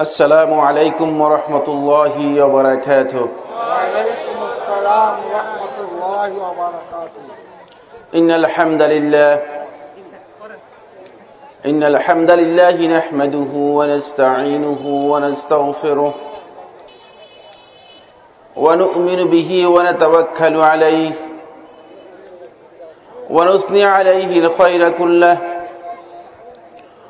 السلام عليكم ورحمة الله وبركاته. وعليكم السلام ورحمة الله وبركاته إن الحمد لله إن الحمد لله نحمده ونستعينه ونستغفره ونؤمن به ونتوكل عليه ونثني عليه الخير كله.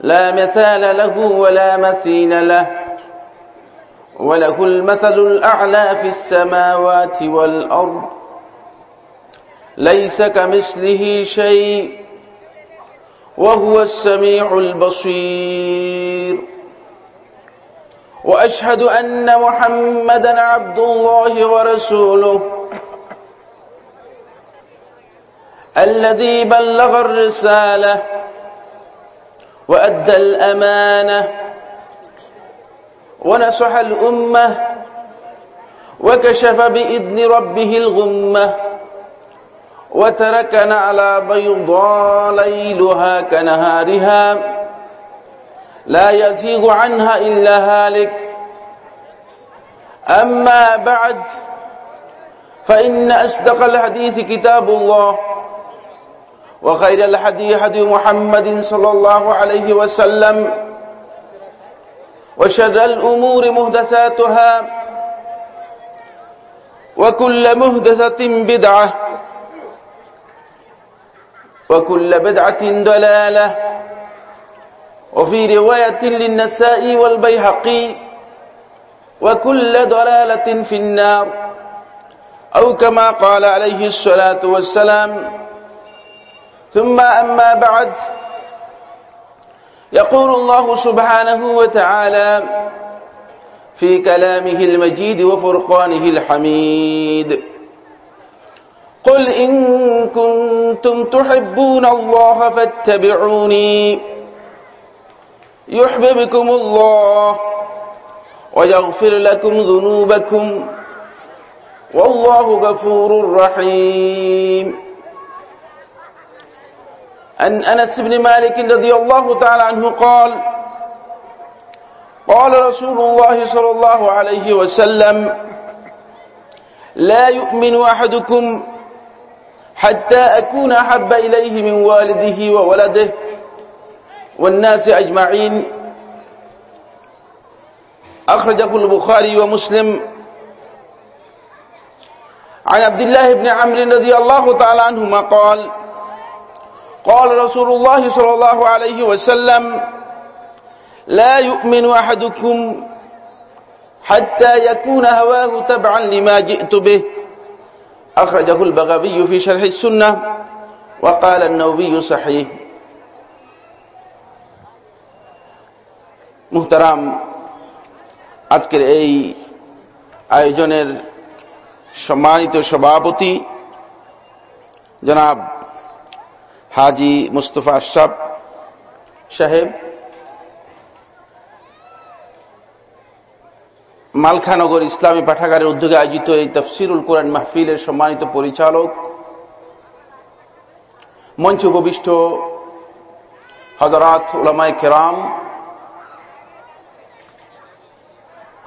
لا مثال له ولا مثيل له. وله المثل الأعلى في السماوات والأرض. ليس كمثله شيء وهو السميع البصير. وأشهد أن محمدا عبد الله ورسوله. الذي بلغ الرسالة وأدى الأمانة ونصح الأمة وكشف بإذن ربه الغمة وتركنا على بيضاء ليلها كنهارها لا يزيغ عنها إلا هالك. أما بعد فإن أصدق الحديث كتاب الله وخير الحدي حدي محمد صلى الله عليه وسلم وشر الأمور مهدساتها وكل مهدسة بدعة وكل بدعة ضلالة وفي رواية للنساء والبيهقي وكل ضلالة في النار أو كما قال عليه الصلاة والسلام ثم أما بعد يقول الله سبحانه وتعالى في كلامه المجيد وفرقانه الحميد قل إن كنتم تحبون الله فاتبعوني يحببكم الله ويغفر لكم ذنوبكم والله غفور رحيم. عن أنس بن مالك رضي الله تعالى عنه قال قال رسول الله صلى الله عليه وسلم لا يؤمن أحدكم حتى أكون أحب إليه من والده وولده والناس أجمعين. أخرجه البخاري ومسلم. عن عبد الله بن عمرو رضي الله تعالى عنهما قال قال رسول الله صلى الله عليه وسلم لا يؤمن أحدكم حتى يكون هواه تبعا لما جئت به أخرجه البغبي في شرح السنة وقال النووي صحيح মুহতারাম আজকের এই আয়োজনের সম্মানিত সভাপতি জনাব হাজি মুস্তফা আশরাফ সাহেব, মালখানগর ইসলামী পাঠাগারের উদ্যোগে আয়োজিত এই তফসিরুল কোরআন মাহফিলের সম্মানিত পরিচালক, মঞ্চ উপবিষ্ট হজরাত উলামায় কেরাম,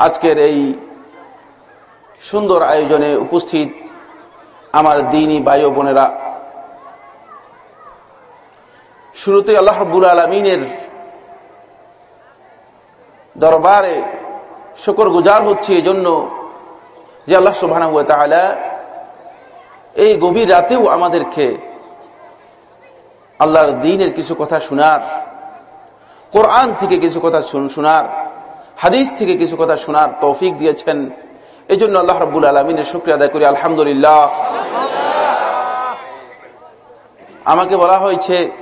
আজকের এই সুন্দর আয়োজনে উপস্থিত আমার দিনী বায়ু বোনেরা শুরুতে আল্লাহ রব্বুল আলমিনের দরবারে শকর গুজার হচ্ছে এই জন্য যে আল্লাহ সুবাহ এই গভীর রাতেও আমাদেরকে আল্লাহর দিনের কিছু কথা শোনার, কোরআন থেকে কিছু কথা শোনার, হাদিস থেকে কিছু কথা শোনার তৌফিক দিয়েছেন। এই জন্য আল্লাহ রব্বুল আলমিনের শুক্রিয়া আদায় করি, আলহামদুলিল্লাহ। আমাকে বলা হয়েছে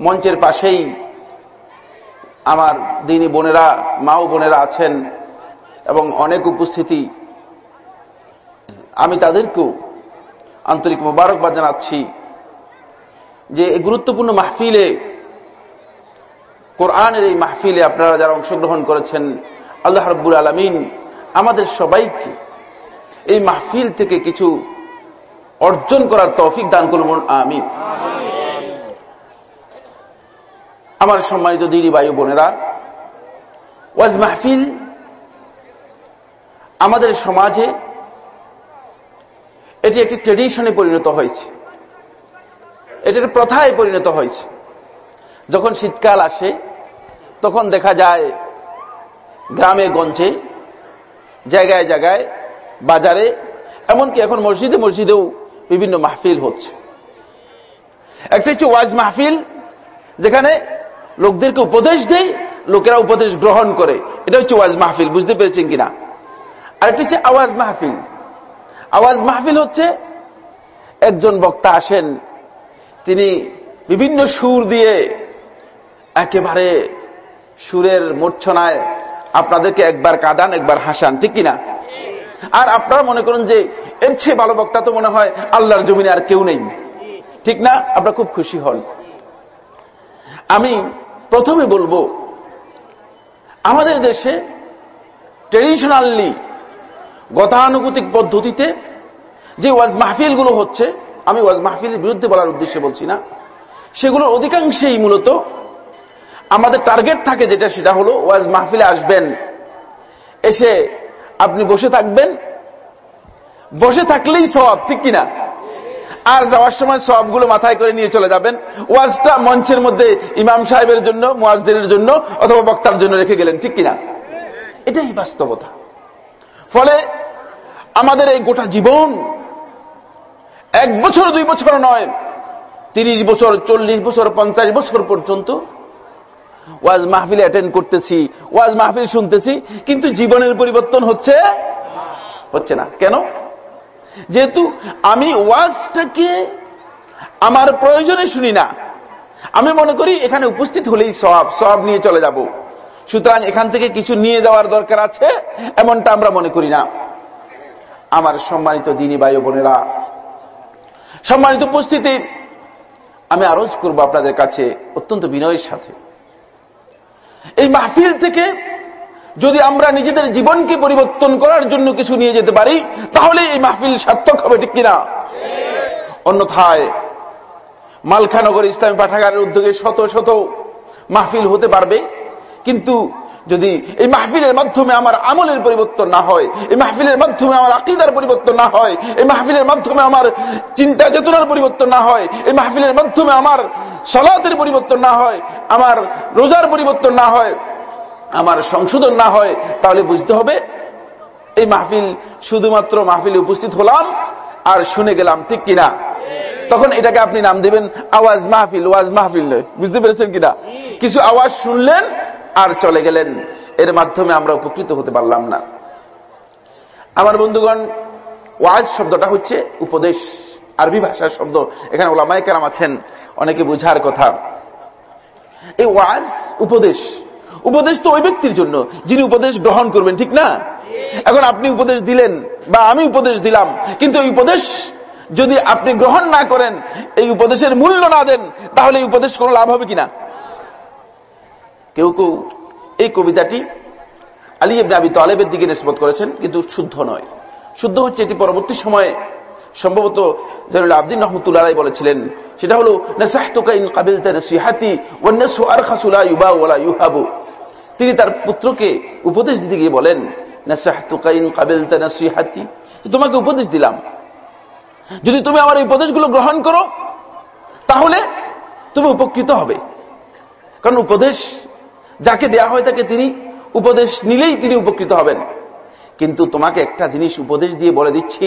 মঞ্চের পাশেই আমার দিনী বোনেরা, মাও বোনেরা আছেন এবং অনেক উপস্থিতি। আমি তাদেরকেও আন্তরিক মোবারকবাদ জানাচ্ছি যে এই গুরুত্বপূর্ণ মাহফিলে, কোরআনের এই মাহফিলে আপনারা যারা অংশগ্রহণ করেছেন, আল্লাহ রব্বুল আলমিন আমাদের সবাইকে এই মাহফিল থেকে কিছু অর্জন করার তৌফিক দান করুন আমি আমার সম্মানিত দিদি বায়ু বোনেরা, ওয়াজ মাহফিল আমাদের সমাজে এটি একটি ট্রেডিশনে পরিণত হয়েছে। এটি একটি প্রথায় পরিণত হয়েছে। যখন শীতকাল আসে, তখন দেখা যায় গ্রামে, গঞ্জে, জায়গায় জায়গায়, বাজারে, এমনকি এখন মসজিদে, মসজিদেও বিভিন্ন মাহফিল হচ্ছে। একটা হচ্ছে ওয়াজ মাহফিল, যেখানে লোকদেরকে উপদেশ দেয়, লোকেরা উপদেশ গ্রহণ করে। এটা হচ্ছে ওয়াজ মাহফিল, বুঝতে পেরেছেন কিনা? আরেকটা হচ্ছে আওয়াজ মাহফিল। আওয়াজ মাহফিল হচ্ছে একজন বক্তা আসেন, তিনি বিভিন্ন সুর দিয়ে একেবারে সুরের মূর্ছনায় আপনাদেরকে একবার কাদান, একবার হাসান, ঠিক কিনা? আর আপনারা মনে করেন যে এর চেয়ে ভালো বক্তা তো মনে হয় আল্লাহর জমিনে আর কেউ নেই। ঠিক না? আপনারা খুব খুশি হন। আমি প্রথমে বলব, আমাদের দেশে ট্রেডিশনালি গতানুগতিক পদ্ধতিতে যে ওয়াজ মাহফিলগুলো হচ্ছে, আমি ওয়াজ মাহফিলের বিরুদ্ধে বলার উদ্দেশ্যে বলছি না, সেগুলোর অধিকাংশেই মূলত আমাদের টার্গেট থাকে যেটা, সেটা হলো ওয়াজ মাহফিলে আসবেন। এসে আপনি বসে থাকবেন, বসে থাকলেই সব ঠিক কিনা? আর যাওয়ার সময় সবগুলো মাথায় করে নিয়ে চলে যাবেন। ওয়াজটা মঞ্চের মধ্যে ইমাম সাহেবের জন্য, মুয়াজ্জিনের জন্য অথবা বক্তার জন্য রেখে গেলেন, ঠিক কিনা? এটাই বাস্তবতা। ফলে আমাদের এই গোটা জীবন এক বছর, দুই বছর নয়, তিরিশ বছর, চল্লিশ বছর, পঞ্চাশ বছর পর্যন্ত ওয়াজ মাহফিল অ্যাটেন্ড করতেছি, ওয়াজ মাহফিল শুনতেছি, কিন্তু জীবনের পরিবর্তন হচ্ছে হচ্ছে না। কেন? যেহেতু আমি ওয়াজটাকে আমার প্রয়োজনে শুনি না। আমি মনে করি এখানে উপস্থিত হলেই সব সব নিয়ে চলে যাব। সুতরাং এখান থেকে কিছু নিয়ে যাওয়ার দরকার আছে, এমনটা আমরা মনে করি না। আমার সম্মানিত দিনী বায়ু বোনেরা, সম্মানিত উপস্থিতি, আমি আরজ করব আপনাদের কাছে অত্যন্ত বিনয়ের সাথে। এই মাহফিল থেকে যদি আমরা নিজেদের জীবনকে পরিবর্তন করার জন্য কিছু নিয়ে যেতে পারি, তাহলে এই মাহফিল সার্থক হবে, ঠিক কিনা? অন্যথায় মালখানগর ইসলামী পাঠাগারের উদ্যোগে শত শত মাহফিল হতে পারবে। কিন্তু যদি এই মাহফিলের মাধ্যমে আমার আমলের পরিবর্তন না হয়, এই মাহফিলের মাধ্যমে আমার আকিদার পরিবর্তন না হয়, এই মাহফিলের মাধ্যমে আমার চিন্তা চেতনার পরিবর্তন না হয়, এই মাহফিলের মাধ্যমে আমার সলাতের পরিবর্তন না হয়, আমার রোজার পরিবর্তন না হয় আমার সংশোধন না হয়, তাহলে বুঝতে হবে, এই মাহফিল শুধুমাত্র মাহফিলে উপস্থিত হলাম আর শুনে গেলাম, ঠিক কিনা? তখন এটাকে আপনি নাম দেবেন আওয়াজ মাহফিল, ওয়াজ মাহফিল বুঝতে পেরেছেন কিনা? কিছু আওয়াজ শুনলেন আর চলে গেলেন, এর মাধ্যমে আমরা উপকৃত হতে পারলাম না। আমার বন্ধুগণ, ওয়াজ শব্দটা হচ্ছে উপদেশ, আরবি ভাষার শব্দ, এখানে ওলামায় কারাম আছেন, অনেকে বুঝার কথা। এই ওয়াজ উপদেশ উপদেশ তো ওই ব্যক্তির জন্য, যিনি উপদেশ গ্রহণ করবেন, ঠিক না? এখন আপনি উপদেশ দিলেন, বা আমি উপদেশ দিলাম, কিন্তু এই উপদেশ যদি আপনি গ্রহণ না করেন, এই উপদেশের মূল্য না দেন, তাহলে এই উপদেশ কোনো লাভ হবে কিনা? কেউ কেউ এই কবিতাটি আলী ইবনে আবি তালেবের দিকে নিষ্পত করেছেন, কিন্তু শুদ্ধ নয়। শুদ্ধ হচ্ছে এটি পরবর্তী সময়ে সম্ভবত জানুল আবদিন রহমতুল্লাহ বলেছিলেন, সেটা হলো তিনি তার পুত্রকে উপদেশ দিতে গিয়ে বলেন তোমাকে উপদেশ দিলাম। যদি তুমি আমার এই উপদেশগুলো গ্রহণ করো, তাহলে তুমি উপকৃত হবে। কারণ উপদেশ যাকে দেয়া হয় তাকে তিনি উপদেশ নিলেই তিনি উপকৃত হবেন। কিন্তু তোমাকে একটা জিনিস উপদেশ দিয়ে বলে দিচ্ছি।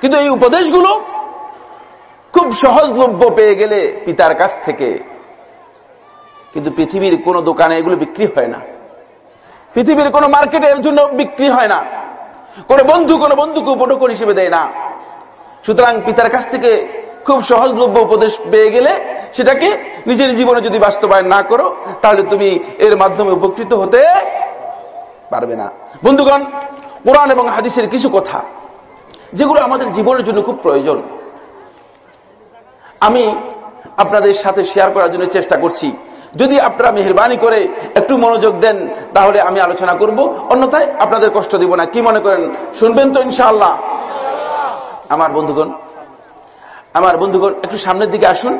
কিন্তু এই উপদেশগুলো খুব সহজলভ্য পেয়ে গেলে পিতার কাছ থেকে। কিন্তু পৃথিবীর কোন দোকানে এগুলো বিক্রি হয় না। পৃথিবীর কোন মার্কেটে এর জন্য বিক্রি হয় না। কোন বন্ধু কোন বন্ধুকে উপটোকন হিসেবে দেয় না। সুতরাং পিতার কাছ থেকে খুব সহজলভ্য উপদেশ পেয়ে গেলে সেটাকে নিজের জীবনে যদি বাস্তবায়ন না করো, তাহলে তুমি এর মাধ্যমে উপকৃত হতে পারবে না। বন্ধুগণ, কোরআন এবং হাদিসের কিছু কথা, যেগুলো আমাদের জীবনের জন্য খুব প্রয়োজন। আমি আপনাদের সাথে শেয়ার করার জন্য চেষ্টা করছি। যদি আপনারা মেহরবানি করে একটু মনোযোগ দেন, তাহলে আমি আলোচনা করব। অন্যথায় আপনাদের কষ্ট দিব না। কি মনে করেন? শুনবেন তো ইনশাআল্লাহ। আমার বন্ধুগণ আমার বন্ধুগণ, একটু সামনের দিকে আসুন।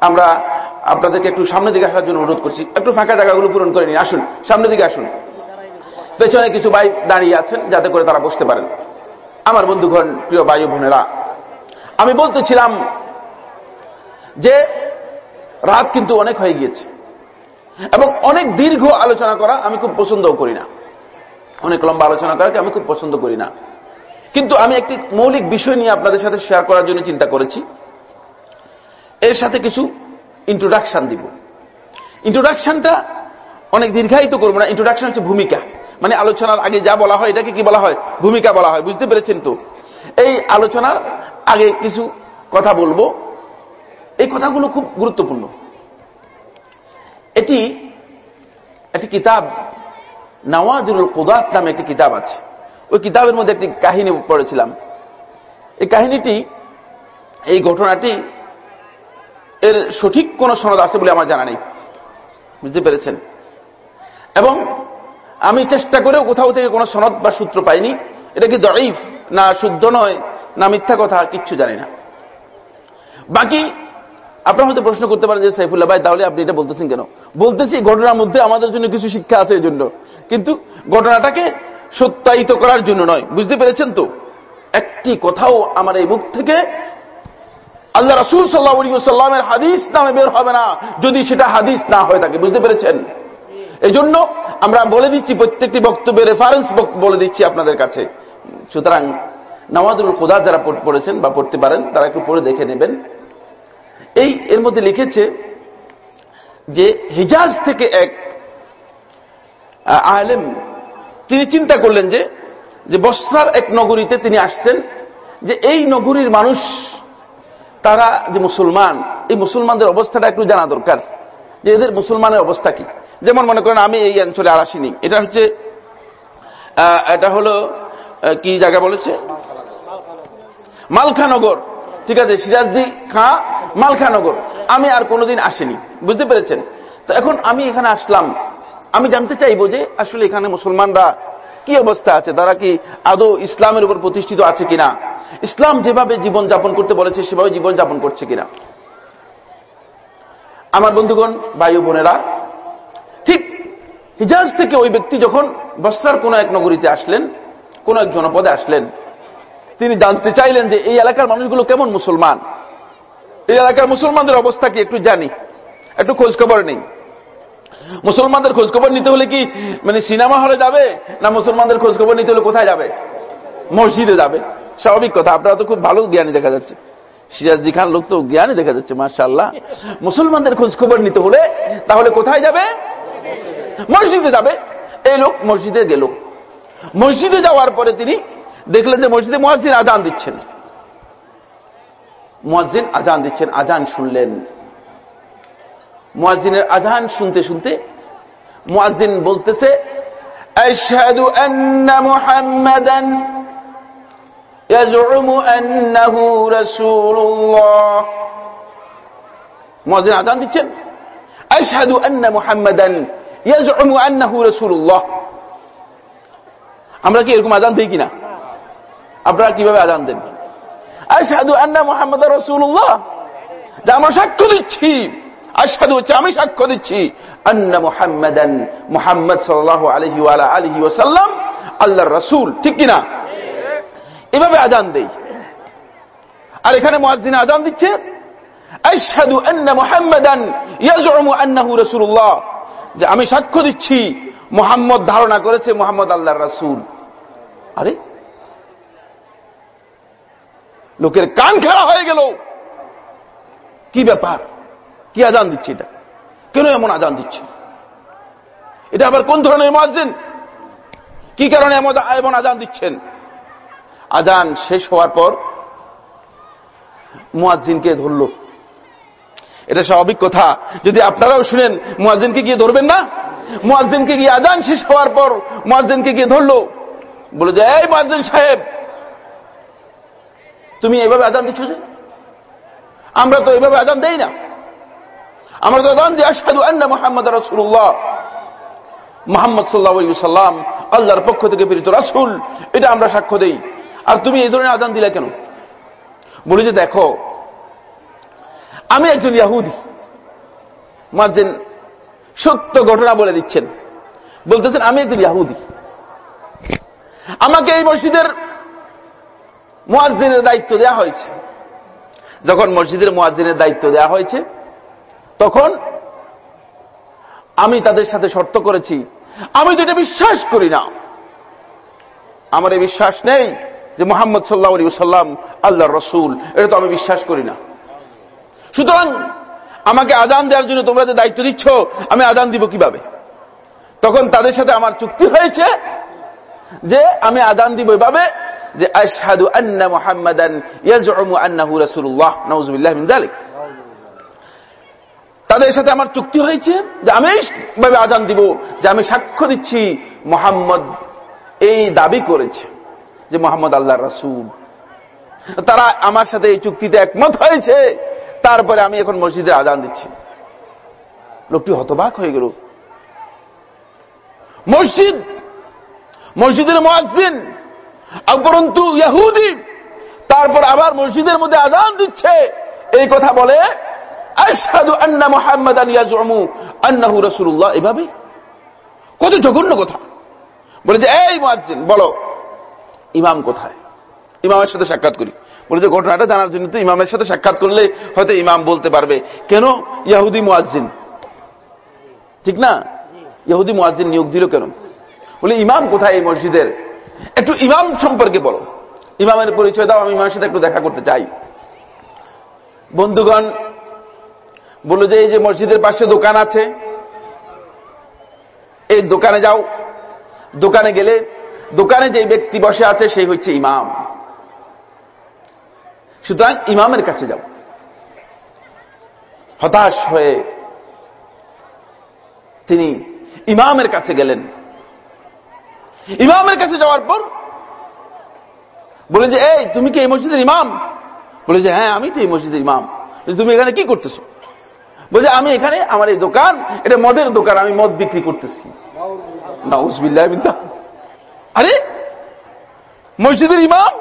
আমরা আপনাদেরকে একটু সামনের দিকে আসার জন্য অনুরোধ করছি। একটু ফাঁকা জায়গাগুলো পূরণ করে নিন। আসুন, সামনের দিকে আসুন। পেছনে কিছু ভাই দাঁড়িয়ে আছেন, যাতে করে তারা বসতে পারেন। আমার বন্ধুগণ, প্রিয় বায়ু বোনেরা, আমি বলতেছিলাম যে রাত কিন্তু অনেক হয়ে গিয়েছে। এবং অনেক দীর্ঘ আলোচনা করা আমি খুব পছন্দও করি না। অনেক লম্বা আলোচনা করাকে আমি খুব পছন্দ করি না। কিন্তু আমি একটি মৌলিক বিষয় নিয়ে আপনাদের সাথে শেয়ার করার জন্য চিন্তা করেছি। এর সাথে কিছু ইন্ট্রোডাকশন দিব। ইন্ট্রোডাকশনটা অনেক দীর্ঘায়িত করব না। ইন্ট্রোডাকশন হচ্ছে ভূমিকা। মানে আলোচনার আগে যা বলা হয় এটাকে কি বলা হয়? ভূমিকা বলা হয়। বুঝতে পেরেছেন তো? এই আলোচনার আগে কিছু কথা বলব। এই কথাগুলো খুব গুরুত্বপূর্ণ। এটি একটি কিতাব নওয়াজুল কুদাত নামে একটি কিতাব আছে। ওই কিতাবের মধ্যে একটি কাহিনী পড়েছিলাম। এই কাহিনীটি, এই ঘটনাটি এর সঠিক কোন সনদ আছে বলে আমার জানা নেই। বুঝতে পেরেছেন? এবং আমি চেষ্টা করেও কোথাও থেকে কোনো সনদ বা সূত্র পাইনি। এটা কি দরিফ না শুদ্ধ নয় না মিথ্যা কথা কিচ্ছু জানি না। বাকি আপনারা হয়তো প্রশ্ন করতে পারেন যে সাইফুল্লাহ ভাই, তাহলে আপনি এটা বলতেছেন কেন? বলতেছি ঘটনার মধ্যে আমাদের জন্য কিছু শিক্ষা আছে এই জন্য কিন্তু ঘটনাটাকে সত্যায়িত করার জন্য নয়। বুঝতে পেরেছেন তো? একটি কথাও আমার এই মুখ থেকে, আল্লাহ রাসুল সাল্লাহামের হাদিস নামে বের হবে না, যদি সেটা হাদিস না হয়ে থাকে। বুঝতে পেরেছেন? এই জন্য আমরা বলে দিচ্ছি, প্রত্যেকটি বক্তব্যের রেফারেন্স বলে দিচ্ছি আপনাদের কাছে। সুতরাং নামাজুল খুদা যারা পড়েছেন বা পড়তে পারেন, তারা একটু পড়ে দেখে নেবেন। এই এর মধ্যে লিখেছে যে হিজাজ থেকে এক আলেম তিনি চিন্তা করলেন যে যে বস্ত্রার এক নগরীতে তিনি আসছেন, যে এই নগরীর মানুষ, তারা যে মুসলমান, এই মুসলমানদের অবস্থাটা একটু জানা দরকার, যে এদের মুসলমানের অবস্থা কি? যেমন মনে করেন, আমি এই অঞ্চলে আর আসিনি। এটা হচ্ছে এটা হলো কি জায়গা বলেছে? মালখানগর। ঠিক আছে সিরাজদি খাঁ মালখানগর। আমি আর কোনোদিন আসিনি। বুঝতে পেরেছেন? তো এখন আমি এখানে আসলাম। আমি জানতে চাইব যে আসলে এখানে মুসলমানরা কি অবস্থা আছে? তারা কি আদৌ ইসলামের উপর প্রতিষ্ঠিত আছে কিনা? ইসলাম যেভাবে জীবন যাপন করতে বলেছে, সেভাবে জীবন যাপন করছে কিনা? আমার বন্ধুগণ, ভাই বোনেরা, ঠিক হিজাজ থেকে ওই ব্যক্তি যখন বস্তার কোন এক নগরীতে আসলেন, কোন এক জনপদে আসলেন, তিনি জানতে চাইলেন যে এই এলাকার মানুষগুলো কেমন মুসলমান। এই এলাকার মুসলমানদের অবস্থা কি একটু জানি। একটু খোঁজ খবর নেই। মুসলমানদের খোঁজ খবর নিতে হলে কি মানে সিনেমা হলে যাবে, না মুসলমানদের খোঁজ খবর নিতে হলে কোথায় যাবে? মসজিদে যাবে। স্বাভাবিক কথা, আপনারা তো খুব ভালো জ্ঞানী দেখা যাচ্ছে। সিরাজদি খান লোক তো জ্ঞানী দেখা যাচ্ছে মার্শাল্লাহ মুসলমানদের খোঁজ খবর নিতে হলে তাহলে কোথায় যাবে? মসজিদে যাবে। এই লোক মসজিদে গেল। মসজিদে যাওয়ার পরে তিনি দেখলেন যে মসজিদে মহাজিন আজান দিচ্ছেন। মহাজিন আজান দিচ্ছেন আজান শুনলেন। মুয়াজিনের আজান শুনতে শুনতে মুয়াজিন বলতেছে, আশহাদু আন্না মুহাম্মাদান ইয়াজউমু আন্নাহু রাসূলুল্লাহ। মুয়াজিন আজান দিচ্ছেন, আশহাদু আন্না মুহাম্মাদান ইয়াজউমু আন্নাহু রাসূলুল্লাহ। আমরা কি এরকম আজান দেই কিনা? আপনারা কীভাবে আজান দেন? আশহাদু আন্না মুহাম্মাদার রাসূলুল্লাহ। যা আমরা সাক্ষ্য দিচ্ছি। আসাদু হচ্ছে আমি সাক্ষ্য দিচ্ছি। আন্না মুহাম্মাদান মুহাম্মদ সাল্লাল্লাহু আলাইহি ওয়া আলিহি ওয়াসাল্লাম, আল্লাহর রাসূল। ঠিক কিনা? এভাবে আজান দেই। আর এখানে মুয়াজ্জিন আজান দিচ্ছে, আশহাদু আন্না মুহাম্মাদান ইয়াজউমু আন্নাহু রাসূলুল্লাহ। যে আমি সাক্ষ্য দিচ্ছি, মোহাম্মদ ধারণা করেছে মোহাম্মদ আল্লাহর রাসূল। আরে লোকের কান খাড়া হয়ে গেল। কি ব্যাপার? কি আজান দিচ্ছে এটা? কেন এমন আজান দিচ্ছে? এটা আবার কোন ধরনের মুয়াজ্জিন? কি কারণে এমন আজান দিচ্ছেন? আজান শেষ হওয়ার পর মুয়াজ্জিনকে ধরল। এটা স্বাভাবিক কথা। যদি আপনারাও শুনেন, মুয়াজ্জিনকে গিয়ে ধরবেন না? মুয়াজ্জিনকে গিয়ে আজান শেষ হওয়ার পর মুয়াজ্জিনকে গিয়ে ধরলো। বলে যে, এই মুয়াজ্জিন সাহেব তুমি এইভাবে আজান দিচ্ছ যে? আমরা তো এইভাবে আজান দেই না। আমরা তো আজান দিই, আশহাদু আন্না মুহাম্মাদ রাসূলুল্লাহ। মোহাম্মদ সাল্লাহ সাল্লাম আল্লাহর পক্ষ থেকে প্রেরিত রাসূল, এটা আমরা সাক্ষ্য দেই। আর তুমি এই ধরনের আজান দিলে কেন? বলি যে দেখো, আমি একজন ইয়াহুদি। মাঝেন সত্য ঘটনা বলে দিচ্ছেন। বলতেছেন, আমি একজন ইয়াহুদি। আমাকে এই মসজিদের মুয়াজ্জিনের দায়িত্ব দেওয়া হয়েছে। যখন মসজিদের মুয়াজ্জিনের দায়িত্ব দেওয়া হয়েছে, তখন আমি তাদের সাথে শর্ত করেছি। আমি তো এটা বিশ্বাস করি না। আমার এই বিশ্বাস নেই যে মোহাম্মদ সাল্লাহ আলী সাল্লাম আল্লাহ রসুল। এটা তো আমি বিশ্বাস করি না। সুতরাং আমাকে আজান দেওয়ার জন্য তোমরা যে দায়িত্ব দিচ্ছ, আমি আজান দিব কীভাবে? তখন তাদের সাথে আমার চুক্তি হয়েছে যে আমি আজান দিব এভাবে যে আশহাদু আন্না মুহাম্মাদান ইয়াজউমু আন্নাহু রাসূলুল্লাহ নাউযুবিল্লাহ মিন যালিক তাদের সাথে আমার চুক্তি হয়েছে যে আমি এইভাবে আজান দিব, যে আমি সাক্ষ্য দিচ্ছি, মোহাম্মদ এই দাবি করেছে যে মোহাম্মদ আল্লাহ রাসূল। তারা আমার সাথে এই চুক্তিতে একমত হয়েছে, তারপরে আমি এখন মসজিদে আজান দিচ্ছি। লোকটি হতবাক হয়ে গেল। মসজিদ, মসজিদের মুয়াজ্জিন উপরন্তু ইয়াহুদি তারপর আবার মসজিদের মধ্যে আজান দিচ্ছে। এই কথা বলে আশহাদু আন্না মুহাম্মাদান ইয়াজউমু আন্নাহু রাসূলুল্লাহ। এভাবে? কত জঘন্য কথা। বলে যে এই মুয়াজ্জিন বলো ইমাম কোথায়? ইমামের সাথে সাক্ষাৎ করি। বলে যে ঘটনাটা জানার জন্য তো ইমামের সাথে সাক্ষাৎ করলে হয়তো ইমাম বলতে পারবে। কেন? ইয়াহুদি মুয়াজ্জিন। ঠিক না? ইহুদি মুয়াজ্জিন নিয়োগ দিল কেন? বলে ইমাম কোথায় এই মসজিদের? একটু ইমাম সম্পর্কে বলো। ইমামের পরিচয় দাও, আমি ইমামের সাথে একটু দেখা করতে চাই। বন্ধুগণ বলল যে এই যে মসজিদের পাশে দোকান আছে, এই দোকানে যাও। দোকানে গেলে দোকানে যে ব্যক্তি বসে আছে, সেই হচ্ছে ইমাম। সুতরাং ইমামের কাছে যাও। হতাশ হয়ে তিনি ইমামের কাছে গেলেন। ইমামের কাছে যাওয়ার পর বলে যে, এই, তুমি কি এই মসজিদের ইমাম? বলে যে হ্যাঁ আমি তো এই মসজিদের ইমাম। তুমি এখানে কি করতেছো? বলছে আমি এখানে আমার এই দোকান, এটা মদের দোকান, আমি মদ বিক্রি করতেছি। আরে, মসজিদের ইমাম?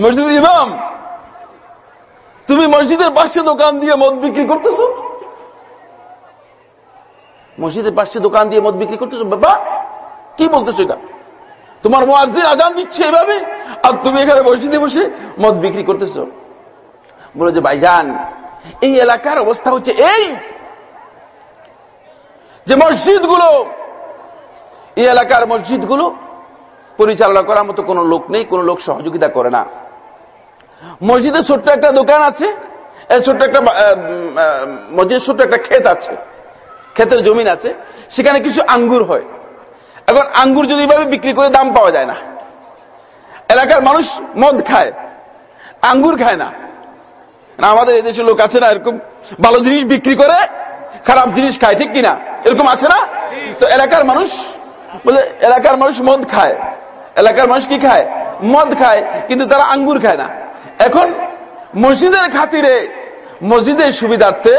মসজিদের ইমাম? তুমি মসজিদের পাশে দোকান দিয়ে মদ বিক্রি করতেছো? মসজিদের পাশে দোকান দিয়ে মদ বিক্রি করতেছো? বাবা কি বলতেছো এটা? তোমার মোয়াজিন আজান দিচ্ছে এভাবে? আর তুমি এখানে মসজিদে বসে মদ বিক্রি করতেছো? বলে যে, ভাইজান, এই এলাকার অবস্থা হচ্ছে এই যে মসজিদগুলো, এই এলাকার মসজিদগুলো পরিচালনা করার মতো কোনো লোক নেই, কোনো লোক সহযোগিতা করে না। মসজিদে ছোট্ট একটা দোকান আছে ছোট্ট একটা মসজিদের ছোট্ট একটা ক্ষেত আছে, ক্ষেতের জমিন আছে, সেখানে কিছু আঙ্গুর হয়। এখন আঙ্গুর যদি এভাবে বিক্রি করে দাম পাওয়া যায় না। এলাকার মানুষ মদ খায়, আঙ্গুর খায় না। আমাদের এদেশের লোক আছে না এরকম ভালো জিনিস বিক্রি করে, খারাপ জিনিস খায়, ঠিক কিনা? এরকম আছে না? তো এলাকার মানুষ বলে, এলাকার মানুষ মদ খায়। এলাকার মানুষ কি খায়? মদ খায়, কিন্তু তারা আঙ্গুর খায় না। এখন মসজিদের খাতিরে, মসজিদের সুবিধার্থে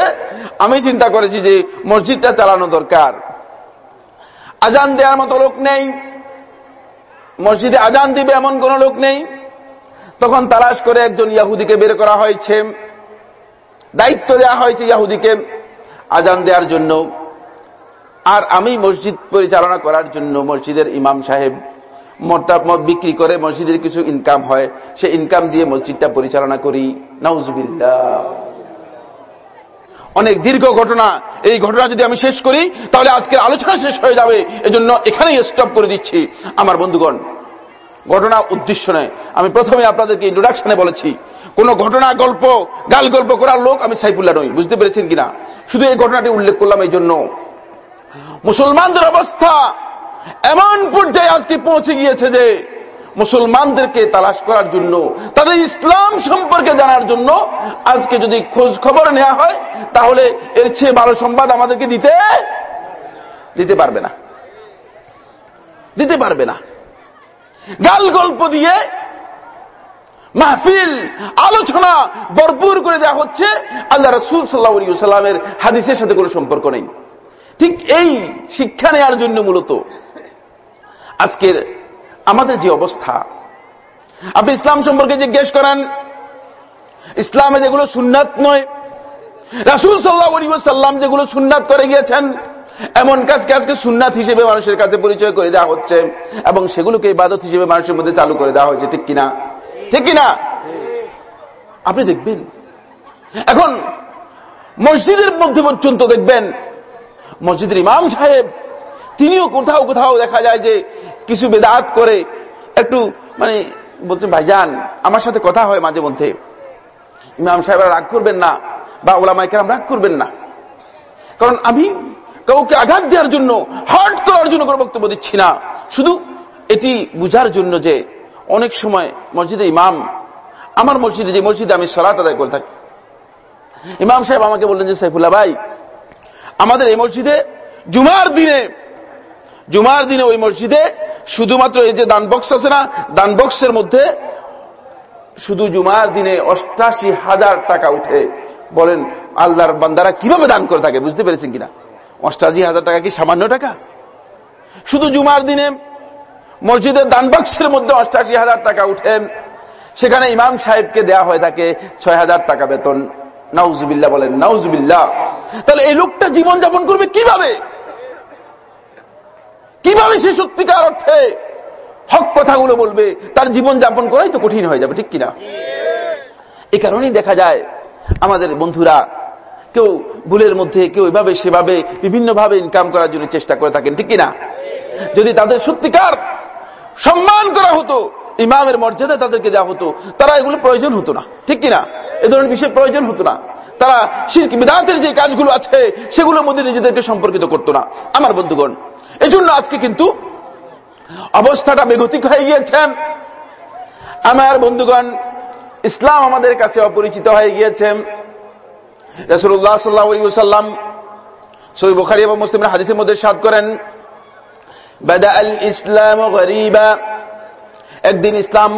আমি চিন্তা করেছি যে মসজিদটা চালানো দরকার। আজান দেওয়ার মতো লোক নেই। মসজিদে আজান দিবে এমন কোন লোক নেই। তখন তালাশ করে একজন ইয়াহুদিকে বের করা হয়েছে। দায়িত্ব দেওয়া হয়েছে ইয়াহুদিকে আজান দেওয়ার জন্য। আর আমি মসজিদ পরিচালনা করার জন্য মসজিদের ইমাম সাহেব মদটা মদ বিক্রি করে মসজিদের কিছু ইনকাম হয়, সে ইনকাম দিয়ে মসজিদটা পরিচালনা করি। নাউজুবিল্লাহ। অনেক দীর্ঘ ঘটনা। এই ঘটনা যদি আমি শেষ করি, তাহলে আজকের আলোচনা শেষ হয়ে যাবে। এজন্য এখানেই স্টপ করে দিচ্ছি। আমার বন্ধুগণ, ঘটনা উদ্দেশ্য নয়। আমি প্রথমে আপনাদেরকে ইন্ট্রোডাকশনে বলেছি, কোন ঘটনা, গল্প, গাল গল্প করার লোক আমি সাইফুল্লাহ নই। বুঝতে পেরেছেন কিনা? শুধু এই ঘটনাটি উল্লেখ করলাম এই জন্য। মুসলমানদের অবস্থা এমন পর্যায়ে আজকে পৌঁছে গিয়েছে যে মুসলমানদেরকে তালাশ করার জন্য, তাদের ইসলাম সম্পর্কে জানার জন্য আজকে যদি খোঁজ খবর নেওয়া হয়, তাহলে এর চেয়ে ভালো সংবাদ আমাদেরকে দিতে দিতে পারবে না। দিতে পারবে না। গাল গল্প দিয়ে মাহফিল, আলোচনা ভরপুর করে দেওয়া হচ্ছে। আল্লাহ রসুল সাল্লাহ সাল্লামের হাদিসের সাথে কোনো সম্পর্ক নেই। ঠিক এই শিক্ষা নেওয়ার জন্য মূলত আজকের আমাদের যে অবস্থা। আপনি ইসলাম সম্পর্কে জিজ্ঞেস করেন, ইসলামে যেগুলো সুন্নাত নয়, রাসুল সাল্লাহ সাল্লাম যেগুলো সুন্নাত করে গিয়েছেন, এমন কাজকে আজকে সুন্নাত হিসেবে মানুষের কাছে পরিচয় করে দেওয়া হচ্ছে এবং সেগুলোকে ইবাদত হিসেবে মানুষের মধ্যে চালু করে দেওয়া হয়েছে, ঠিক কিনা? ঠিক কিনা? আপনি দেখবেন। এখন মসজিদের মধ্যে পর্যন্ত দেখবেন, মসজিদের ইমাম সাহেব, তিনিও কোথাও কোথাও দেখা যায় যে কিছু বেদাত করে, একটু মানে বলছে, ভাইজান, আমার সাথে কথা হয় মাঝে মধ্যে। ইমাম সাহেবরা রাগ করবেন না, বা ওলামাইকেরাম রাগ করবেন না। কারণ আমি কাউকে আঘাত দেওয়ার জন্য হার্ট করার জন্য কোনো বক্তব্য দিচ্ছি না। শুধু এটি বুঝার জন্য যে, অনেক সময় মসজিদে ইমাম, আমার মসজিদে যে মসজিদে আমি সলাত আদায় করে থাকি। ইমাম সাহেব আমাকে বললেন যে, সাইফুল্লাহ ভাই, আমাদের এই মসজিদে জুমার দিনে জুমার দিনে ওই মসজিদে শুধুমাত্র এই যে দান বক্স আছে না, দান বক্সের মধ্যে শুধু জুমার দিনে অষ্টাশি হাজার টাকা উঠে বলেন, আল্লাহর বান্দারা কীভাবে দান করে থাকে, বুঝতে পেরেছেন কিনা? অষ্টাশি হাজার টাকা কি সামান্য টাকা? শুধু জুমার দিনে মসজিদের দান বক্সের মধ্যে অষ্টাশি হাজার টাকা উঠে, সেখানে ইমাম সাহেবকে দেয়া হয় থাকে ছয় হাজার টাকা বেতন। নাউজুবিল্লাহ বলেন, নাউজুবিল্লাহ। তাহলে এই লোকটা জীবন যাপন করবে কীভাবে? কীভাবে সে সত্যিকার অর্থে হক কথাগুলো বলবে তার জীবন যাপন করাই তো কঠিন হয়ে যাবে ঠিক কিনা? এই কারণেই দেখা যায় আমাদের বন্ধুরা কেউ ভুলের মধ্যে কেউ এভাবে সেভাবে বিভিন্নভাবে ইনকাম করার জন্য চেষ্টা করে থাকেন ঠিক কিনা? যদি তাদের সত্যিকার সম্মান করা হতো ইমামের মর্যাদা তাদেরকে দেওয়া হতো তারা এগুলো প্রয়োজন হতো না ঠিক কিনা? এ ধরনের বিষয় প্রয়োজন হতো না। তারা শিল্প বিদাতের যে কাজগুলো আছে সেগুলোর মধ্যে নিজেদেরকে সম্পর্কিত করতো না। আমার বন্ধুগণ এই জন্য আজকে কিন্তু অবস্থাটা বেগতিক হয়ে গিয়েছেন আমার বন্ধুগণ, ইসলাম আমাদের কাছে অপরিচিত হয়ে গিয়েছে। রসুল্লাহ সাল্লাহাম সই বুখারি এবং মুসলিমের হাদিসের মধ্যে সাদ করেন বেদা ইসলাম একদিন ইসলাম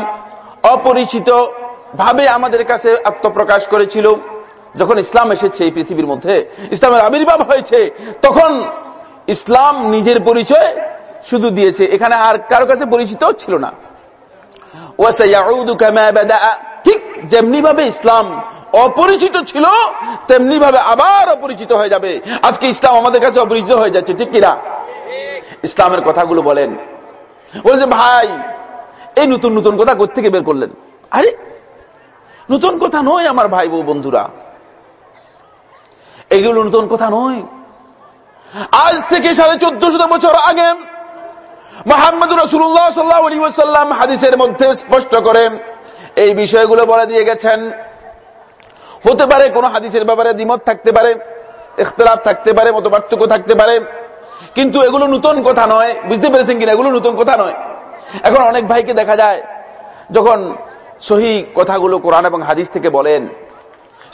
অপরিচিত ভাবে আমাদের কাছে আত্মপ্রকাশ করেছিল। যখন ইসলাম এসেছে এই পৃথিবীর মধ্যে, ইসলামের আবির্ভাব হয়েছে, তখন ইসলাম নিজের পরিচয় শুধু দিয়েছে। এখানে আর কারও কাছে পরিচিত ছিল না। ঠিক যেমনি ভাবে ইসলাম অপরিচিত ছিল তেমনি ভাবে আবার অপরিচিত হয়ে যাবে। আজকে ইসলাম আমাদের কাছে অপরিচিত হয়ে যাচ্ছে, ঠিক কিনা? ইসলামের কথাগুলো বলেন। বলছে, ভাই, এই নতুন নতুন কথা থেকে বের করলেন? আরে, নতুন কথা নয় আমার ভাই বউ বন্ধুরা। এগুলো নতুন কথা নয়। আজ থেকে সাড়ে চোদ্দ শত বছর আগে মোহাম্মদ রসুল্লাহ সাল্লাহ আলী সাল্লাম হাদিসের মধ্যে স্পষ্ট করে এই বিষয়গুলো বলে দিয়ে গেছেন। হতে পারে কোন হাদিসের ব্যাপারে দ্বিমত থাকতে পারে, ইখতলাফ থাকতে পারে মত পার্থক্য থাকতে পারে, কিন্তু এগুলো নতুন কথা নয়। বুঝতে পেরেছেন কিনা? এগুলো নতুন কথা নয়। এখন অনেক ভাইকে দেখা যায়, যখন সহি কথাগুলো কোরআন এবং হাদিস থেকে বলেন,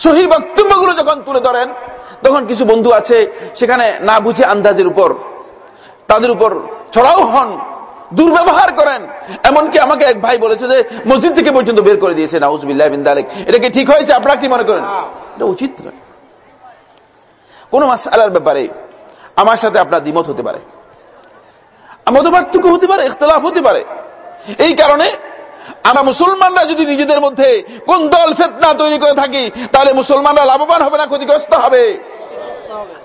সহি বক্তব্যগুলো যখন তুলে ধরেন তখন কিছু বন্ধু আছে, সেখানে না বুঝে আন্দাজের উপর, তাদের উপর ছড়াও হন, দুর্ব্যবহার করেন। এমনকি আমাকে এক ভাই বলেছে যে, মসজিদ থেকে পর্যন্ত বের করে দিয়েছে, নাউজবিল্লাহ বিন দালেক। এটা কি ঠিক হয়েছে? আপনারা কি মনে করেন? এটা উচিত নয়। কোন মাসালার ব্যাপারে আমার সাথে আপনার দ্বিমত হতে পারে। মত পার্থক্য হতে পারে, ইখতলাফ হতে পারে। এই কারণে আমরা মুসলমানরা যদি নিজেদের মধ্যে কোন দল ফেতনা তৈরি করে থাকি, তাহলে মুসলমানরা লাভবান হবে না, ক্ষতিগ্রস্ত হবে?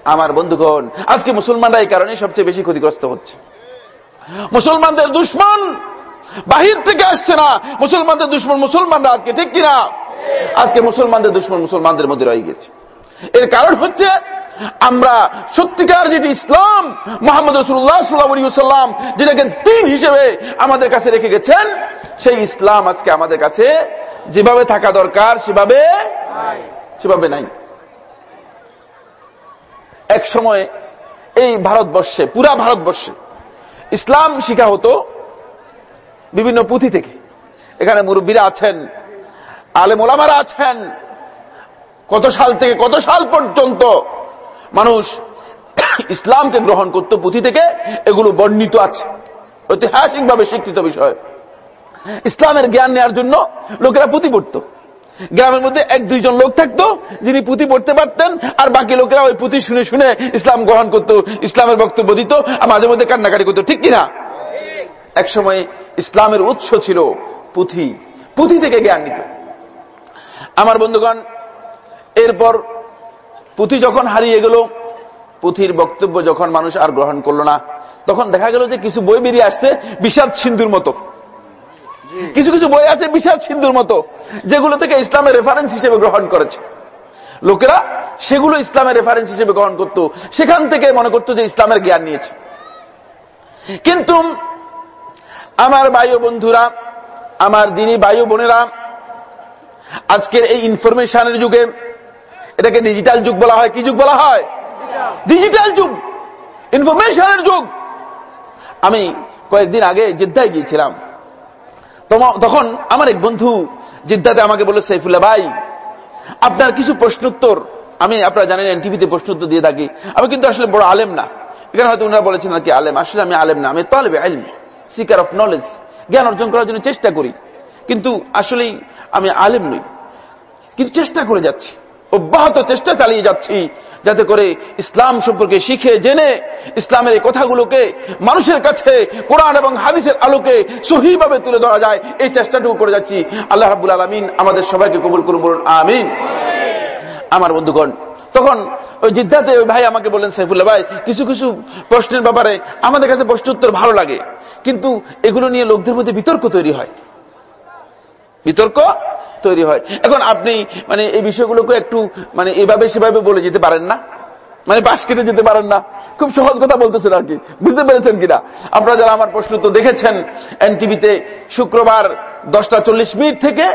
আমার বন্ধুগণ, আজকে মুসলমানরা এই কারণে সবচেয়ে বেশি ক্ষতিগ্রস্ত হচ্ছে। মুসলমানদের দুশ্মন বাহির থেকে আসছে না। মুসলমানদের দুশ্মন মুসলমানরা আজকে, ঠিক কিনা? আজকে মুসলমানদের দুশ্মন মুসলমানদের মধ্যে রয়ে গেছে। এর কারণ হচ্ছে আমরা সত্যিকার যেটি ইসলাম, মোহাম্মদ রসুল্লাহ সাল্লাম যেটাকে দিন হিসেবে আমাদের কাছে রেখে গেছেন, সেই ইসলাম আজকে আমাদের কাছে যেভাবে থাকা দরকার, সেভাবে সেভাবে নাই। এক সময় এই ভারতবর্ষে, পুরা ভারতবর্ষে ইসলাম শিখা হতো বিভিন্ন পুঁথি থেকে। এখানে মুরব্বীরা আছেন, আলেম ওলামারা আছেন কত সাল থেকে কত সাল পর্যন্ত মানুষ ইসলামকে গ্রহণ করত, পুঁথি থেকে এগুলো বর্ণিত আছে। ঐতিহাসিকভাবে স্বীকৃত বিষয়। ইসলামের জ্ঞান নেওয়ার জন্য লোকেরা পুঁথি পড়ত। গ্রামের মধ্যে এক, দুইজন লোক থাকতো, যিনি পুঁথি পড়তে পারতেন, আর বাকি লোকেরা ওই পুঁথি শুনে শুনে ইসলাম গ্রহণ করত, ইসলামের বক্তব্য দিত, আর মাঝে মধ্যে কান্নাকাটি করতো, ঠিক কিনা? এক সময় ইসলামের উৎস ছিল পুঁথি। পুঁথি থেকে জ্ঞান নিত। আমার বন্ধুগণ এরপর পুঁথি যখন হারিয়ে গেল, পুঁথির বক্তব্য যখন মানুষ আর গ্রহণ করল না, তখন দেখা গেল যে কিছু বই বেরিয়ে আসছে বিষাদ সিন্ধুর মতো। কিছু কিছু বই আছে বিষাদ সিন্ধুর মতো, যেগুলো থেকে ইসলামের রেফারেন্স হিসেবে গ্রহণ করেছে। লোকেরা সেগুলো ইসলামের রেফারেন্স হিসেবে গ্রহণ করত, সেখান থেকে মনে করত যে ইসলামের জ্ঞান নিয়েছে। কিন্তু আমার বায়ু বন্ধুরা, আমার দিনী বায়ু বোনেরা, আজকের এই ইনফরমেশনের যুগে এটাকে ডিজিটাল যুগ বলা হয়। কি যুগ বলা হয়? ডিজিটাল যুগ। ইনফরমেশনের যুগ। আমি কয়েকদিন আগে জিদ্দায় গিয়েছিলাম। তখন আমার এক বন্ধু জিদ্দাতে আমাকে বলল, সাইফুল্লাহ ভাই, আপনার কিছু প্রশ্নোত্তর। আমি, আপনারা জানেন এনটিভিতে প্রশ্নোত্তর দিয়ে থাকি। আমি কিন্তু আসলে বড় আলেম না। এখানে হয়তো ওনারা বলেছেন আর কি আলেম। আসলে আমি আলেম না। আমি তলবে আলম সিকার অফ নলেজ জ্ঞান অর্জন করার জন্য চেষ্টা করি। কিন্তু আসলেই আমি আলেম নই। কিন্তু চেষ্টা করে যাচ্ছি। অব্যাহত চেষ্টা চালিয়ে যাচ্ছি, যাতে করে ইসলাম সম্পর্কে শিখে, জেনে ইসলামের এই কথাগুলোকে মানুষের কাছে কোরআন এবং হাদিসের আলোকে সহিভাবে তুলে ধরা যায়, এই চেষ্টাটুকু করে যাচ্ছি। আল্লাহ রাবুল আলমিন আমাদের সবাইকে কবুল করুন, বলুন, আমিন। আমার বন্ধুগণ, তখন ওই জিদ্দাতে ওই ভাই আমাকে বললেন, সাইফুল্লাহ ভাই, কিছু কিছু প্রশ্নের ব্যাপারে আমাদের কাছে প্রশ্ন উত্তর ভালো লাগে, কিন্তু এগুলো নিয়ে লোকদের মধ্যে বিতর্ক তৈরি হয়। বিতর্ক? তৈরি হয়। এখন আপনি মানে এই বিষয়গুলোকে একটু মানে এভাবে সেভাবে বলে যেতে পারেন না? মানে পাশ কেটে যেতে পারেন না? খুব সহজ কথা বলতেছেন আর কি। বুঝতে পেরেছেন কিনা? আপনারা যারা আমার প্রশ্ন তো দেখেছেন এনটিভিতে শুক্রবার দশটা চল্লিশ মিনিট থেকে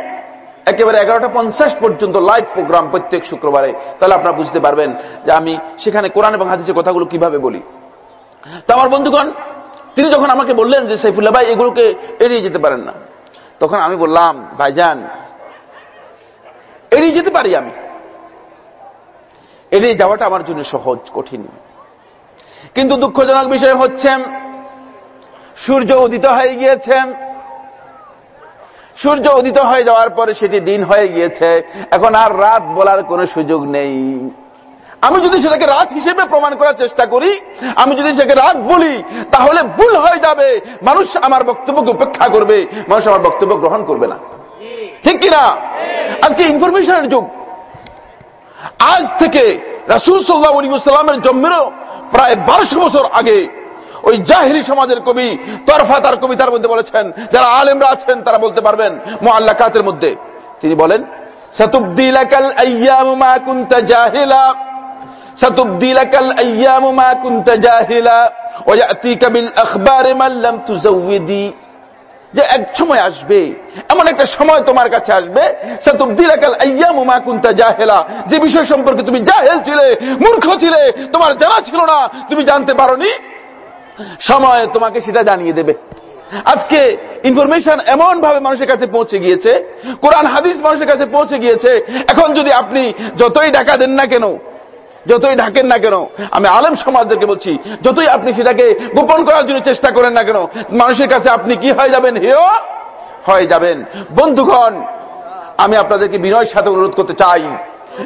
একেবারে এগারোটা পঞ্চাশ পর্যন্ত লাইভ প্রোগ্রাম প্রত্যেক শুক্রবারে। তাহলে আপনারা বুঝতে পারবেন যে আমি সেখানে কোরআন এবং হাদিসের কথাগুলো কীভাবে বলি। তো আমার বন্ধুগণ, তিনি যখন আমাকে বললেন যে সাইফুল্লাহ ভাই, এগুলোকে এড়িয়ে যেতে পারেন না, তখন আমি বললাম, ভাইজান এড়িয়ে যেতে পারি আমি। এড়িয়ে যাওয়াটা আমার জন্য সহজ, কঠিন। কিন্তু দুঃখজনক বিষয় হচ্ছে, সূর্য উদিত হয়ে গিয়েছে। সূর্য উদিত হয়ে যাওয়ার পরে সেটি দিন হয়ে গিয়েছে। এখন আর রাত বলার কোনো সুযোগ নেই। আমি যদি সেটাকে রাত হিসেবে প্রমাণ করার চেষ্টা করি, আমি যদি সেটাকে রাত বলি, তাহলে ভুল হয়ে যাবে। মানুষ আমার বক্তব্যকে উপেক্ষা করবে। মানুষ আমার বক্তব্য গ্রহণ করবে না। ঠিক কিনা? আজকে ইনফরমেশনের যুগ। আজ থেকে রাসুল সাল্লাহামের জন্মেরও প্রায় বারোশো বছর আগে ওই জাহিরি সমাজের কবি তরফা তার কবিতার মধ্যে বলেছেন, যারা আলেমরা আছেন তারা বলতে পারবেন মোয়াল্লা কাতের মধ্যে। তিনি বলেন, সতুবদিলাকাল আইয়াম মা কুনতা জাহিলা। সতুবদিলাকাল আইয়াম মা কুনতা জাহিলা। ওয়ায়াতিকা বিল আখবার মান লাম তুজাওয়িদি যে এক সময় আসবে, এমন একটা সময় তোমার কাছে আসবে জাহেলা। যে বিষয় সম্পর্কে তুমি জাহেল ছিলে, মূর্খ ছিলে, তোমার জানা ছিল না, তুমি জানতে পারোনি, সময় তোমাকে সেটা জানিয়ে দেবে। আজকে ইনফরমেশন এমন ভাবে মানুষের কাছে পৌঁছে গিয়েছে, কোরআন, হাদিস মানুষের কাছে পৌঁছে গিয়েছে, এখন যদি আপনি যতই টাকা দেন না কেন যতই ঢাকেন না কেন, আমি আলেম সমাজদেরকে বলছি, যতই আপনি সেটাকে গোপন করার জন্য চেষ্টা করেন না কেন, মানুষের কাছে আপনি কি হয়ে যাবেন? হেয় হয়ে যাবেন। বন্ধুগণ, আমি আপনাদেরকে বিনয়ের সাথে অনুরোধ করতে চাই।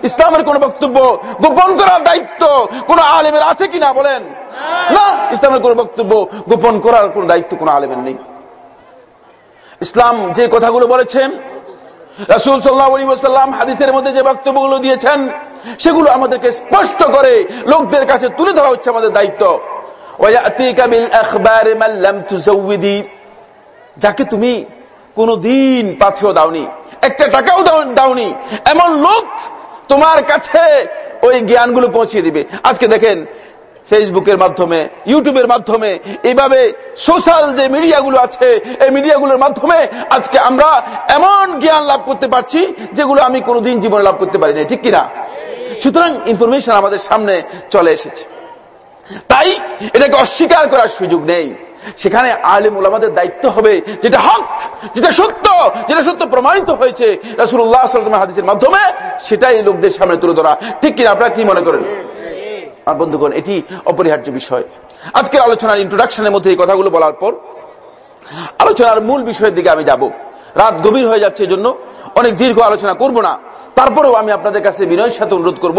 ইসলামের কোন বক্তব্য গোপন করার দায়িত্ব কোন আলেমের আছে কিনা বলেন? না, ইসলামের কোন বক্তব্য গোপন করার কোন দায়িত্ব কোন আলেমের নেই। ইসলাম যে কথাগুলো বলেছেন, রাসুল সাল্লাহ সাল্লাম হাদিসের মধ্যে যে বক্তব্যগুলো দিয়েছেন সেগুলো আমাদেরকে স্পষ্ট করে লোকদের কাছে তুলে ধরা হচ্ছে আমাদের দায়িত্ব। যাকে তুমি কোনদিন পাথেও দাওনি, একটা টাকাও দাওনি, এমন লোক তোমার কাছে ওই জ্ঞানগুলো পৌঁছিয়ে দিবে। আজকে দেখেন, ফেসবুকের মাধ্যমে, ইউটিউবের মাধ্যমে, এইভাবে সোশ্যাল যে মিডিয়াগুলো আছে, এই মিডিয়াগুলোর মাধ্যমে আজকে আমরা এমন জ্ঞান লাভ করতে পারছি যেগুলো আমি কোনোদিন জীবনে লাভ করতে পারিনি। ঠিক কিনা? সুতরাং ইনফরমেশন আমাদের সামনে চলে এসেছে। তাই এটাকে অস্বীকার করার সুযোগ নেই। সেখানে আলিম ওলামাদের দায়িত্ব হবে যেটা হক, যেটা সত্য যেটা সত্য প্রমাণিত হয়েছে রাসুল্লাহ হাদিসের মাধ্যমে, সেটাই লোকদের সামনে তুলে ধরা। ঠিক কিনা আপনারা কি মনে করেন? আর বন্ধুগণ, এটি অপরিহার্য বিষয়। আজকের আলোচনার ইন্ট্রোডাকশনের মধ্যে এই কথাগুলো বলার পর আলোচনার মূল বিষয়ের দিকে আমি যাব। রাত গভীর হয়ে যাচ্ছে এজন্য অনেক দীর্ঘ আলোচনা করব না। তারপরেও আমি আপনাদের কাছে বিনয়ের সাথে অনুরোধ করব,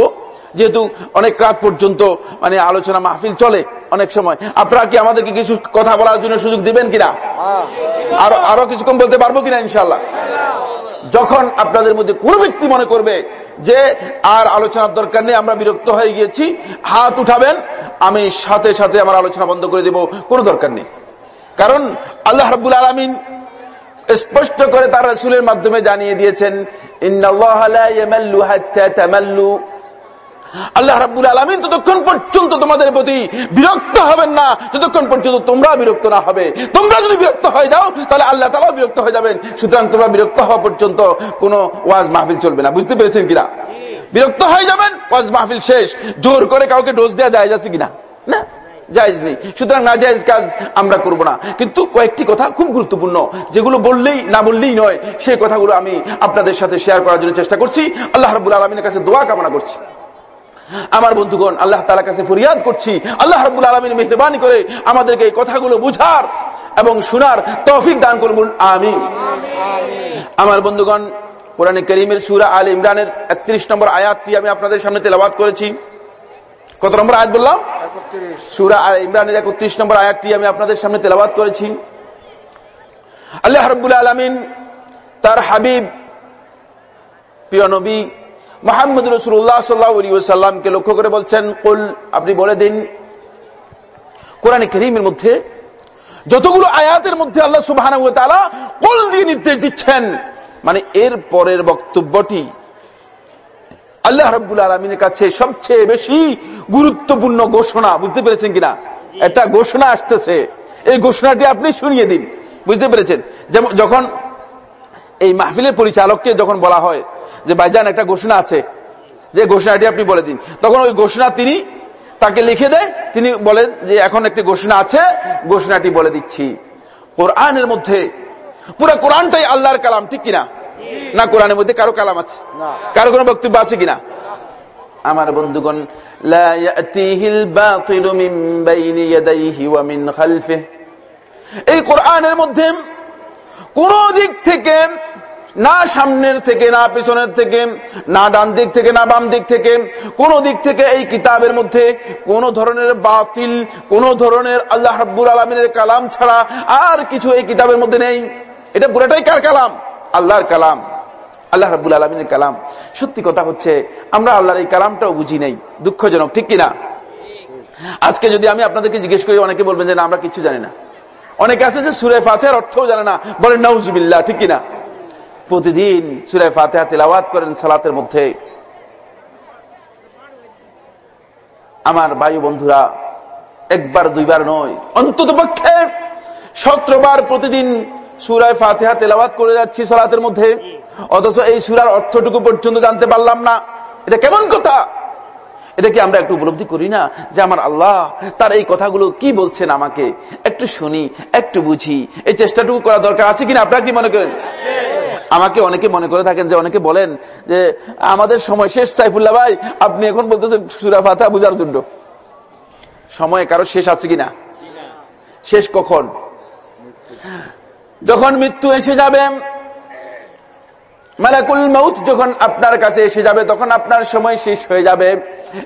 যেহেতু অনেক রাত পর্যন্ত মানে আলোচনা মাহফিল চলে অনেক সময়। আপনারা কি আমাদেরকে কিছু কথা বলার জন্য সুযোগ দিবেন কিনা? আরও আরও কিছুক্ষণ বলতে পারব কিনা ইনশাল্লাহ যখন আপনাদের মধ্যে কোন ব্যক্তি মনে করবে যে আর আলোচনার দরকার নেই, আমরা বিরক্ত হয়ে গিয়েছি, হাত উঠাবেন, আমি সাথে সাথে আমার আলোচনা বন্ধ করে দেব, কোনো দরকার নেই। কারণ আল্লাহ রাব্বুল আলমিন স্পষ্ট করে তার রসুলের মাধ্যমে জানিয়ে দিয়েছেন আল্লাহ রাব্বুল আলমিন ততক্ষণ পর্যন্ত তোমাদের প্রতি বিরক্ত হবেন না। যতক্ষণ পর্যন্ত তোমরা বিরক্ত না হবে। তোমরা যদি বিরক্ত হয়ে যাও, তাহলে আল্লাহ তালাও বিরক্ত হয়ে যাবেন। সুতরাং তোমরা বিরক্ত হওয়া পর্যন্ত কোনো ওয়াজ মাহফিল চলবে না। বুঝতে পেরেছেন কিনা? বিরক্ত হয়ে যাবেন, ওয়াজ মাহফিল শেষ। জোর করে কাউকে ডোজ দেওয়া যায় যাচ্ছে কিনা? জায়জ নেই। সুতরাং না জায়জ কাজ আমরা করব না। কিন্তু কয়েকটি কথা খুব গুরুত্বপূর্ণ, যেগুলো বললেই, না বললেই নয় সেই কথাগুলো আমি আপনাদের সাথে শেয়ার করার জন্য চেষ্টা করছি। আল্লাহ রাবুল আলমিনের কাছে দোয়া কামনা করছি। আমার বন্ধুগণ, আল্লাহ তালা কাছে ফরিয়াদ করছি। আল্লাহ রব্বুল আলমিন মেহরবানি করে আমাদেরকে এই কথাগুলো বুঝার এবং শোনার তৌফিক দান করুন। আমি আমার বন্ধুগণ, কোরআনে করিমের সুরা আল ইমরানের একত্রিশ নম্বর আয়াতটি আমি আপনাদের সামনে তেলাবাদ করেছি। কত নম্বর আয়াত বললাম? সুরা ইমরানের একত্রিশ নম্বর আয়াতটি আমি আপনাদের সামনে তেলাবাদ করেছি। আল্লাহ রব্বুল আলমিন তার হাবিব, প্রিয় নবী মোহাম্মদ রসুল্লাহ সাল্লাহ সাল্লামকে লক্ষ্য করে বলছেন, কুল, আপনি বলে দিন, কোরআন করিমের মধ্যে যতগুলো আয়াতের মধ্যে আল্লাহ সুবাহ কুল দিয়ে নির্দেশ দিচ্ছেন মানে এর পরের বক্তব্যটি আল্লাহ রব্বুল আলমিনের কাছে সবচেয়ে বেশি গুরুত্বপূর্ণ ঘোষণা বুঝতে পেরেছেন কিনা? একটা ঘোষণা আসতেছে। এই ঘোষণাটি আপনি শুনিয়ে দিন বুঝতে পেরেছেন? যেমন যখন এই মাহফিলের পরিচালককে যখন বলা হয় যে ভাইজান একটা ঘোষণা আছে। যে ঘোষণাটি আপনি বলে দিন। তখন ওই ঘোষণা তিনি তাকে লিখে দেয়। তিনি বলেন যে এখন একটি ঘোষণা আছে ঘোষণাটি বলে দিচ্ছি। কোরআনের মধ্যে পুরো কোরআনটাই আল্লাহর কালাম ঠিক কিনা? না কোরআনের মধ্যে কারও কালাম আছে? কারও কোনো বক্তব্য আছে কিনা? আমার বন্ধুগণ ইয়াতিহিল বাতিলু মিন বাইনি ইয়াদাইহি ওয়া মিন খালফিহি এই কোরআনের মধ্যে কোন দিক থেকে না সামনের থেকে, না পিছনের থেকে, না ডান দিক থেকে, না বাম দিক থেকে, কোন দিক থেকে এই কিতাবের মধ্যে কোন ধরনের বাতিল, কোন ধরনের আল্লাহ রাব্বুল আলমিনের কালাম ছাড়া আর কিছু এই কিতাবের মধ্যে নেই। এটা পুরোটাই কার কালাম? আল্লাহর কালাম। আল্লাহ রাব্বুল আলমিনের কালাম। সত্যি কথা হচ্ছে, আমরা আল্লাহর এই কালামটাও বুঝি নাই। দুঃখজনক, ঠিক কিনা? আজকে যদি আমি আপনাদেরকে জিজ্ঞেস করি, অনেকে বলবেন যে না, আমরা কিছু জানি না। অনেকে আছে যে সুরে ফাতেহার অর্থও জানে না। বলেন, নাউজুবিল্লাহ, ঠিক কিনা? প্রতিদিন সুরে ফাতেহা তেলাওয়াত করেন সালাতের মধ্যে। আমার বায়ু বন্ধুরা, একবার, দুইবার নয়, অন্তত পক্ষে সতেরোবার প্রতিদিন সুরায় ফাতেহা তেলাওয়াত করে যাচ্ছি সালাতের মধ্যে। অথচ এই সুরার অর্থটুকু পর্যন্ত জানতে পারলাম না। এটা কেমন কথা? এটা কি আমরা একটু উপলব্ধি করি না যে আমার আল্লাহ তার এই কথাগুলো কি বলছেন আমাকে? একটু শুনি, একটু বুঝি। এই চেষ্টাটুকু করা দরকার আছে কিনা? আপনারা কি মনে করেন? আমাকে অনেকে মনে করে থাকেন যে অনেকে বলেন যে, আমাদের সময় শেষ, সাইফুল্লাহ ভাই। আপনি এখন বলতেছেন সুরা ফাতা বুঝার জন্য। সময় কারও শেষ আছে কিনা? শেষ কখন? যখন মৃত্যু এসে যাবে মালাকুল মৌত যখন আপনার কাছে এসে যাবে, তখন আপনার সময় শেষ হয়ে যাবে।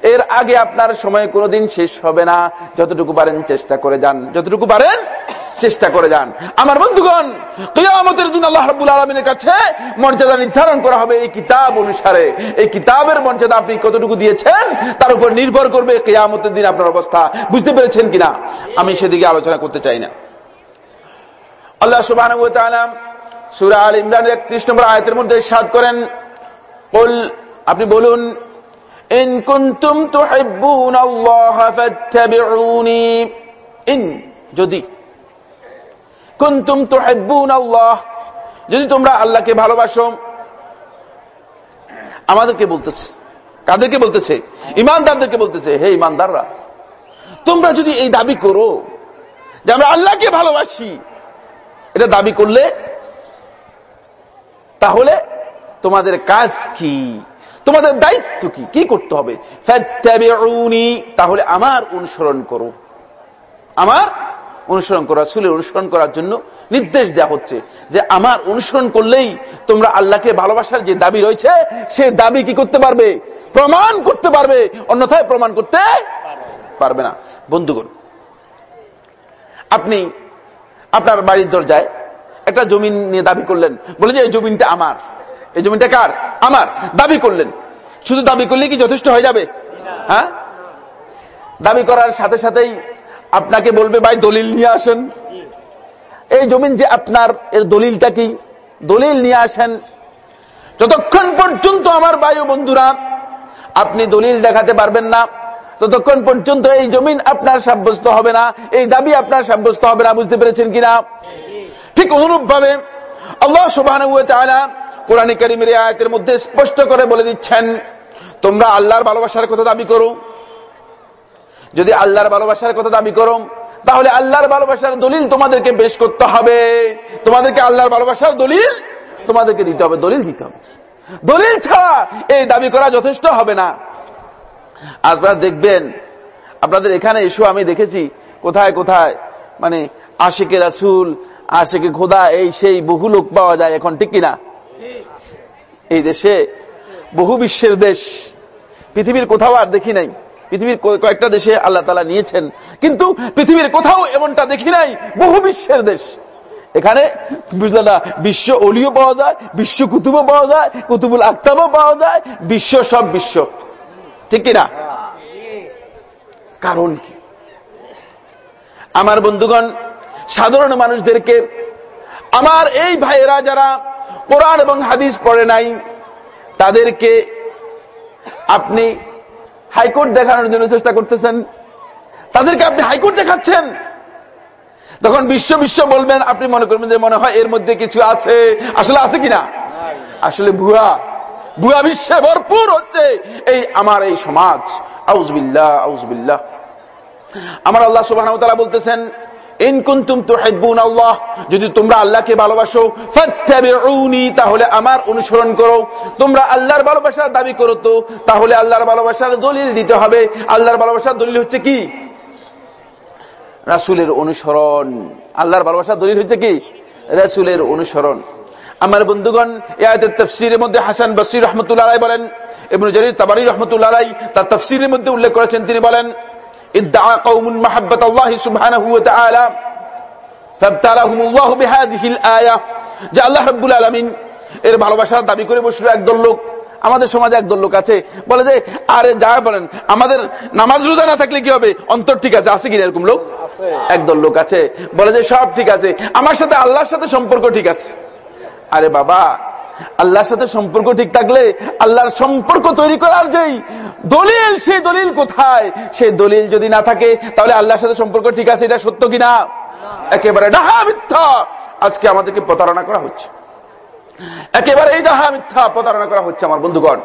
এর আগে আপনার সময় কোনোদিন শেষ হবে না। যতটুকু পারেন চেষ্টা করে যান। যতটুকু পারেন চেষ্টা করে যান। আমার বন্ধুগণ, কিয়ামতের দিন আল্লাহ রাব্বুল আলমিনের কাছে মর্যাদা নির্ধারণ করা হবে এই কিতাব অনুসারে। এই কিতাবের মর্যাদা আপনি কতটুকু দিয়েছেন, তার উপর নির্ভর করবে কিয়ামতের দিন আপনার অবস্থা। বুঝতে পেরেছেন কিনা? আমি সেদিকে আলোচনা করতে চাই না। আল্লাহ সুবাহ সুরা আল ইমরানের একত্রিশ নম্বর আয়তের মধ্যে সাদ করেন আপনি বলুন, ইন কুনতুম তুহিব্বুন ইন যদি। কুনতুম তুহিব্বুন যদি তোমরা আল্লাহকে ভালোবাসো। আমাদেরকে বলতেছে, কাদেরকে বলতেছে? ইমানদারদেরকে বলতেছে, হে ইমানদাররা, তোমরা যদি এই দাবি করো যে আমরা আল্লাহকে ভালোবাসি এটা দাবি করলে তাহলে তোমাদের কাজ কি? তোমাদের দায়িত্ব কি? কি করতে হবে? তাহলে আমার অনুসরণ করো। আমার অনুসরণ করা সুলের অনুসরণ করার জন্য নির্দেশ দেওয়া হচ্ছে যে আমার অনুসরণ করলেই তোমরা আল্লাহকে ভালোবাসার যে দাবি রয়েছে, সে দাবি কি করতে পারবে? প্রমাণ করতে পারবে। অন্যথায় প্রমাণ করতে পারবে না। বন্ধুগণ, আপনি আপনার বাড়ির দরজায় একটা জমিন নিয়ে দাবি করলেন। বলে যে, এই জমিনটা আমার। এই জমিনটা কার? আমার। দাবি করলেন। শুধু দাবি করলে কি যথেষ্ট হয়ে যাবে? হ্যাঁ? দাবি করার সাথে সাথেই আপনাকে বলবে, ভাই, দলিল নিয়ে আসেন। এই জমিন যে আপনার, এর দলিলটা কি? দলিল নিয়ে আসেন। যতক্ষণ পর্যন্ত আমার বায়ু বন্ধুরা, আপনি দলিল দেখাতে পারবেন না, ততক্ষণ পর্যন্ত এই জমিন আপনার সাব্যস্ত হবে না, এই দাবি আপনার সাব্যস্ত হবে না, বুঝতে পেরেছেন কিনা? ঠিক অনুরূপ ভাবে আল্লাহ সুবাহ কোরআন করিমের আয়াতের মধ্যে স্পষ্ট করে বলে দিচ্ছেন, তোমরা আল্লাহর ভালোবাসার কথা দাবি করো। যদি আল্লাহর ভালোবাসার কথা দাবি করো, তাহলে আল্লাহর ভালোবাসার দলিল তোমাদেরকে পেশ করতে হবে। তোমাদেরকে আল্লাহর ভালোবাসার দলিল তোমাদেরকে দিতে হবে, দলিল দিতে হবে। দলিল ছাড়া এই দাবি করা যথেষ্ট হবে না। আপনারা দেখবেন, আপনাদের এখানে ইস্যু আমি দেখেছি, কোথায় কোথায় মানে আশিকের রাসুল আশেকে খোদা, এই সেই বহু লোক পাওয়া যায় এখন, ঠিক কিনা? এই দেশে, বহু বিশ্বের দেশ, পৃথিবীর কোথাও আর দেখি নাই। পৃথিবীর কয়েকটা দেশে আল্লাহ তালা নিয়েছেন, কিন্তু পৃথিবীর কোথাও এমনটা দেখি নাই, বহু বিশ্বের দেশ। এখানে, বুঝলে না, বিশ্ব অলিও পাওয়া যায়, বিশ্ব কুতুবও পাওয়া যায়, কুতুবুল আক্তাবও পাওয়া যায়, বিশ্ব সব বিশ্ব। ঠিক কিনা? কারণ কি? আমার বন্ধুগণ সাধারণ মানুষদেরকে। আমার এই ভাইয়েরা যারা কোরআন এবং হাদিস পড়ে নাই, তাদেরকে আপনি হাইকোর্ট দেখানোর জন্য চেষ্টা করতেছেন। তাদেরকে আপনি হাইকোর্ট দেখাচ্ছেন। তখন বিশ্ব বিশ্ব বলবেন, আপনি মনে করবেন যে মনে হয় এর মধ্যে কিছু আছে। আসলে আছে কিনা? আসলে ভুয়া। ভুয়া বিশ্বে ভরপুর হচ্ছে এই আমার এই সমাজ। আউজবিল্লাহ আউজবিল্লাহ আমার আল্লাহ সুবাহ বলতেছেন যদি তোমরা আল্লাহকে ভালোবাসো তাহলে আমার অনুসরণ করো। তোমরা আল্লাহর ভালোবাসার দাবি করো তো, তাহলে আল্লাহর ভালোবাসার দলিল দিতে হবে। আল্লাহর ভালোবাসার দলিল হচ্ছে কি? রাসূলের অনুসরণ। আল্লাহর ভালোবাসার দলিল হচ্ছে কি? রাসূলের অনুসরণ। আমার বন্ধুগণ, এই আয়াতের তাফসীরের মধ্যে হাসান বসরি রহমতুল্লাহ বলেন এবং জারির তাবারি রহমতুল্লাহ তার তাফসীরের মধ্যে উল্লেখ করেছেন, তিনি বলেন ادعى قوم محبة الله سبحانه وتعالى فابتلاهم الله بهذه الآية যে আল্লাহ রাব্বুল আলামিন এর ভালোবাসার দাবি করে বসলো একদল লোক আমাদের সমাজে একদল লোক আছে বলে যে আরে যা বলেন আমাদের নামাজ রোজা না থাকলে কি হবে অন্তর ঠিক আছে আছে কিনা এরকম লোক একদল লোক আছে বলে যে সব ঠিক আছে আমার সাথে আল্লাহর সাথে সম্পর্ক ঠিক আছে আরে বাবা আল্লাহর সাথে সম্পর্ক ঠিক থাকলে আল্লাহর সম্পর্ক তৈরি করার যেই দলিল, সেই দলিল কোথায়? সেই দলিল যদি না থাকে, তাহলে আল্লাহর সাথে সম্পর্ক ঠিক আছে, এটা সত্য কিনা? একেবারে ডাহা মিথ্যা। আজকে আমাদেরকে প্রতারণা করা হচ্ছে। একেবারে এই ডাহা মিথ্যা প্রতারণা করা হচ্ছে আমার বন্ধুগণ।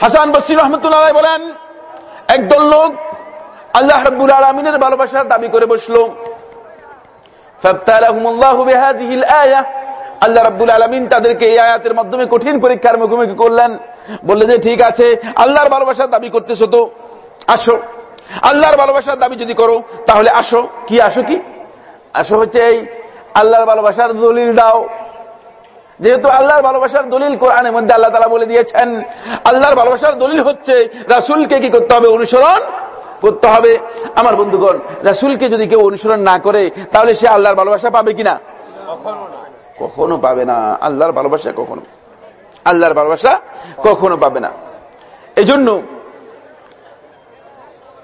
হাসান বসির রহমতুল্লাহ বলেন, একদল লোক আল্লাহ রব্বুল আলমিনের ভালোবাসার দাবি করে বসল আল্লাহ রাব্বুল আলামিন তাদেরকে এই আয়াতের মাধ্যমে কঠিন পরীক্ষার মুখোমুখি করলেন। বললে যে, ঠিক আছে, আল্লাহর ভালোবাসার দাবি করতেছো তো, আসো। আল্লাহর ভালোবাসার দাবি যদি করো, তাহলে আসো। কি আসো কি? আসো হচ্ছে এই, আল্লাহর ভালোবাসার দলিল দাও। যেহেতু আল্লাহর ভালোবাসার দলিল কোরআনের মধ্যে আল্লাহ তালা বলে দিয়েছেন, আল্লাহর ভালোবাসার দলিল হচ্ছে, রাসুলকে কি করতে হবে? অনুসরণ করতে হবে। আমার বন্ধুগণ, রাসুলকে যদি কেউ অনুসরণ না করে, তাহলে সে আল্লাহর ভালোবাসা পাবে কিনা? কখনো পাবে না আল্লাহর ভালোবাসা কখনো আল্লাহর ভালোবাসা কখনো পাবে না এজন্য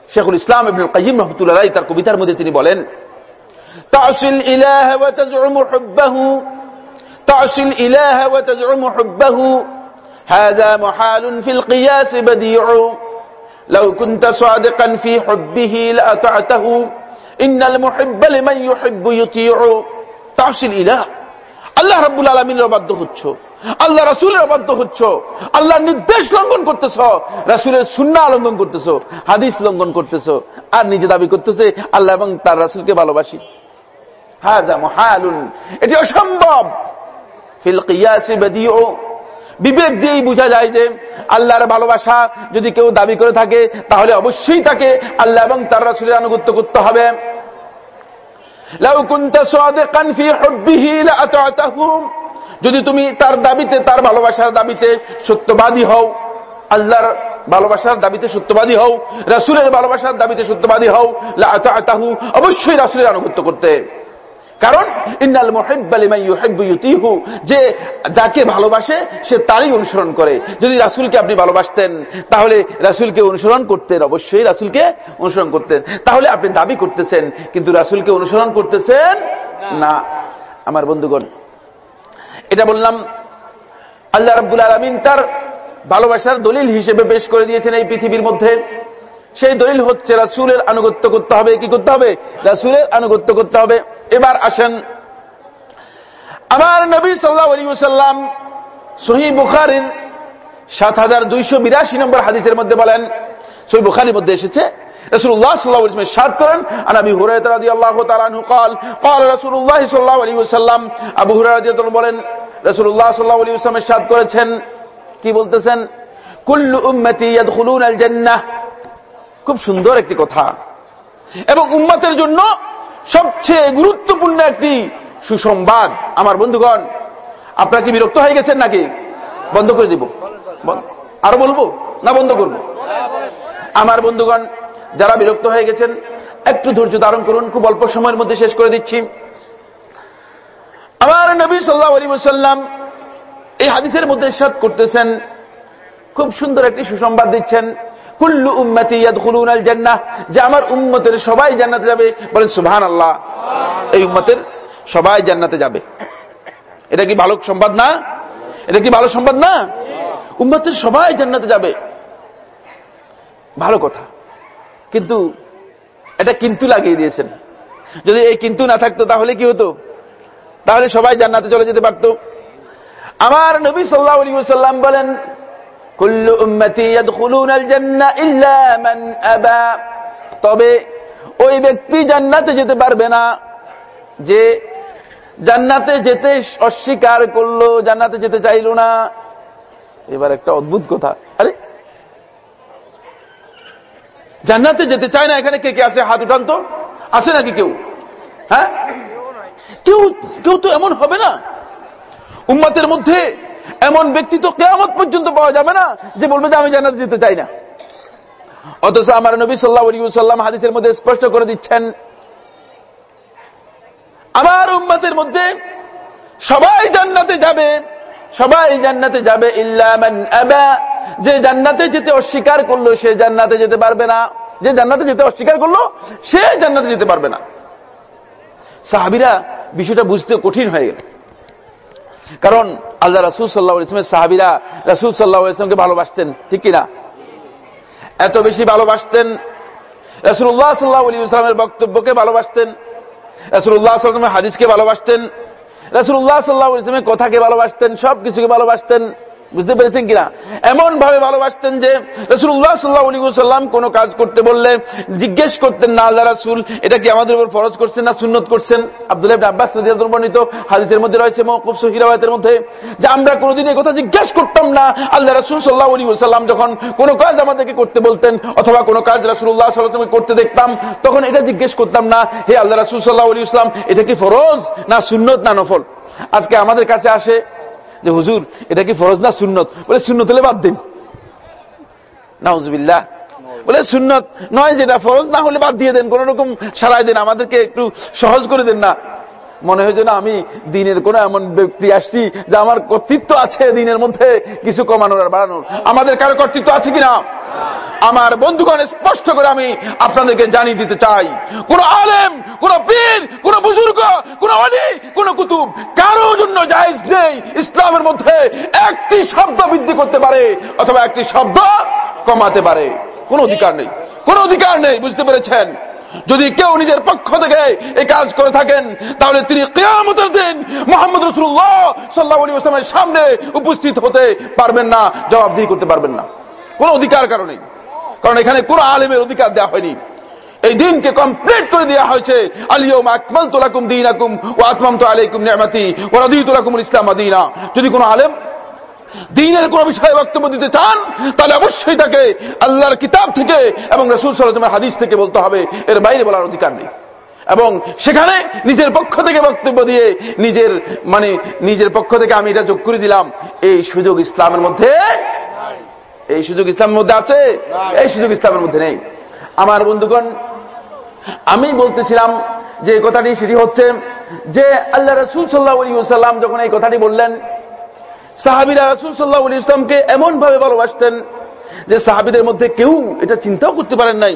শেখুল ইসলাম ইবনুল কাজিম রহমতুল্লাহ তার কবিতার মধ্যে তিনি বলেন تعصي الإله وتزعم حبه تعصي الإله وتزعم حبه هذا محال في القياس بديع لو كنت صادقا في حبه لأطعته إن المحب لمن يحب يطيع تعصي الإله আল্লাহ রাব্বুল আলমিনের অবাধ্য হচ্ছ। আল্লাহ রাসুলের অবাধ্য হচ্ছ। আল্লাহর নির্দেশ লঙ্ঘন করতেছ। রাসুলের সুন্না লঙ্ঘন করতেছ। হাদিস লঙ্ঘন করতেছ। আর নিজে দাবি করতেছে, আল্লাহ এবং তার রাসুলকে ভালোবাসি। হাজা মহালুন। এটি অসম্ভব। বিবেক দিয়েই বোঝা যায় যে আল্লাহর ভালোবাসা যদি কেউ দাবি করে থাকে, তাহলে অবশ্যই তাকে আল্লাহ এবং তার রাসুলের আনুগত্য করতে হবে। যদি তুমি তার দাবিতে, তার ভালোবাসার দাবিতে সত্যবাদী হও, আল্লাহর ভালোবাসার দাবিতে সত্যবাদী হও, রাসূলের ভালোবাসার দাবিতে সত্যবাদী হও লাআতাতাহু অবশ্যই রাসূলের আনুগত্য করতে। কারণ, ইন্নাল ইউতিহু যে যাকে ভালোবাসে, সে তারই অনুসরণ করে। যদি রাসূলকে আপনি ভালোবাসতেন, তাহলে রাসূলকে অনুসরণ করতেন, অবশ্যই রাসূলকে অনুসরণ করতেন। তাহলে আপনি দাবি করতেছেন, কিন্তু রাসূলকে অনুসরণ করতেছেন না। আমার বন্ধুগণ, এটা বললাম, আল্লাহ রাব্বুল আলামিন তার ভালোবাসার দলিল হিসেবে পেশ করে দিয়েছেন এই পৃথিবীর মধ্যে। সেই দলিল হচ্ছে রাসুলের আনুগত্য করতে হবে কি করতে হবে রাসুলের আনুগত্য করতে হবে এবার আসেন আমার নবী সাল্লাহ আলী সাল্লাম সহি বুখারির সাত হাজার দুইশো বিরাশি নম্বর হাদিসের মধ্যে বলেন সহি বুখারির মধ্যে এসেছে রসুল্লাহ সাল্লাহ ইসলামের সাদ করেন আর আবি হুরায়রা রাদিয়াল্লাহু তাআলা আনহু قال قال رسول الله صلى الله عليه وسلم আবু হুরায়রা রাদিয়াল্লাহু বলেন রাসূলুল্লাহ সাল্লাল্লাহু আলাইহি ওয়াসাল্লাম সাদ করেছেন কি বলতেছেন কুল্লু উম্মতি ইয়াদখুলুনা আল জান্নাহ খুব সুন্দর একটি কথা। এবং উম্মতের জন্য সবচেয়ে গুরুত্বপূর্ণ একটি সুসংবাদ। আমার বন্ধুগণ, আপনারা কি বিরক্ত হয়ে গেছেন নাকি? বন্ধ করে দিব। আরও বলব না বন্ধ করব? আমার বন্ধুগণ, যারা বিরক্ত হয়ে গেছেন, একটু ধৈর্য ধারণ করুন। খুব অল্প সময়ের মধ্যে শেষ করে দিচ্ছি। আমার নবী সাল্লাহ আলী সাল্লাম এই হাদিসের মধ্যে সাদ করতেছেন। খুব সুন্দর একটি সুসংবাদ দিচ্ছেন। আমার উম্মতের সবাই জান্নাতে যাবে। বলেন এই উম্মতের সবাই জান্নাতে যাবে। এটা কি ভালো সংবাদ না? এটা কি ভালো সংবাদ না? উম্মতের সবাই জান্নাতে যাবে। ভালো কথা। কিন্তু এটা কিন্তু লাগিয়ে দিয়েছেন। যদি এই কিন্তু না থাকতো, তাহলে কি হতো? তাহলে সবাই জান্নাতে চলে যেতে পারতো। আমার নবী সাল্লাহ সাল্লাম বলেন উম্মতি জান্নাহ ইল্লা মান আবা। তবে ওই ব্যক্তি জান্নাতে যেতে পারবে না। যে জান্নাতে যেতে অস্বীকার করল, জান্নাতে যেতে চাইল না। এবার একটা অদ্ভুত কথা। আরে! জান্নাতে যেতে চায় না, এখানে কে কে আছে? হাত উঠান তো। আছে নাকি কেউ? হ্যাঁ? কেউ কেউ তো এমন হবে না। উম্মাতের মধ্যে এমন ব্যক্তি তো কেয়ামত পর্যন্ত পাওয়া যাবে না যে বলবে যে আমি জান্নাতে যেতে চাই না। অথচ আমার নবী সাল্লাহ সাল্লাম হাদিসের মধ্যে স্পষ্ট করে দিচ্ছেন, আমার উম্মতের মধ্যে সবাই জান্নাতে যাবে, সবাই জান্নাতে যাবে ইল্লামান যে জান্নাতে যেতে অস্বীকার করল, সে জান্নাতে যেতে পারবে না। যে জান্নাতে যেতে অস্বীকার করল, সে জান্নাতে যেতে পারবে না। সাহাবিরা বিষয়টা বুঝতে কঠিন হয়ে গেল। কারণ আল্লাহ রাসুল সাল্লাহ ইসলামের সাহাবিরা রাসুল সাল্লাহ ইসলামকে ভালোবাসতেন, ঠিক কিনা? এত বেশি ভালোবাসতেন রাসুল্লাহ সাল্লাহ আলী ইসলামের বক্তব্যকে ভালোবাসতেন রাসুল্লাহ সাল্লামের হাদিসকে ভালোবাসতেন রাসুল্লাহ সাল্লাহ ইসলামের কথাকে ভালোবাসতেন সব কিছুকে ভালোবাসতেন। বুঝতে পেরেছেন কিনা? এমন ভাবে ভালোবাসতেন যে রসুল্লাহ সাল্লাহ আলী সাল্লাম কোনো কাজ করতে বললে জিজ্ঞেস করতেন, না, আল্লাহ রাসুল, এটা কি আমাদের উপর ফরজ করছেন না সুন্নত করছেন? আব্দুল আব্বাস বর্ণিত হাদিসের মধ্যে রয়েছে সহিহ রাওয়ায়াতের মধ্যে, যে আমরা কোনোদিন কথা জিজ্ঞেস করতাম না, আল্লাহ রাসূল সাল্লাল্লাহু আলাইহি ওয়াসাল্লাম যখন কোনো কাজ আমাদেরকে করতে বলতেন অথবা কোনো কাজ রাসূলুল্লাহ সাল্লাল্লাহু করতে দেখতাম, তখন এটা জিজ্ঞেস করতাম না, হে আল্লাহ রাসূল সাল্লাল্লাহু আলাইহি ওয়াসাল্লাম, এটা কি ফরজ না সুন্নত না নফল? আজকে আমাদের কাছে আসে যে হুজুর, এটা কি ফরজ না সুন্নত? বলে, সুন্নত হলে বাদ দিন। নাউজুবিল্লাহ। বলে, সুন্নত নয় যেটা ফরজ, না হলে বাদ দিয়ে দেন। কোন রকম সারাই দেন, আমাদেরকে একটু সহজ করে দেন না। মনে হয় যেন আমি দিনের কোন এমন ব্যক্তি আসছি যে আমার কর্তৃত্ব আছে দিনের মধ্যে কিছু কমানোর আর বাড়ানোর। আমাদের কারও কর্তৃত্ব আছে কিনা? আমার বন্ধুগণ, স্পষ্ট করে আমি আপনাদেরকে জানিয়ে দিতে চাই। কোন আলেম, কোন পীর, কোন বুজুর্গ, কোন অলি কোন কুতুব কারও জন্য জায়েজ নেই ইসলামের মধ্যে। একটি শব্দ বৃদ্ধি করতে পারে অথবা একটি শব্দ কমাতে পারে। কোন অধিকার নেই। কোন অধিকার নেই, বুঝতে পেরেছেন? যদি কেউ নিজের পক্ষ থেকে এই কাজ করে থাকেন, তাহলে তিনি কেয়ামতের দিন মোহাম্মদ রসুল্লাহ সাল্লাহ আলী সামনে উপস্থিত হতে পারবেন না, জবাবদিহি করতে পারবেন না। কোন অধিকার কারণে কারণ এখানে কোন আলেমের অধিকার দেওয়া হয়নি। এই দিনকে কমপ্লিট করে দেওয়া হয়েছে। আলিয়ম আকমাল তোলাকুম দিন আকুম ও আতমাম তো আলাইকুম নিয়ামাতি ও রদি তোলাকুম ইসলাম আদিনা যদি কোনো আলেম দিনের কোন বিষয়ে বক্তব্য দিতে চান, তাহলে অবশ্যই তাকে আল্লাহর কিতাব থেকে এবং রসুল সাল্লামের হাদিস থেকে বলতে হবে। এর বাইরে বলার অধিকার নেই। এবং সেখানে নিজের পক্ষ থেকে বক্তব্য দিয়ে নিজের মানে নিজের পক্ষ থেকে আমি এটা যোগ করে দিলাম। এই সুযোগ ইসলামের মধ্যে এই সুযোগ ইসলামের মধ্যে আছে? এই সুযোগ ইসলামের মধ্যে নেই। আমার বন্ধুগণ, আমি বলতেছিলাম যে কথাটি, সেটি হচ্ছে যে আল্লাহ রসুল সাল্লাহ আলী সাল্লাম যখন এই কথাটি বললেন, সাহাবিরা রাসুল সাল্লাহ আলী ইসলামকে এমন ভাবে ভালোবাসতেন যে সাহাবিদের মধ্যে কেউ এটা চিন্তাও করতে পারেন নাই।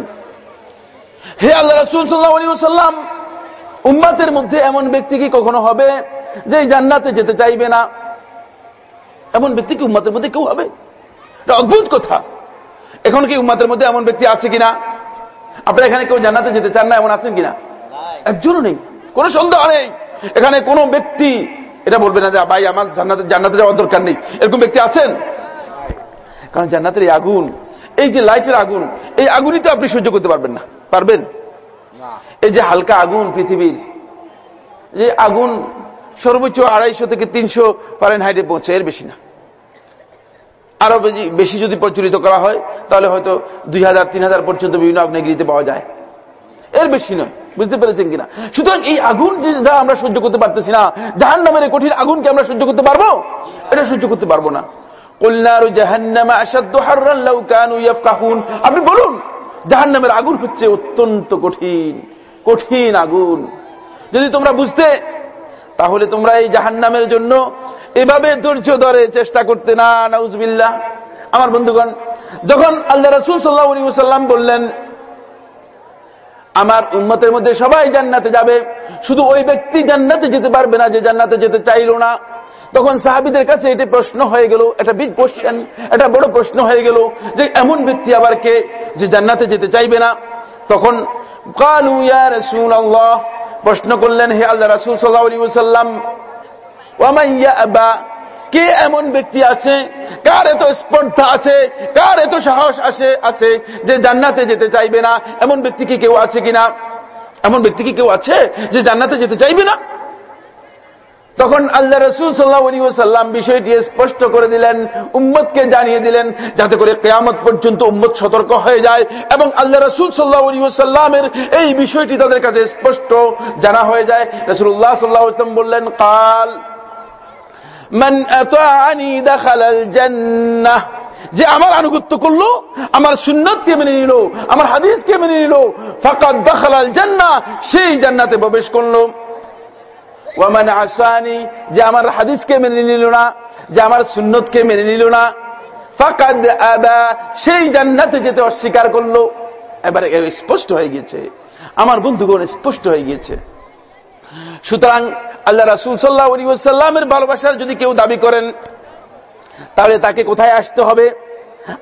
হে আল্লাহ রাসুল সাল্লাহ আলী সাল্লাম উম্মাতের মধ্যে এমন ব্যক্তি কি কখনো হবে যে জান্নাতে যেতে চাইবে না? এমন ব্যক্তি কি উম্মাতের মধ্যে কেউ হবে? অদ্ভুত কথা। এখন কি উম্মাতের মধ্যে এমন ব্যক্তি আছে কিনা? আপনারা এখানে কেউ জান্নাতে যেতে চান না এমন আছেন কিনা? একজনও নেই। কোনো সন্দেহ নেই। এখানে কোনো ব্যক্তি এটা বলবে না যে ভাই আমার জান্নাতে জান্নাতে যাওয়ার দরকার নেই। এরকম ব্যক্তি আছেন? কারণ জান্নাতের এই আগুন এই যে লাইটের আগুন এই আগুনই তো আপনি সহ্য করতে পারবেন না। পারবেন? এই যে হালকা আগুন পৃথিবীর যে আগুন সর্বোচ্চ আড়াইশো থেকে তিনশো ফারেন হাইটে পৌঁছে এর বেশি না। আরও বেশি বেশি যদি প্রচলিত করা হয়, তাহলে হয়তো দুই হাজার, তিন হাজার পর্যন্ত বিভিন্ন আগ্নেয়গিরিতে পাওয়া যায়। এর বেশি নয়। বুঝতে পেরেছেন কিনা? সুতরাং এই আগুন যা আমরা সহ্য করতে পারতেছি না জাহান নামের কঠিন আগুনকে আমরা সহ্য করতে পারব? এটা সহ্য করতে পারব না। আপনি বলুন জাহান নামের আগুন হচ্ছে অত্যন্ত কঠিন কঠিন আগুন। যদি তোমরা বুঝতে, তাহলে তোমরা এই জাহান নামের জন্য এভাবে ধৈর্য ধরে চেষ্টা করতে না, নাউজবিল্লাহ। আমার বন্ধুগণ, যখন আল্লাহ রসুল সাল্লাহ সাল্লাম বললেন, আমার উন্মতের মধ্যে সবাই জান্নাতে যাবে, শুধু ওই ব্যক্তি জান্নাতে যেতে পারবে না যে জান্নাতে যেতে চাইল না। তখন সাহাবিদের কাছে এটি প্রশ্ন হয়ে গেল, একটা বিগ কোশ্চেন একটা বড় প্রশ্ন হয়ে গেল, যে এমন ব্যক্তি আবার কে যে জান্নাতে যেতে চাইবে না? তখন কালু প্রশ্ন করলেন, হে আল্লাহ রাসুল সাল্লাহ সাল্লাম কে এমন ব্যক্তি আছে? কার এত স্পর্ধা আছে? কার এত সাহস আসে, আছে যে জান্নাতে যেতে চাইবে না? এমন ব্যক্তি কি কেউ আছে কিনা? এমন ব্যক্তি কি কেউ আছে যে জান্নাতে যেতে চাইবে না? তখন আল্লাহ রসুল সাল্লাহাম বিষয়টি স্পষ্ট করে দিলেন, উম্মতকে জানিয়ে দিলেন, যাতে করে কেয়ামত পর্যন্ত উম্মত সতর্ক হয়ে যায়। এবং আল্লাহ রসুল সাল্লাহামের এই বিষয়টি তাদের কাছে স্পষ্ট জানা হয়ে যায়। রসুল্লাহ সাল্লাহ বললেন, কাল যে আমার আনুগত্য করল, আমার সুন্নতকে মেনে নিল, আমার হাদিসকে মেনে নিল, ফাকাদ দাখালাল জান্নাহ, সেই জান্নাতে প্রবেশ করল। ওয়ামান আসানি, যে আমার হাদিসকে মেনে নিল না, যে আমার সুন্নতকে মেনে নিল না, ফাকাদ আবা, সেই জান্নাতে যেতে অস্বীকার করল। এবারে স্পষ্ট হয়ে গেছে আমার বন্ধুগণ স্পষ্ট হয়ে গিয়েছে। সুতরাং আল্লাহ রাসুল সাল্লাহ সাল্লামের ভালোবাসার যদি কেউ দাবি করেন, তাহলে তাকে কোথায় আসতে হবে?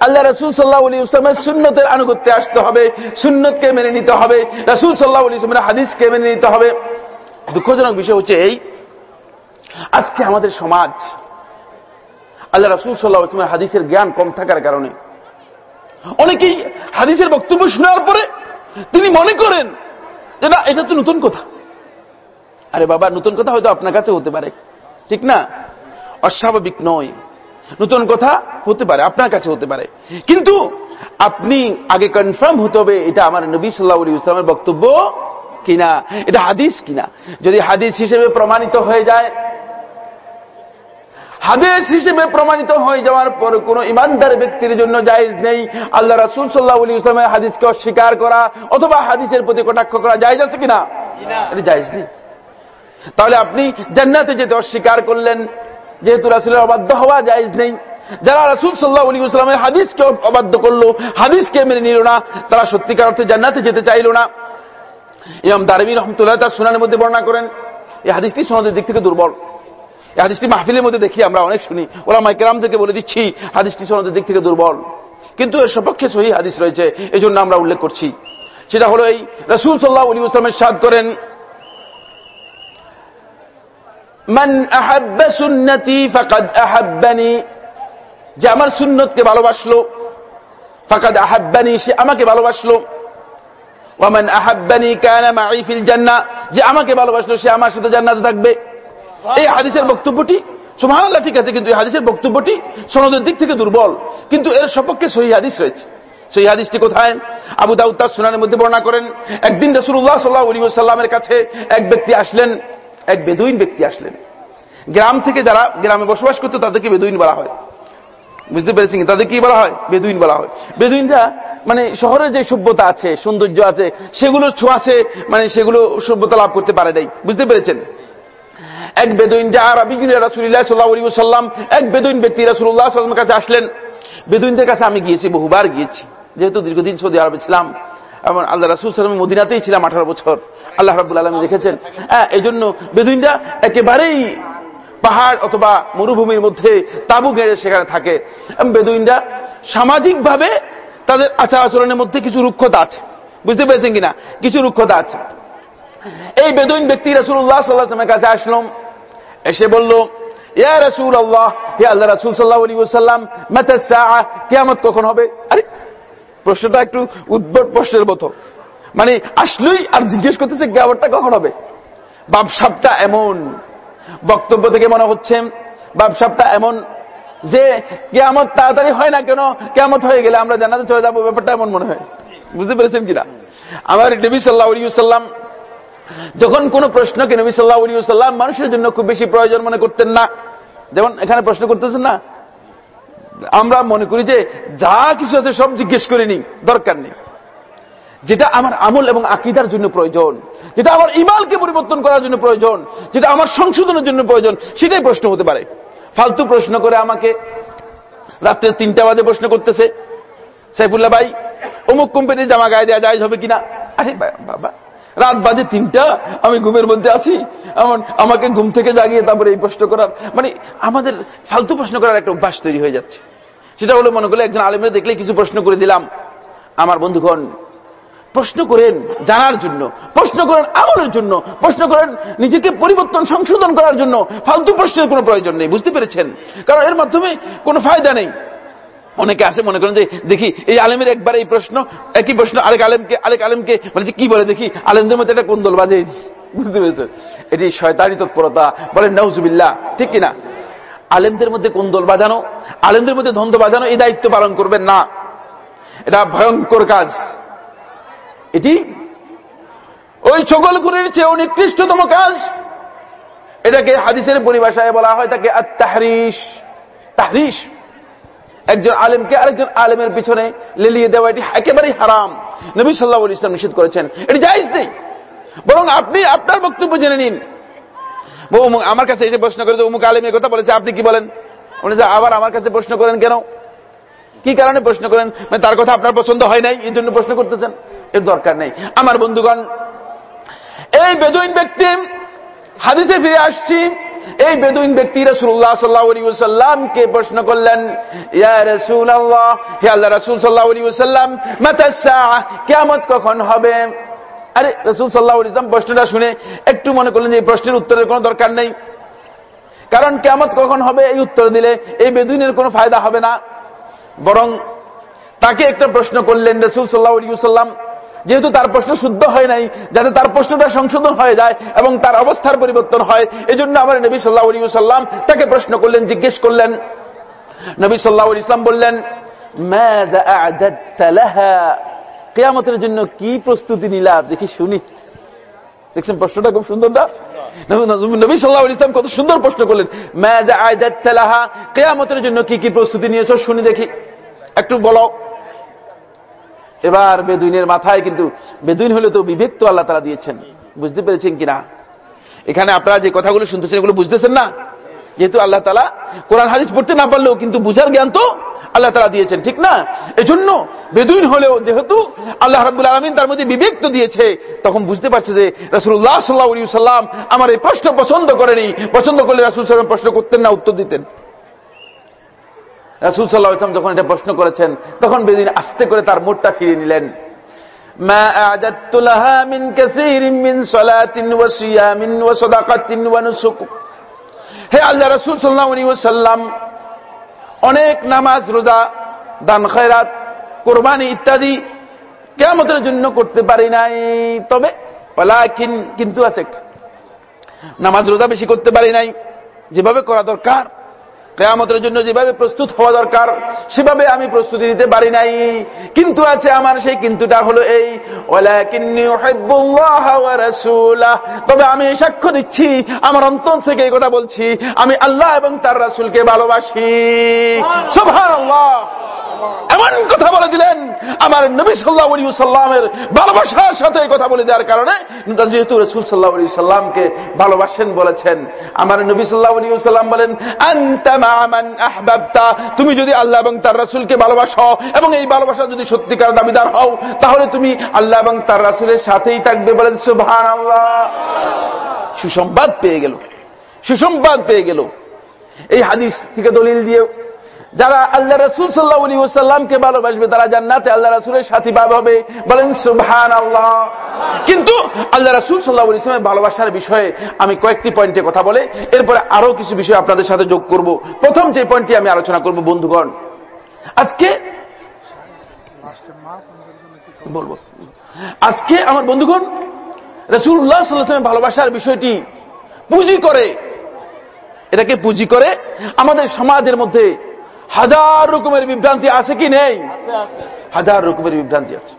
আল্লাহ রসুল সাল্লাহ ইসলামের সুন্নতের আনুগত্যে আসতে হবে, সুন্নতকে মেনে নিতে হবে, রসুল সাল্লাহ ইসলামের হাদিসকে মেনে নিতে হবে। দুঃখজনক বিষয় হচ্ছে এই, আজকে আমাদের সমাজ, আল্লাহ রসুল সাল্লাহ ইসলামের হাদিসের জ্ঞান কম থাকার কারণে, অনেকেই হাদিসের বক্তব্য শোনার পরে তিনি মনে করেন না, এটা তো নতুন কথা। আরে বাবা নতুন কথা হয়তো আপনার কাছে হতে পারে। ঠিক না? অস্বাভাবিক নয়। নতুন কথা হতে পারে আপনার কাছে হতে পারে। কিন্তু আপনি আগে কনফার্ম হতে হবে এটা আমার নবী সাল্লাহ ইসলামের বক্তব্য কিনা এটা হাদিস কিনা? যদি হাদিস হিসেবে প্রমাণিত হয়ে যায় হাদিস হিসেবে প্রমাণিত হয়ে যাওয়ার পর কোন ইমানদার ব্যক্তির জন্য জায়েজ নেই। আল্লাহ রাসুল সাল্লাহ ইসলামের হাদিসকে অস্বীকার করা অথবা হাদিসের প্রতি কটাক্ষ করা জায়েজ আছে কিনা। এটা জায়েজ নেই। তাহলে আপনি জান্নাতে যেতে অস্বীকার করলেন। যেহেতু রাসুলের অবাধ্য হওয়া জায়েজ নেই। যারা রাসুল সাল্লাহ আলী ইসলামের হাদিসকে অবাধ্য করল, হাদিসকে মেনে নিল না, তারা সত্যিকার অর্থে জান্নাতে যেতে চাইল না। ইমাম দারবি রহমতুল্লাহ তার সুনানের মধ্যে বর্ণনা করেন, এই হাদিসটি সনদের দিক থেকে দুর্বল। এই হাদিসটি মাহফিলের মধ্যে দেখি আমরা অনেক শুনি ওরা মাইকেরামদেরকে বলে দিচ্ছি, হাদিসটি সনদের দিক থেকে দুর্বল। কিন্তু এর সপক্ষে সহি হাদিস রয়েছে এই জন্য আমরা উল্লেখ করছি। সেটা হলো এই রসুল সাল্লাহ আলী ইসলামের সাদ করেন মান আহাব্বা সুন্নতি ফাকাদ আহাব্বানি। যে আমার সুন্নতকে ভালোবাসলো, ফাকাদ আহাব্বানি, সে আমাকে ভালোবাসলো। ওয়ামান আহাব্বানি কানা মাই ফিল জান্নাহ, যে আমাকে ভালোবাসলো, সে আমার সাথে জান্নাতে থাকবে। এই হাদিসের বক্তব্যটি, সুবহানাল্লাহ, ঠিক আছে, কিন্তু এই হাদিসের বক্তব্যটি সনদের দিক থেকে দুর্বল। কিন্তু এর সপক্ষে সহি হাদিস রয়েছে। সেই হাদিসটি কোথায়? আবু দাউদ তার সুনানের মধ্যে বর্ণনা করেন, একদিন রাসূলুল্লাহ সাল্লাল্লাহু আলাইহি ওয়াসাল্লামের কাছে এক ব্যক্তি আসলেন এক বেদুইন ব্যক্তি আসলেন। গ্রাম থেকে যারা গ্রামে বসবাস করতো, তাদেরকে বেদুইন বলা হয়। বুঝতে পেরেছি তাদের কি বলা হয়, বেদুইন বলা হয়। বেদুইনরা মানে শহরের যে সভ্যতা আছে, সৌন্দর্য আছে, সেগুলো ছোঁয়াশে মানে সেগুলো সভ্যতা লাভ করতে পারে নাই। বুঝতে পেরেছেন? এক বেদুইন যা আরবিগুন রাসুল্লাহ সাল্লাহ সাল্লাম এক বেদুইন ব্যক্তি রাসুল্লাহ সাল্লামের কাছে আসলেন। বেদুইনদের কাছে আমি গিয়েছি, বহুবার গিয়েছি। যেহেতু দীর্ঘদিন সৌদি আরবে ছিলাম এবং আল্লাহ রাসুল সাল্লাম মদিনাতেই ছিলাম আঠারো বছর। আল্লাহ রাবুল আলম রেখেছেন। হ্যাঁ এই জন্য বেদুইনরা একেবারেই পাহাড় অথবা মরুভূমির মধ্যে তাবু গেড়ে সেখানে থাকে। বেদুইনরা সামাজিকভাবে তাদের আচার আচরণের মধ্যে কিছু রুক্ষতা আছে। বুঝতে পেরেছেন কিনা? কিছু রুক্ষতা আছে। এই বেদুইন ব্যক্তি রাসুল্লাহ সাল্লাহামের কাছে আসলাম এসে বলল, ইয়া রাসুল আল্লাহ হে আল্লাহ রাসুল সাল্লাহ আলী কেয়ামত কখন হবে? আরে, প্রশ্নটা একটু উদ্ভট প্রশ্নের মতো। মানে আসলেই আর জিজ্ঞেস করতেছে কেয়ামতটা কখন হবে? বাপসাপটা এমন। বক্তব্য থেকে মনে হচ্ছে বাপসাপটা এমন যে কেয়ামত তাড়াতাড়ি হয় না কেন? কেয়ামত হয়ে গেলে আমরা জানাতে চলে যাব, ব্যাপারটা এমন মনে হয়। বুঝতে পেরেছেন কিনা? আমার নবী সাল্লাহ সাল্লাম যখন কোন প্রশ্নকে নবী সাল্লাহ সাল্লাম মানুষের জন্য খুব বেশি প্রয়োজন মনে করতেন না। যেমন এখানে প্রশ্ন করতেছেন না? আমরা মনে করি যে যা কিছু আছে সব জিজ্ঞেস করিনি, দরকার নেই। যেটা আমার আমল এবং আকিদার জন্য প্রয়োজন, যেটা আমার ইমালকে পরিবর্তন করার জন্য প্রয়োজন, যেটা আমার সংশোধনের জন্য প্রয়োজন, সেটাই প্রশ্ন হতে পারে। ফালতু প্রশ্ন করে আমাকে রাত্রে তিনটা বাজে প্রশ্ন করতেছে, সাইফুল্লাহ ভাই, অমুক কোম্পানির জামা গায়ে দেওয়া যায় হবে কিনা? আরে বাবা, রাত বাজে তিনটা, আমি ঘুমের মধ্যে আছি এমন আমাকে ঘুম থেকে জাগিয়ে তারপরে এই প্রশ্ন করার মানে আমাদের ফালতু প্রশ্ন করার একটা অভ্যাস তৈরি হয়ে যাচ্ছে। সেটা হলো মনে করলে একজন আলেমের দেখলে কিছু প্রশ্ন করে দিলাম। আমার বন্ধুগণ প্রশ্ন করেন জানার জন্য, প্রশ্ন করেন আমলের জন্য, প্রশ্ন করেন নিজেকে পরিবর্তন, সংশোধন করার জন্য ফালতু প্রশ্নের কোনো প্রয়োজন নেই, বুঝতে পেরেছেন? কারণ এর মাধ্যমে কোনো ফায়দা নেই। অনেকে আসে মনে করেন যে, দেখি, এই আলেমের একবার এই প্রশ্ন, একই প্রশ্ন আরেক আলেমকে আরেক আলেমকে মানে কি বলে দেখি, আলেমদের মধ্যে একটা কোন্দল বাজে। বুঝতে পেরেছেন? এটি শয়তানি তৎপরতা। বলেন নৌজুবিল্লা ঠিক কিনা? আলেমদের মধ্যে কোন্দল বাজানো, আলেমদের মধ্যে ধন্দ বাজানো, এই দায়িত্ব পালন করবেন না। এটা ভয়ঙ্কর কাজ। এটি ওই ছগলগুলির চেয়েও নিকৃষ্টতম কাজ। এটাকে হাদিসের পরিভাষায় বলা হয় তাকে তাহরিস তাহরিস একজন আলেমকে আরেকজন আলেমের পিছনে লেলিয়ে দেওয়া এটি একেবারেই হারাম। নবী সাল্লাহ ইসলাম নিষেধ করেছেন। এটি জায়জ নেই। বরং আপনি আপনার বক্তব্য জেনে নিন। আমার কাছে এসে প্রশ্ন করে অমুক আলেম কথা বলেছে, আপনি কি বলেন? উনি যে আবার আমার কাছে প্রশ্ন করেন কেন? কি কারণে প্রশ্ন করেন? মানে তার কথা আপনার পছন্দ হয় নাই, এই জন্য প্রশ্ন করতেছেন। এর দরকার নেই। আমার বন্ধুগণ, এই বেদুইন ব্যক্তি, হাদিসে ফিরে আসছি। এই বেদুইন ব্যক্তি রসুল্লাহ সাল্লাহামকে প্রশ্ন করলেন আল্লাহ রসুল সাল্লাহাম কেমত কখন হবে? আরে, রসুল সাল্লাহ ইসলাম প্রশ্নটা শুনে একটু মনে করলেন যে এই প্রশ্নের উত্তরের কোনো দরকার নেই। কারণ কেমত কখন হবে এই উত্তর দিলে এই বেদুইনের কোনো ফায়দা হবে না। বরং তাকে একটা প্রশ্ন করলেন রসুল সাল্লাহ সাল্লাম যেহেতু তার প্রশ্ন শুদ্ধ হয় নাই, যাতে তার প্রশ্নটা সংশোধন হয়ে যায় এবং তার অবস্থার পরিবর্তন হয় এই জন্য আমার নবী সাল্লাহ আলী সাল্লাম তাকে প্রশ্ন করলেন, জিজ্ঞেস করলেন। নবী সাল্লাহ ইসলাম বললেন কেয়ামতের জন্য কি প্রস্তুতি নিলা? দেখি শুনি। দেখছেন প্রশ্নটা খুব সুন্দর না? নবী সাল্লাহ ইসলাম কত সুন্দর প্রশ্ন করলেন। কেয়ামতের জন্য কি কি প্রস্তুতি নিয়েছ? শুনি দেখি। একটু বলো এবার বেদুইনের মাথায় কিন্তু, বেদুইন হলে তো বিবেক তো আল্লাহ তারা দিয়েছেন। বুঝতে পেরেছেন কিনা? এখানে আপনারা যে কথাগুলো শুনতেছেন, এগুলো বুঝতেছেন না? যেহেতু আল্লাহ তালা কোরআন, হাদিস পড়তে না পারলেও কিন্তু বুঝার জ্ঞান তো আল্লাহ তালা দিয়েছেন, ঠিক না? এজন্য বেদুইন হলেও যেহেতু আল্লাহ রাবুল আলমিন তার মধ্যে বিবেক তো দিয়েছে, তখন বুঝতে পারছে যে রাসুল্লাহ সাল্লাহ সাল্লাম আমার এই প্রশ্ন পছন্দ করেনি। পছন্দ করলে রাসুল সাল্লাম প্রশ্ন করতেন না, উত্তর দিতেন। রাসুল সাল্লাহ ইসলাম যখন এটা প্রশ্ন করেছেন তখন বেদিন আস্তে করে তার মুখটা ফিরিয়ে নিলেন ما أعددت لها من كثير من صلاة وصيام وصدقة ونسك হে আল্লাহ রসুল সাল্লাহ সাল্লাম অনেক নামাজ রোজা দান খয়রাত কোরবানি ইত্যাদি কেমতের জন্য করতে পারি নাই তবে কিন্তু আছে নামাজ রোজা বেশি করতে পারি নাই যেভাবে করা দরকার কেয়ামতের জন্য যেভাবে প্রস্তুত হওয়া দরকার, সেভাবে আমি প্রস্তুতি নিতে পারি নাই। কিন্তু আছে আমার, সেই কিন্তুটা হলো এই তবে আমি সাক্ষ্য দিচ্ছি, আমার অন্তর থেকে এই কথা বলছি, আমি আল্লাহ এবং তার রাসুলকে ভালোবাসি। সোভার আল্লাহ এমন কথা বলে দিলেন, আমার নবী সাল্লাহ সাল্লামের ভালোবাসার সাথে কথা বলে দেওয়ার কারণে যেহেতু রসুল সাল্লাহ সাল্লামকে ভালোবাসেন বলেছেন, আমার নবী সাল্লাহ সাল্লাম বলেন আহবাবতা তুমি যদি আল্লাহ এবং তার রাসুলকে ভালোবাসো এবং এই ভালোবাসা যদি সত্যিকার দাবিদার হও, তাহলে তুমি আল্লাহ এবং তার রাসুলের সাথেই থাকবে বলেন সুভান আল্লাহ সুসংবাদ পেয়ে গেল। সুসংবাদ পেয়ে গেল। এই হাদিস থেকে দলিল দিয়ে যারা আল্লাহ রসুল সাল্লাহ সাল্লামকে ভালোবাসবে, তারা জান্নাতে আল্লাহ রসুলের সাথী হবে। বলেন সুবহান আল্লাহ কিন্তু আল্লাহ রসুল সাল্লাহ ইসলামের ভালোবাসার বিষয়ে আমি কয়েকটি পয়েন্টে কথা বলে, এরপরে আরও কিছু বিষয় আপনাদের সাথে যোগ করব। প্রথম যে পয়েন্টটি আমি আলোচনা করব, বন্ধুগণ, আজকে বলব, আজকে আমার বন্ধুগণ রসুল্লাহ সাল্লামের ভালোবাসার বিষয়টি পুঁজি করে। এটাকে পুঁজি করে আমাদের সমাজের মধ্যে হাজার রকমের বিভ্রান্তি আছে কি নেই? হাজার রকমের বিভ্রান্তি আছে।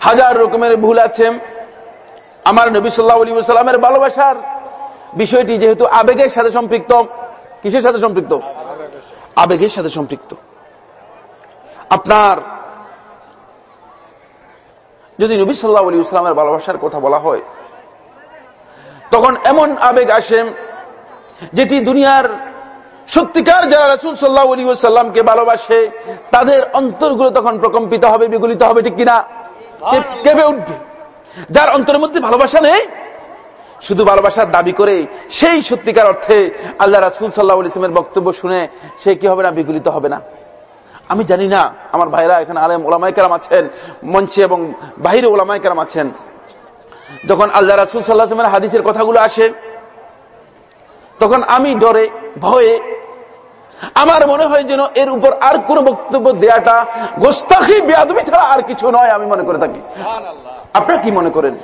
হাজার রকমের ভুল আছে। আমার নবী সাল্লাহ আলী সাল্লামের ভালোবাসার বিষয়টি যেহেতু আবেগের সাথে সম্পৃক্ত কিসের সাথে সম্পৃক্ত? আবেগের সাথে সম্পৃক্ত। আপনার যদি নবী সাল্লাহ আলী ইসলামের ভালোবাসার কথা বলা হয় তখন এমন আবেগ আসে যেটি দুনিয়ার সত্যিকার যারা রসুল সাল্লাহ আলী সাল্লামকে ভালোবাসে তাদের অন্তরগুলো তখন প্রকম্পিত হবে বিগলিত হবে ঠিক কিনা? কেঁপে উঠবে? যার অন্তরের মধ্যে ভালোবাসা নেই শুধু ভালোবাসার দাবি করে সেই সত্যিকার অর্থে আল্লাহ রাসুল সাল্লাহ ইসলামের বক্তব্য শুনে সে কি হবে না বিগলিত হবে না? আমি জানি না আমার ভাইরা এখানে আলেম ওলামাইকারাম আছেন মঞ্চে এবং বাহিরে ওলামাইকারাম আছেন। যখন আল্লাহ রাসুল সাল্লাহামের হাদিসের কথাগুলো আসে তখন আমি ডরে ভয়ে আমার মনে হয় যেন এর উপর আর কোন বক্তব্য দেয়াটা গোস্তাখি বেয়াদবি ছাড়া আর কিছু নয় আমি মনে করে থাকি। আপনারা কি মনে করেন?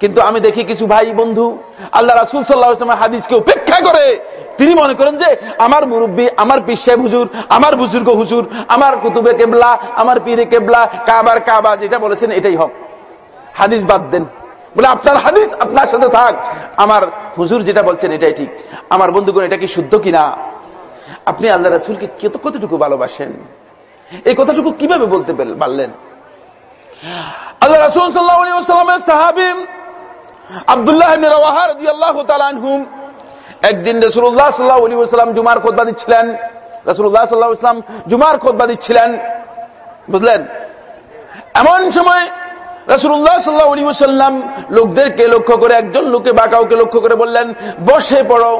কিন্তু আমি দেখি কিছু ভাই বন্ধু আল্লাহ রাসুল সাল্লাহ হাদিসকে উপেক্ষা করে। তিনি মনে করেন যে আমার মুরব্বী আমার পিসাব হুজুর আমার বুজুর্গ হুজুর আমার কুতুবে কেবলা আমার পীরে কেবলা কাবার কাবা যেটা বলেছেন এটাই হক। হাদিস বাদ দেন। বলে আপনার হাদিস আপনার সাথে থাক। আমার হুজুর যেটা বলছেন এটাই ঠিক। আমার বন্ধুগণ এটা কি শুদ্ধ কিনা? আপনি আল্লাহ রাসুলকে কত কতটুকু ভালোবাসেন? এই কথাটুকু কীভাবে বলতে পারলেন? আল্লাহ রাসুল সাল্লাহামের সাহাবিম আবদুল্লাহ একদিন রসুল্লাহ সাল্লাহ সাল্লাম জুমার খোদবা দিচ্ছিলেন। রসুল্লাহ সাল্লাহ ইসলাম জুমার খোদবা দিচ্ছিলেন। বুঝলেন? এমন সময় রসুল্লাহ সাল্লাহ সাল্লাম লোকদেরকে লক্ষ্য করে একজন লোকে বা কাউকে লক্ষ্য করে বললেন, বসে পড়ো।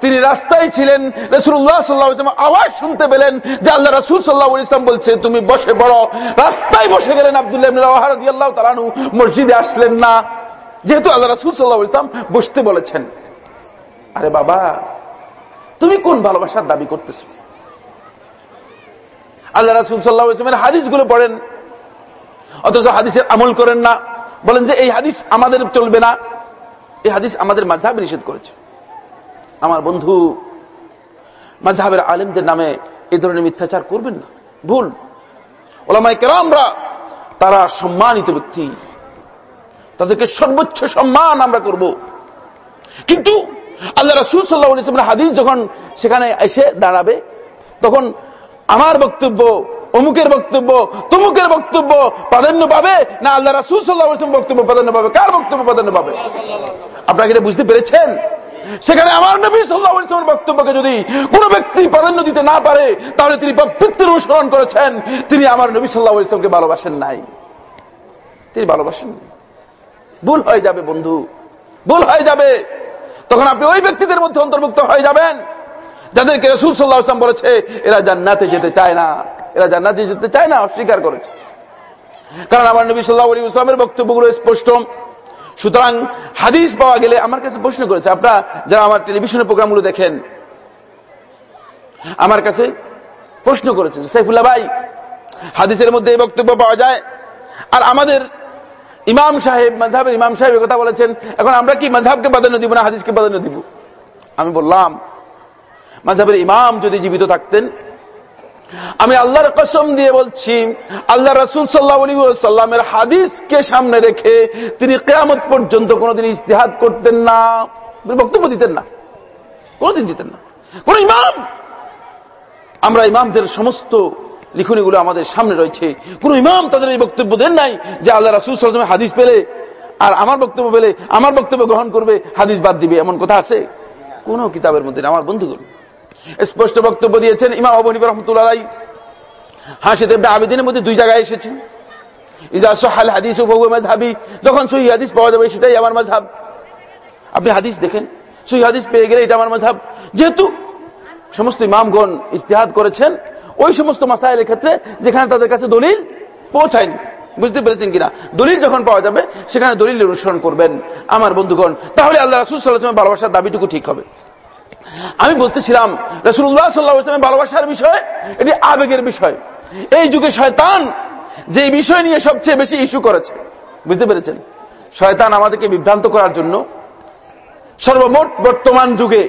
তিনি রাস্তায় ছিলেন আওয়াজ শুনতে পেলেন যে আল্লাহ বলছে, তুমি বসে রাস্তায় বসে গেলেন আবদুল্লাহ মসজিদে আসলেন না। যেহেতু আল্লাহ বসতে বলেছেন। আরে বাবা, তুমি কোন ভালোবাসার দাবি করতেছ? আল্লাহ রাসুল সাল্লাহ ইসলামের হাদিসগুলো পড়েন, অথচ হাদিসের আমল করেন না। বলেন যে এই হাদিস আমাদের চলবে না। এই হাদিস আমাদের মাঝহাবে নিষেধ করেছে। আমার বন্ধু মাঝহাবের আলেমদের নামে এই ধরনের মিথ্যাচার করবেন না। ভুল। ওলামাই কেরামরা তারা সম্মানিত ব্যক্তি। তাদেরকে সর্বোচ্চ সম্মান আমরা করব। কিন্তু আল্লাহ রসুল সাল্লাহ হাদিস যখন সেখানে এসে দাঁড়াবে, তখন আমার বক্তব্য, অমুকের বক্তব্য, তমুকের বক্তব্য প্রাধান্য পাবে না আল্লাহ রাসুল সাল্লাহ বক্তব্য প্রাধান্য পাবে? কার বক্তব্য প্রাধান্য পাবে? আপনারা এটা বুঝতে পেরেছেন? সেখানে আমার নবী সাল্লাহ ইসলামের বক্তব্যকে যদি কোন ব্যক্তি প্রাধান্য দিতে না পারে, তাহলে তিনি প্রবৃত্তির অনুসরণ করেছেন। তিনি আমার নবী সাল্লাহ ইসলামকে ভালোবাসেন নাই। তিনি ভালোবাসেন ভুল হয়ে যাবে, বন্ধু। ভুল হয়ে যাবে। তখন আপনি ওই ব্যক্তিদের মধ্যে অন্তর্ভুক্ত হয়ে যাবেন। যাদেরকে রসুল সাল্লাহ ইসলাম বলেছে, এরা জান্নাতে যেতে চায় না। এরা জান্নাতে যেতে চায় না, অস্বীকার করেছে। কারণ আমার নবী সাল্লাহ ইসলামের বক্তব্যগুলো স্পষ্ট। সুতরাং হাদিস পাওয়া গেলে আমার কাছে প্রশ্ন করেছে, আপনারা যারা আমার টেলিভিশনের প্রোগ্রামগুলো দেখেন, আমার কাছে প্রশ্ন করেছেন সাইফুল্লাহ ভাই, হাদিসের মধ্যে এই বক্তব্য পাওয়া যায়? আর আমাদের ইমাম সাহেব মাঝহাবের ইমাম সাহেব কথা বলেছেন, এখন আমরা কি মাঝহাবকে প্রাধান্য দিব না হাদিসকে প্রাধান্য দিব? আমি বললাম মাঝহাবের ইমাম যদি জীবিত থাকতেন আমি আল্লাহর কসম দিয়ে বলছি, আল্লাহ রসুল সাল্লাহ সাল্লামের হাদিসকে সামনে রেখে তিনি কেয়ামত পর্যন্ত কোনোদিন ইস্তেহাদ করতেন না বক্তব্য দিতেন না, কোনোদিন দিতেন না। কোন ইমাম! আমরা ইমামদের সমস্ত লিখনিগুলো আমাদের সামনে রয়েছে। কোন ইমাম তাদের এই বক্তব্য দেন নাই যে আল্লাহ রাসুল সাল্লামের হাদিস পেলে, আর আমার বক্তব্য পেলে, আমার বক্তব্য গ্রহণ করবে, হাদিস বাদ দিবে, এমন কথা আছে? কোন কিতাবের মধ্যে আমার বন্ধুগুলো স্পষ্ট বক্তব্য দিয়েছেন ইমাম হানিফা রহমতুল্লাহ হাসিদ ইবনে আবেদিনের মধ্যে দুই জায়গায় এসেছে ইজা সহাল হাদিস মাযহাবি। যখন সহি হাদিস পাওয়া যাবে, সেটাই আমার মাযহাব। আপনি হাদিস দেখেন, সহি হাদিস পেয়ে গেলে এটা আমার মাযহাব। যেহেতু সমস্ত ইমামগণ ইস্তেহাদ করেছেন, ওই সমস্ত মাসাইলের ক্ষেত্রে যেখানে তাদের কাছে দলিল পৌঁছায়নি। বুঝতে পেরেছেন কিনা? দলিল যখন পাওয়া যাবে, সেখানে দলিল অনুসরণ করবেন। আমার বন্ধুগণ, তাহলে আল্লাহ রাসুল সাল্লাহ ভালোবাসার দাবিটুকু ঠিক হবে। আমি বলতেছিলাম রসুল্লাহ সাল্লাহ ইসলামের ভালোবাসার বিষয়, এটি আবেগের বিষয়। এই যুগে শয়তান যে বিষয় নিয়ে সবচেয়ে বেশি ইস্যু করেছে, বুঝতে পেরেছেন? শয়তান আমাদেরকে বিভ্রান্ত করার জন্য সর্বমোট বর্তমান যুগে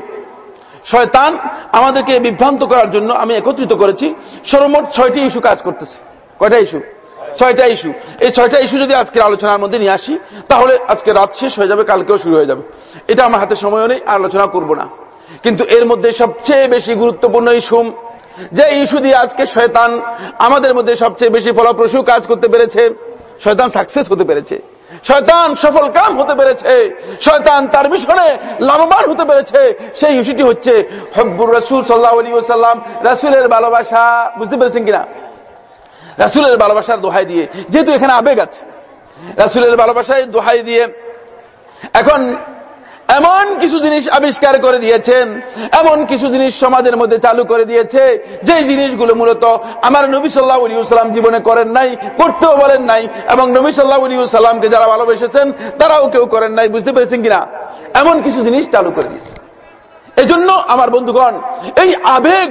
শয়তান আমাদেরকে বিভ্রান্ত করার জন্য আমি একত্রিত করেছি, সর্বমোট ছয়টি ইস্যু কাজ করতেছে। কয়টা ইস্যু? ছয়টা ইস্যু। এই ছয়টা ইস্যু যদি আজকের আলোচনার মধ্যে নিয়ে আসি, তাহলে আজকে রাত শেষ হয়ে যাবে, কালকেও শুরু হয়ে যাবে। এটা আমার হাতে সময় নেই আলোচনা করব না। কিন্তু এর মধ্যে সবচেয়ে বেশি গুরুত্বপূর্ণ ইস্যু যে ইস্যু দিয়ে আজকে শয়তান আমাদের মধ্যে সবচেয়ে বেশি ফলপ্রসূ কাজ করতে পেরেছে, শয়তান সাকসেস হতে পেরেছে, শয়তান সফল কাম হতে পেরেছে, শয়তান তার মিশনে লাভবান হতে পেরেছে, সেই ইস্যুটি হচ্ছে হব্বুর রসুল সাল্লাহ আলী সাল্লাম রাসুলের ভালোবাসা, বুঝতে পেরেছেন কিনা? রাসুলের ভালোবাসার দোহাই দিয়ে, যেহেতু এখানে আবেগ আছে, রাসুলের ভালোবাসায় দোহাই দিয়ে, এখন এমন কিছু জিনিস আবিষ্কার করে দিয়েছেন, এমন কিছু জিনিস সমাজের মধ্যে চালু করে দিয়েছে যে জিনিসগুলো মূলত আমার নবী সাল্লাহ সাল্লাম জীবনে করেন নাই, করতেও বলেন নাই, এবং নবী সাল্লাহ সাল্লামকে যারা ভালোবেসেছেন, তারাও কেউ করেন নাই, বুঝতে পেরেছেন কিনা? এমন কিছু জিনিস চালু করে দিয়েছে। এই জন্য আমার বন্ধুগণ, এই আবেগ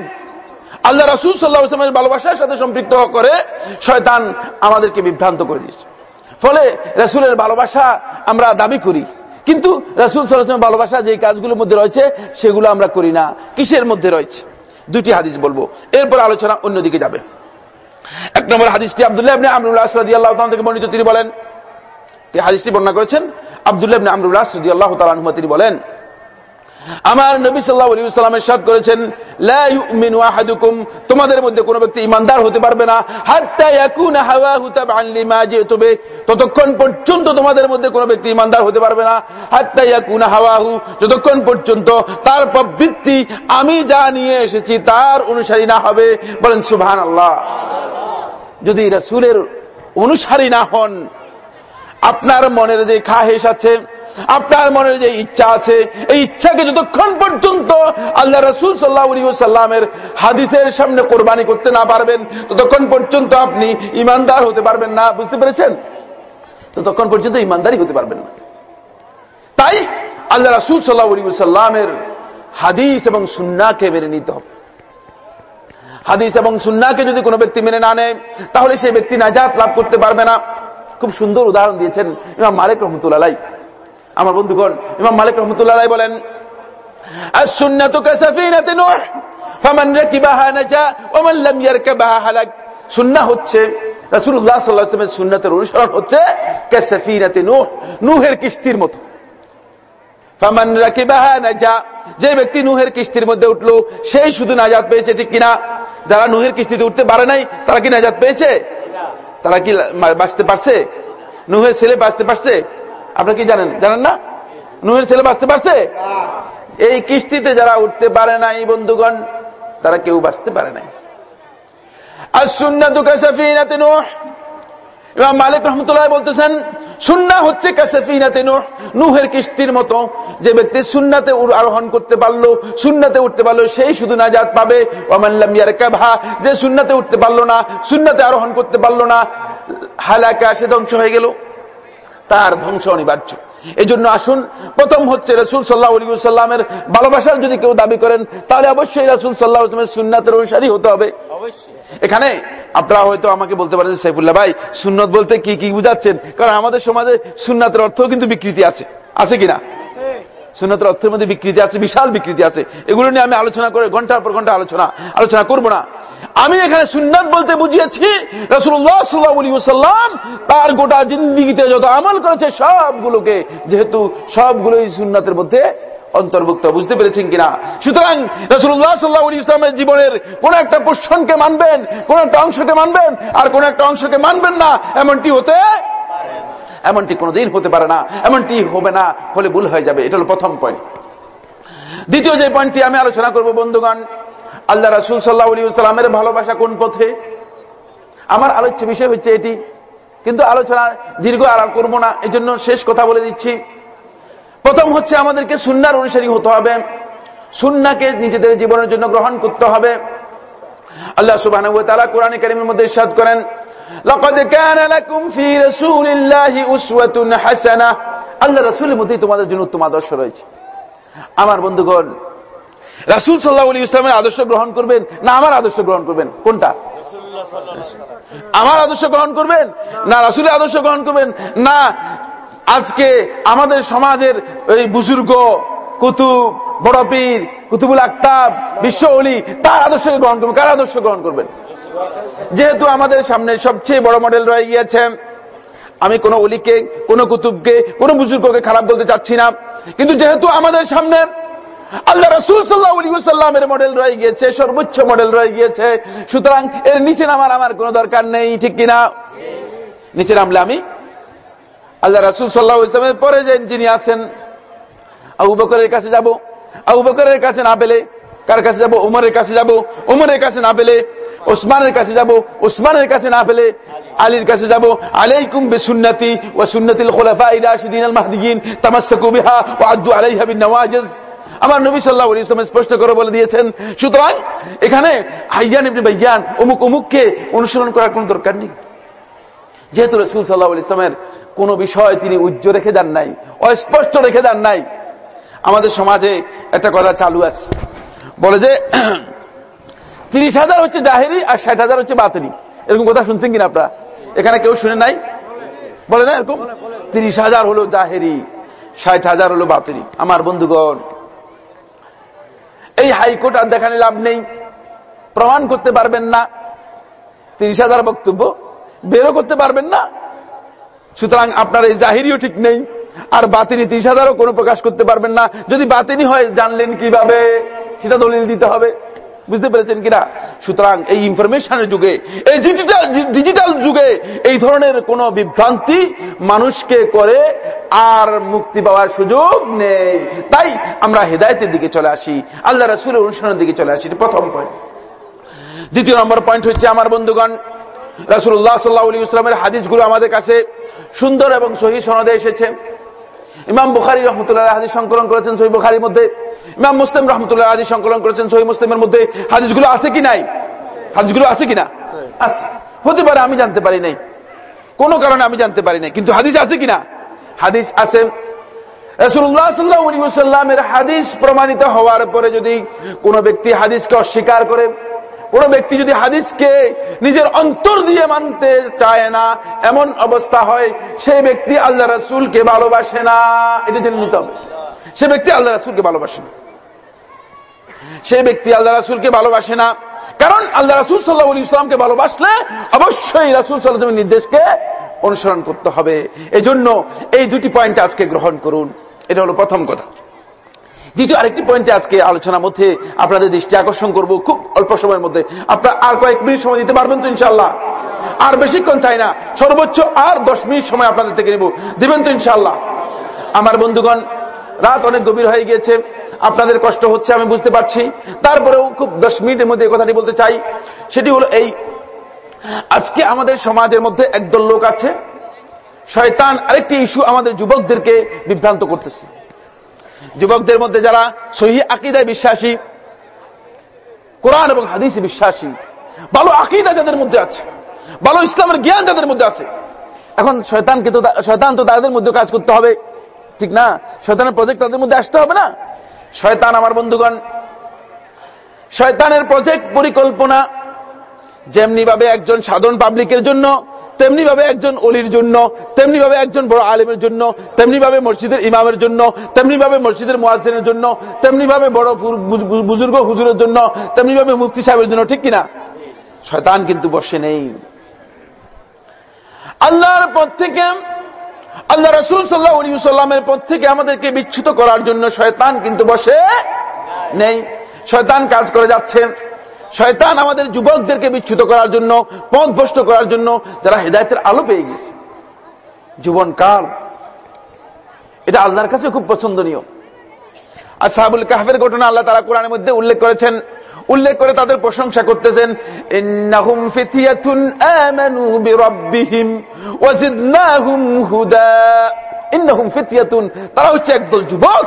আল্লাহ রাসুল সাল্লাহ আসলামের ভালোবাসার সাথে সম্পৃক্ত করে শয়তান আমাদেরকে বিভ্রান্ত করে দিয়েছে। ফলে রাসুলের ভালোবাসা আমরা দাবি করি। কিন্তু রাসুল সাল্লাহ ভালোবাসা যে কাজগুলোর মধ্যে রয়েছে, সেগুলো আমরা করি না। কিসের মধ্যে রয়েছে? দুটি হাদিস বলব। এরপর আলোচনা অন্যদিকে যাবে। এক নম্বর হাদিসটি আবদুল্লাহ আপনি আমরুল্লাহ সদি আল্লাহ থেকে বর্ণিত। তিনি বলেন হাদিসটি বর্ণনা করেছেন আবদুল্লাহ আপনি আমরুল্লাহ সদি আল্লাহ তালাহ তিনি বলেন আমার নবী সাল্লাহ আলী সাদ করেছেন তোমাদের মধ্যে কোন ব্যক্তি ইমানদার হতে পারবে না। ততক্ষণ পর্যন্ত তোমাদের মধ্যে কোন ব্যক্তি ইমানদার হতে পারবে না। হাত্তাইয়াকুনা হাওয়াহু, যতক্ষণ পর্যন্ত তার প্রবৃত্তি আমি যা নিয়ে এসেছি তার অনুসারী না হবে। বলেন সুবহান আল্লাহ যদি রাসুলের অনুসারী না হন, আপনার মনের যে খাহেস আছে আপনার মনের যে ইচ্ছা আছে, এই ইচ্ছাকে যতক্ষণ পর্যন্ত আল্লাহ রসুল সাল্লাহ সাল্লামের হাদিসের সামনে কোরবানি করতে না পারবেন, ততক্ষণ পর্যন্ত আপনি ইমানদার হতে পারবেন না, বুঝতে পেরেছেন? ততক্ষণ পর্যন্ত ইমানদারি হতে পারবেন না। তাই আল্লাহ রসুল সাল্লাহ সাল্লামের হাদিস এবং সুন্নাকে মেনে নিতে হবে। হাদিস এবং সুন্নাকে যদি কোনো ব্যক্তি মেনে না নেয়, তাহলে সেই ব্যক্তি নাজাত লাভ করতে পারবে না। খুব সুন্দর উদাহরণ দিয়েছেন ইমাম মালিক রহমতুল্লাহ আমার বন্ধুগণ, ইমাম মালিক রহমতুল্লাহ বলেন সুন্না হচ্ছে রাসুল্লাহ সাল্লাহামের যে ব্যক্তি নুহের কিস্তির মধ্যে উঠল, সেই শুধু নাজাত পেয়েছে, ঠিক কিনা? যারা নুহের কিস্তিতে উঠতে পারে নাই, তারা কি নাজাত পেয়েছে? তারা কি বাঁচতে পারছে? নুহের ছেলে বাঁচতে পারছে? আপনারা কি জানেন? জানেন না? নুহের ছেলে বাঁচতে পারছে? এই কিস্তিতে যারা উঠতে পারে নাই, বন্ধুগণ, তারা কেউ বাঁচতে পারে নাই। আর কাসাফিনাতে নূহ। মালিক রহমতুল্লাহ বলতেছেন সুন্না হচ্ছে নূহ। নুহের কিস্তির মতো যে ব্যক্তি সুন্নাতে আরোহণ করতে পারল, সুন্নাতে উঠতে পারল, সেই শুধু নাজাত পাবে। ওয়ামাল্লাম ইয়ারকাবহা, যে সুন্নাতে উঠতে পারল না, সুন্নাতে আরোহণ করতে পারল না, হালাকা, সে ধ্বংস হয়ে গেল। তার ধ্বংস অনিবার্য। এই জন্য আসুন প্রথম হচ্ছে রসুল সাল্লাহ সাল্লামের ভালোবাসার যদি কেউ দাবি করেন তাহলে অবশ্যই রসুল সাল্লাহ আসলামের সুন্নাতের অনুসারী হতে হবে। এখানে আপনারা হয়তো আমাকে বলতে পারেন যে সাইফুল্লাহ ভাই সুন্নত বলতে কি কি বুঝাচ্ছেন? কারণ আমাদের সমাজে সুন্নাতের অর্থও কিন্তু বিকৃতি আছে। আছে কিনা? সুন্নতের অর্থের মধ্যে বিকৃতি আছে বিশাল বিকৃতি আছে। এগুলো নিয়ে আমি আলোচনা করে ঘণ্টার পর ঘণ্টা আলোচনা আলোচনা করব না। আমি এখানে সুন্নাত বলতে বুঝিয়েছি রসুল্লাহ সাল্লাম তার গোটা জিন্দিগিতে যত আমল করেছে, সবগুলোকে যেহেতু সবগুলোই সুন্নাতের মধ্যে অন্তর্ভুক্ত, বুঝতে পেরেছেন কিনা? সুতরাং রসুল্লাহ সাল্লাহ ইসলামের জীবনের কোন একটা পোষণকে মানবেন, কোন একটা অংশকে মানবেন, আর কোন একটা অংশকে মানবেন না, এমনটি হতে এমনটি কোনোদিন হতে পারে না, এমনটি হবে না, হলে ভুল হয়ে যাবে, এটা হল প্রথম পয়েন্ট দ্বিতীয় যে পয়েন্টটি আমি আলোচনা করব, বন্ধুগণ আল্লাহ রাসুল সাল্লাহ সাল্লামের ভালোবাসা কোন পথে আমার আলোচ্য বিষয় হচ্ছে এটি কিন্তু আলোচনা দীর্ঘ আড়াল করবো না এই জন্য শেষ কথা বলে দিচ্ছি প্রথম হচ্ছে আমাদেরকে সুন্নার অনুসারী হতে হবে সুন্নাকে নিজেদের জীবনের জন্য গ্রহণ করতে হবে আল্লাহ সুবাহ কোরআন করিমের মধ্যে ইরশাদ করেন لقد كان لكم في رسول الله أسوة حسنة আল্লাহ রাসূলের মধ্যেই তোমাদের জন্য উত্তম আদর্শ রয়েছে আমার বন্ধুগণ রাসূল সাল্লাল্লাহু আলাইহি ইসলামের আদর্শ গ্রহণ করবেন না আমার আদর্শ গ্রহণ করবেন? কোনটা? আমার আদর্শ গ্রহণ করবেন? না রাসূলের আদর্শ গ্রহণ করবেন? না আজকে আমাদের সমাজের এই বুজুর্গ, কুতুব, বড় পীর, কুতুবুল আক্তাব, বিশ্ব অলি তার আদর্শ গ্রহণ করবেন? কার আদর্শ গ্রহণ করবেন? যেহেতু আমাদের সামনে সবচেয়ে বড় মডেল রয়ে গিয়েছে, আমি কোন অলিকে কোন কুতুবকে, কোন বুজুর্গকে খারাপ বলতে চাচ্ছি না। কিন্তু যেহেতু আমাদের সামনে আল্লাহ রসুল সাল্লাহামের মডেল রয়ে গিয়েছে, সর্বোচ্চ মডেল রয়ে গিয়েছে। সুতরাং এর নিচে নামার আমার কোনো দরকার নেই, ঠিক কিনা? নিচে নামলে আমি আল্লাহ রসুল সাল্লাহ ইসলামের পরে যে যিনি আছেন, আবু বকরের কাছে যাব। আবু বকরের কাছে না পেলে কার কাছে যাব? উমরের কাছে যাব। উমরের কাছে না পেলে ওসমানের কাছে যাব। ওসমানের কাছে না পেলে আলীর কাছে যাব। আলাইকুম বিসুন্নতি ওয়া সুন্নাতিল খুলাফায়ে রাশিদিন আল মাহদিয়িন, তামাসসাকু বিহা ওয়া আদ্দু আলাইহা বিন নওয়াজিজ। আমার নবী সাল্লাল্লাহু আলাইহি ওয়াসাল্লাম স্পষ্ট করে বলে দিয়েছেন, সুতরাং এখানে হাইয়ান ইবনে বাইয়ান অমুক অমুককে অনুসরণ করার কোনো দরকার নেই। যেহেতু রাসূল সাল্লাল্লাহু আলাইহি ওয়াসাল্লামের কোন বিষয় তিনি উজ্জ্ব রেখে দেন নাই, অস্পষ্ট রেখে দেন নাই, আমাদের সমাজে একটা কথা চালু আছে। বলে যে, তিরিশ হাজার হচ্ছে জাহেরি আর ষাট হাজার হচ্ছে বাতনি। এরকম কথা শুনছেন কিনা আপনারা? এখানে কেউ শুনে নাই? বলে না এরকম? তিরিশ হাজার হলো জাহেরি, ষাট হাজার হলো বাতনি। আমার বন্ধুগণ এই হাইকোর্ট আর দেখানি লাভ নেই। প্রমাণ করতে পারবেন না। তিরিশ হাজার বক্তব্য। বেরো করতে পারবেন না। সুতরাং আপনার এই জাহিরিও ঠিক নেই। আর বাতিনি তিরিশ হাজারও কোনো প্রকাশ করতে পারবেন না। যদি বাতিনি হয়, জানলেন কীভাবে? সেটা দলিল দিতে হবে। বুঝতে পেরেছেন কিনা? সুতরাং এই ইনফরমেশনের যুগে, এই ডিজিটাল ডিজিটাল যুগে এই ধরনের কোন বিভ্রান্তি মানুষকে করে আর মুক্তি পাওয়ার সুযোগ নেই। তাই আমরা হেদায়তের দিকে চলে আসি, আল্লাহ রাসুলের অনুষ্ঠানের দিকে চলে আসি। প্রথম পয়েন্ট দ্বিতীয় নম্বর পয়েন্ট হচ্ছে আমার বন্ধুগণ রাসুল্লাহ সাল্লাহ আলী ইসলামের হাদিসগুলো আমাদের কাছে সুন্দর এবং সহি সনদে এসেছে। ইমাম বুখারি রহমতুল্লাহ হাদিস সংকলন করেছেন সহি বুখারির মধ্যে। ইমাম মুসলিম রহমতুল্লাহ হাদিস সংকলন করেছেন সহি মুসলিমের মধ্যে হাদিসগুলো আছে কি নাই? হাদিসগুলো আছে কিনা? আছে। হতে পারে আমি জানতে পারি নাই। কোনো কারণে আমি জানতে পারি নাই। কিন্তু হাদিস আছে কিনা? হাদিস আছে। হাদিস প্রমাণিত হওয়ার পরে যদি কোনো ব্যক্তি হাদিসকে অস্বীকার করে কোন ব্যক্তি যদি হাদিসকে নিজের অন্তর দিয়ে মানতে চায় না এমন অবস্থা হয় সেই ব্যক্তি আল্লাহ রসুলকে ভালোবাসে না। এটা জেনে নিতে হবে। সে ব্যক্তি আল্লাহ রাসুলকে ভালোবাসে না। সে ব্যক্তি আল্লাহ রাসুলকে ভালোবাসে না। কারণ আল্লাহ রাসুল সাল্লাহ ইসলামকে ভালোবাসলে অবশ্যই রাসুল সাল্লামের নির্দেশকে অনুসরণ করতে হবে। এই জন্য এই দুটি পয়েন্ট আজকে গ্রহণ করুন। এটা হলো প্রথম কথা। দ্বিতীয় আরেকটি পয়েন্টে আজকে আলোচনার মধ্যে আপনাদের দৃষ্টি আকর্ষণ করব খুব অল্প সময়ের মধ্যে। আপনার আর কয়েক মিনিট সময় দিতে পারবেন তো ইনশাল্লাহ আর বেশিক্ষণ চাই না। সর্বোচ্চ আর দশ মিনিট সময় আপনাদের থেকে নেব। দিবেন তো ইনশাল্লাহ আমার বন্ধুগণ, রাত অনেক গভীর হয়ে গিয়েছে। আপনাদের কষ্ট হচ্ছে, আমি বুঝতে পারছি। তারপরেও খুব দশ মিনিটের মধ্যে কথাটি বলতে চাই। সেটি হলো এই, আজকে আমাদের সমাজের মধ্যে একদল লোক আছে, শয়তান আরেকটি ইস্যু আমাদের যুবকদেরকে বিভ্রান্ত করতেছে। যুবকদের মধ্যে যারা সহি আকিদায় বিশ্বাসী, কোরআন এবং হাদিসে বিশ্বাসী, ভালো আকিদা যাদের মধ্যে আছে, ভালো ইসলামের জ্ঞান যাদের মধ্যে আছে, এখন শয়তানকে তো শয়তান তো তাদের মধ্যে কাজ করতে হবে, ঠিক না? শয়তানের প্রজেক্ট তাদের মধ্যে আসতে হবে না? শয়তান আমার বন্ধুগণ, শয়তানের প্রজেক্ট পরিকল্পনা যেমনি ভাবে একজন সাধারণ পাবলিকের জন্য তেমনি ভাবে একজন অলির জন্য তেমনি ভাবে একজন বড় আলিমের জন্য তেমনি ভাবে মসজিদের ইমামের জন্য তেমনি ভাবে মসজিদের মোয়াজিনের জন্য তেমনি ভাবে বড় বুজুর্গ হুজুরের জন্য তেমনি ভাবে মুফতি সাহেবের জন্য, ঠিক কিনা? শয়তান কিন্তু বসে নেই। আল্লাহর পথ থেকে আল্লাহ রসুল সাল্লাহ সাল্লামের পথ থেকে আমাদেরকে বিচ্ছুত করার জন্য শয়তান কিন্তু বসে নেই। শয়তান কাজ করে যাচ্ছেন শয়তান আমাদের যুবকদেরকে বিচ্ছুত করার জন্য পথ ভ্রষ্ট করার জন্য যারা হেদায়তের আলো পেয়ে গেছে। জীবন কাল। এটা আল্লাহর কাছে খুব পছন্দনীয়। আর সাহাবুল কাহের ঘটনা আল্লাহ তারা কোরআনের মধ্যে উল্লেখ করেছেন উল্লেখ করে তাদের প্রশংসা করতেছেন তারা হচ্ছে একদল যুবক,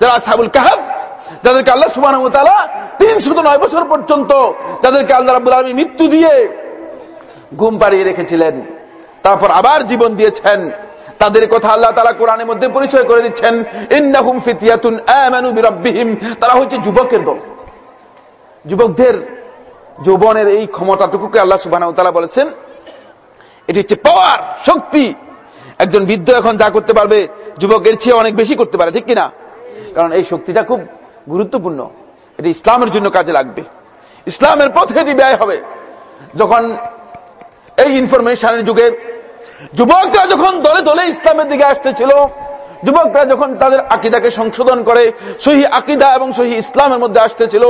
যারা আসহাবুল কাহাফ, যাদেরকে আল্লাহ ওয়া তাআলা 309 বছর পর্যন্ত যাদেরকে আল্লাহ রাব্বুল আলামিন মৃত্যু দিয়ে ঘুম পাড়িয়ে রেখেছিলেন। তারপর আবার জীবন দিয়েছেন। তাদের কথা আল্লাহ তারা কোরআনের মধ্যে পরিচয় করে দিচ্ছেন তারা হচ্ছে যুবকের দল। যুবকদের, যৌবনের এই ক্ষমতাটুকুকে আল্লাহ সুবাহ বলেছেন, এটি হচ্ছে পাওয়ার শক্তি। একজন বৃদ্ধ এখন যা করতে পারবে যুবকের চেয়ে অনেক বেশি করতে পারে, ঠিক কিনা? কারণ এই শক্তিটা খুব গুরুত্বপূর্ণ। এটি ইসলামের জন্য কাজে লাগবে। ইসলামের পথে এটি ব্যয় হবে। যখন এই ইনফরমেশনের যুগে যুবকরা যখন দলে দলে ইসলামের দিকে আসতেছিল যুবকরা যখন তাদের আকিদাকে সংশোধন করে, সহি আকিদা এবং সহি ইসলামের মধ্যে আসতেছিল,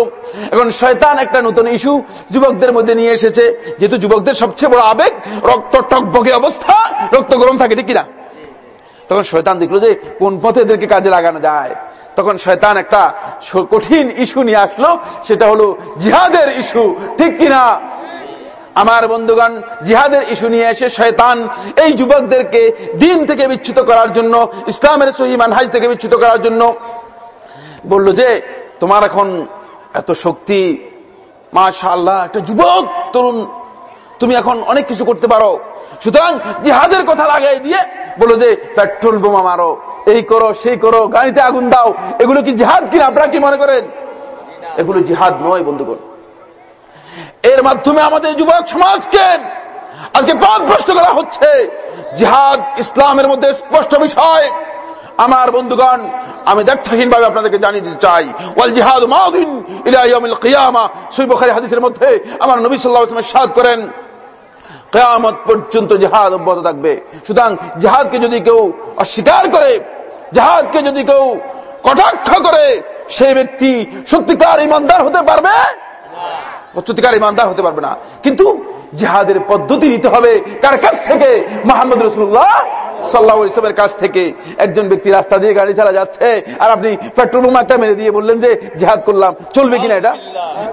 এখন শয়তান একটা নতুন ইস্যু যুবকদের মধ্যে নিয়ে এসেছে, যেহেতু যুবকদের সবচেয়ে বড় আবেগ, রক্ত টকবগে অবস্থা, রক্ত গরম থাকে, ঠিক কিনা? তখন শয়তান দেখল যে কোন পথে এদেরকে কাজে লাগানো যায়। তখন শয়তান একটা কঠিন ইস্যু নিয়ে আসলো, সেটা হলো জিহাদের ইস্যু, ঠিক কিনা? আমার বন্ধুগণ, জিহাদের ইস্যু নিয়ে এসে শয়তান এই যুবকদেরকে দিন থেকে বিচ্ছুত করার জন্য, ইসলামের সহি মানহাজ থেকে বিচ্ছুত করার জন্য বলল যে, তোমার এখন এত শক্তি মাশা আল্লাহ একটা যুবক, তরুণ, তুমি এখন অনেক কিছু করতে পারো। সুতরাং জিহাদের কথা লাগাই দিয়ে বলো যে, পেট্রোল বোমা মারো, এই করো, সেই করো, গাড়িতে আগুন দাও, এগুলো কি জিহাদ কিনা, আপনারা কি মনে করেন? এগুলো জিহাদ নয়, বন্ধুগণ। এর মাধ্যমে আমাদের যুবক সমাজকে আজকে পথভ্রষ্ট করা হচ্ছে। জিহাদ ইসলামের মধ্যে স্পষ্ট বিষয়। আমার বন্ধুগণ, আমি দ্ব্যর্থহীন ভাবে আপনাদেরকে জানিয়ে দিতে চাই, ওয়াল জিহাদ মাউদিন ইলা ইয়াউমিল কিয়ামা। সহিহ বুখারী হাদিসের মধ্যে আমার নবী সাল্লাল্লাহু আলাইহি ওয়াসাল্লাম সাদ করেন, কিয়ামত পর্যন্ত জিহাদ অব্যাহত থাকবে। সুতরাং জিহাদকে যদি কেউ অস্বীকার করে, জিহাদকে যদি কেউ কটাক্ষ করে, সেই ব্যক্তি সত্যিকার ইমানদার হতে পারবে? সত্যিকার ইমানদার হতে পারবে না। কিন্তু জিহাদের পদ্ধতি নিতে হবে কার কাছ থেকে? মোহাম্মদ রসুল্লাহ সাল্লাহ ইসলামের কাছ থেকে। একজন ব্যক্তি রাস্তা দিয়ে গাড়ি চালা যাচ্ছে আর আপনি পেট্রোল একটা মেরে দিয়ে বললেন যে, জিহাদ করলাম। চলবে কিনা এটা?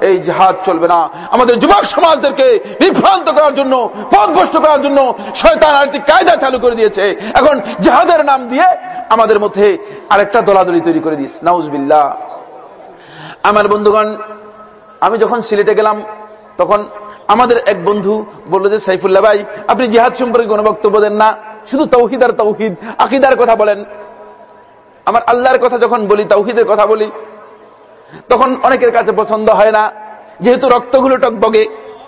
এই জিহাদ চলবে না। আমাদের যুবক সমাজদেরকে বিভ্রান্ত করার জন্য, পথভ্রষ্ট করার জন্য শয়তান আরেকটি কায়দা চালু করে দিয়েছে। এখন জিহাদের নাম দিয়ে আমাদের মধ্যে আরেকটা দলাদলি তৈরি করে দিস নাউজবিল্লা আমার বন্ধুগণ আমি যখন সিলেটে গেলাম, তখন আমাদের এক বন্ধু বলল যে, সাইফুল্লাহ ভাই, আপনি জিহাদ সম্পর্কে কোনো বক্তব্য দেন না। শুধু তৌহিদ আর তৌহিদ আকিদার কথা বলেন। আমার আল্লাহর কথা যখন বলি তৌহিদের কথা বলি, তখন অনেকের কাছে পছন্দ হয় না। যেহেতু রক্তগুলো টকবগে,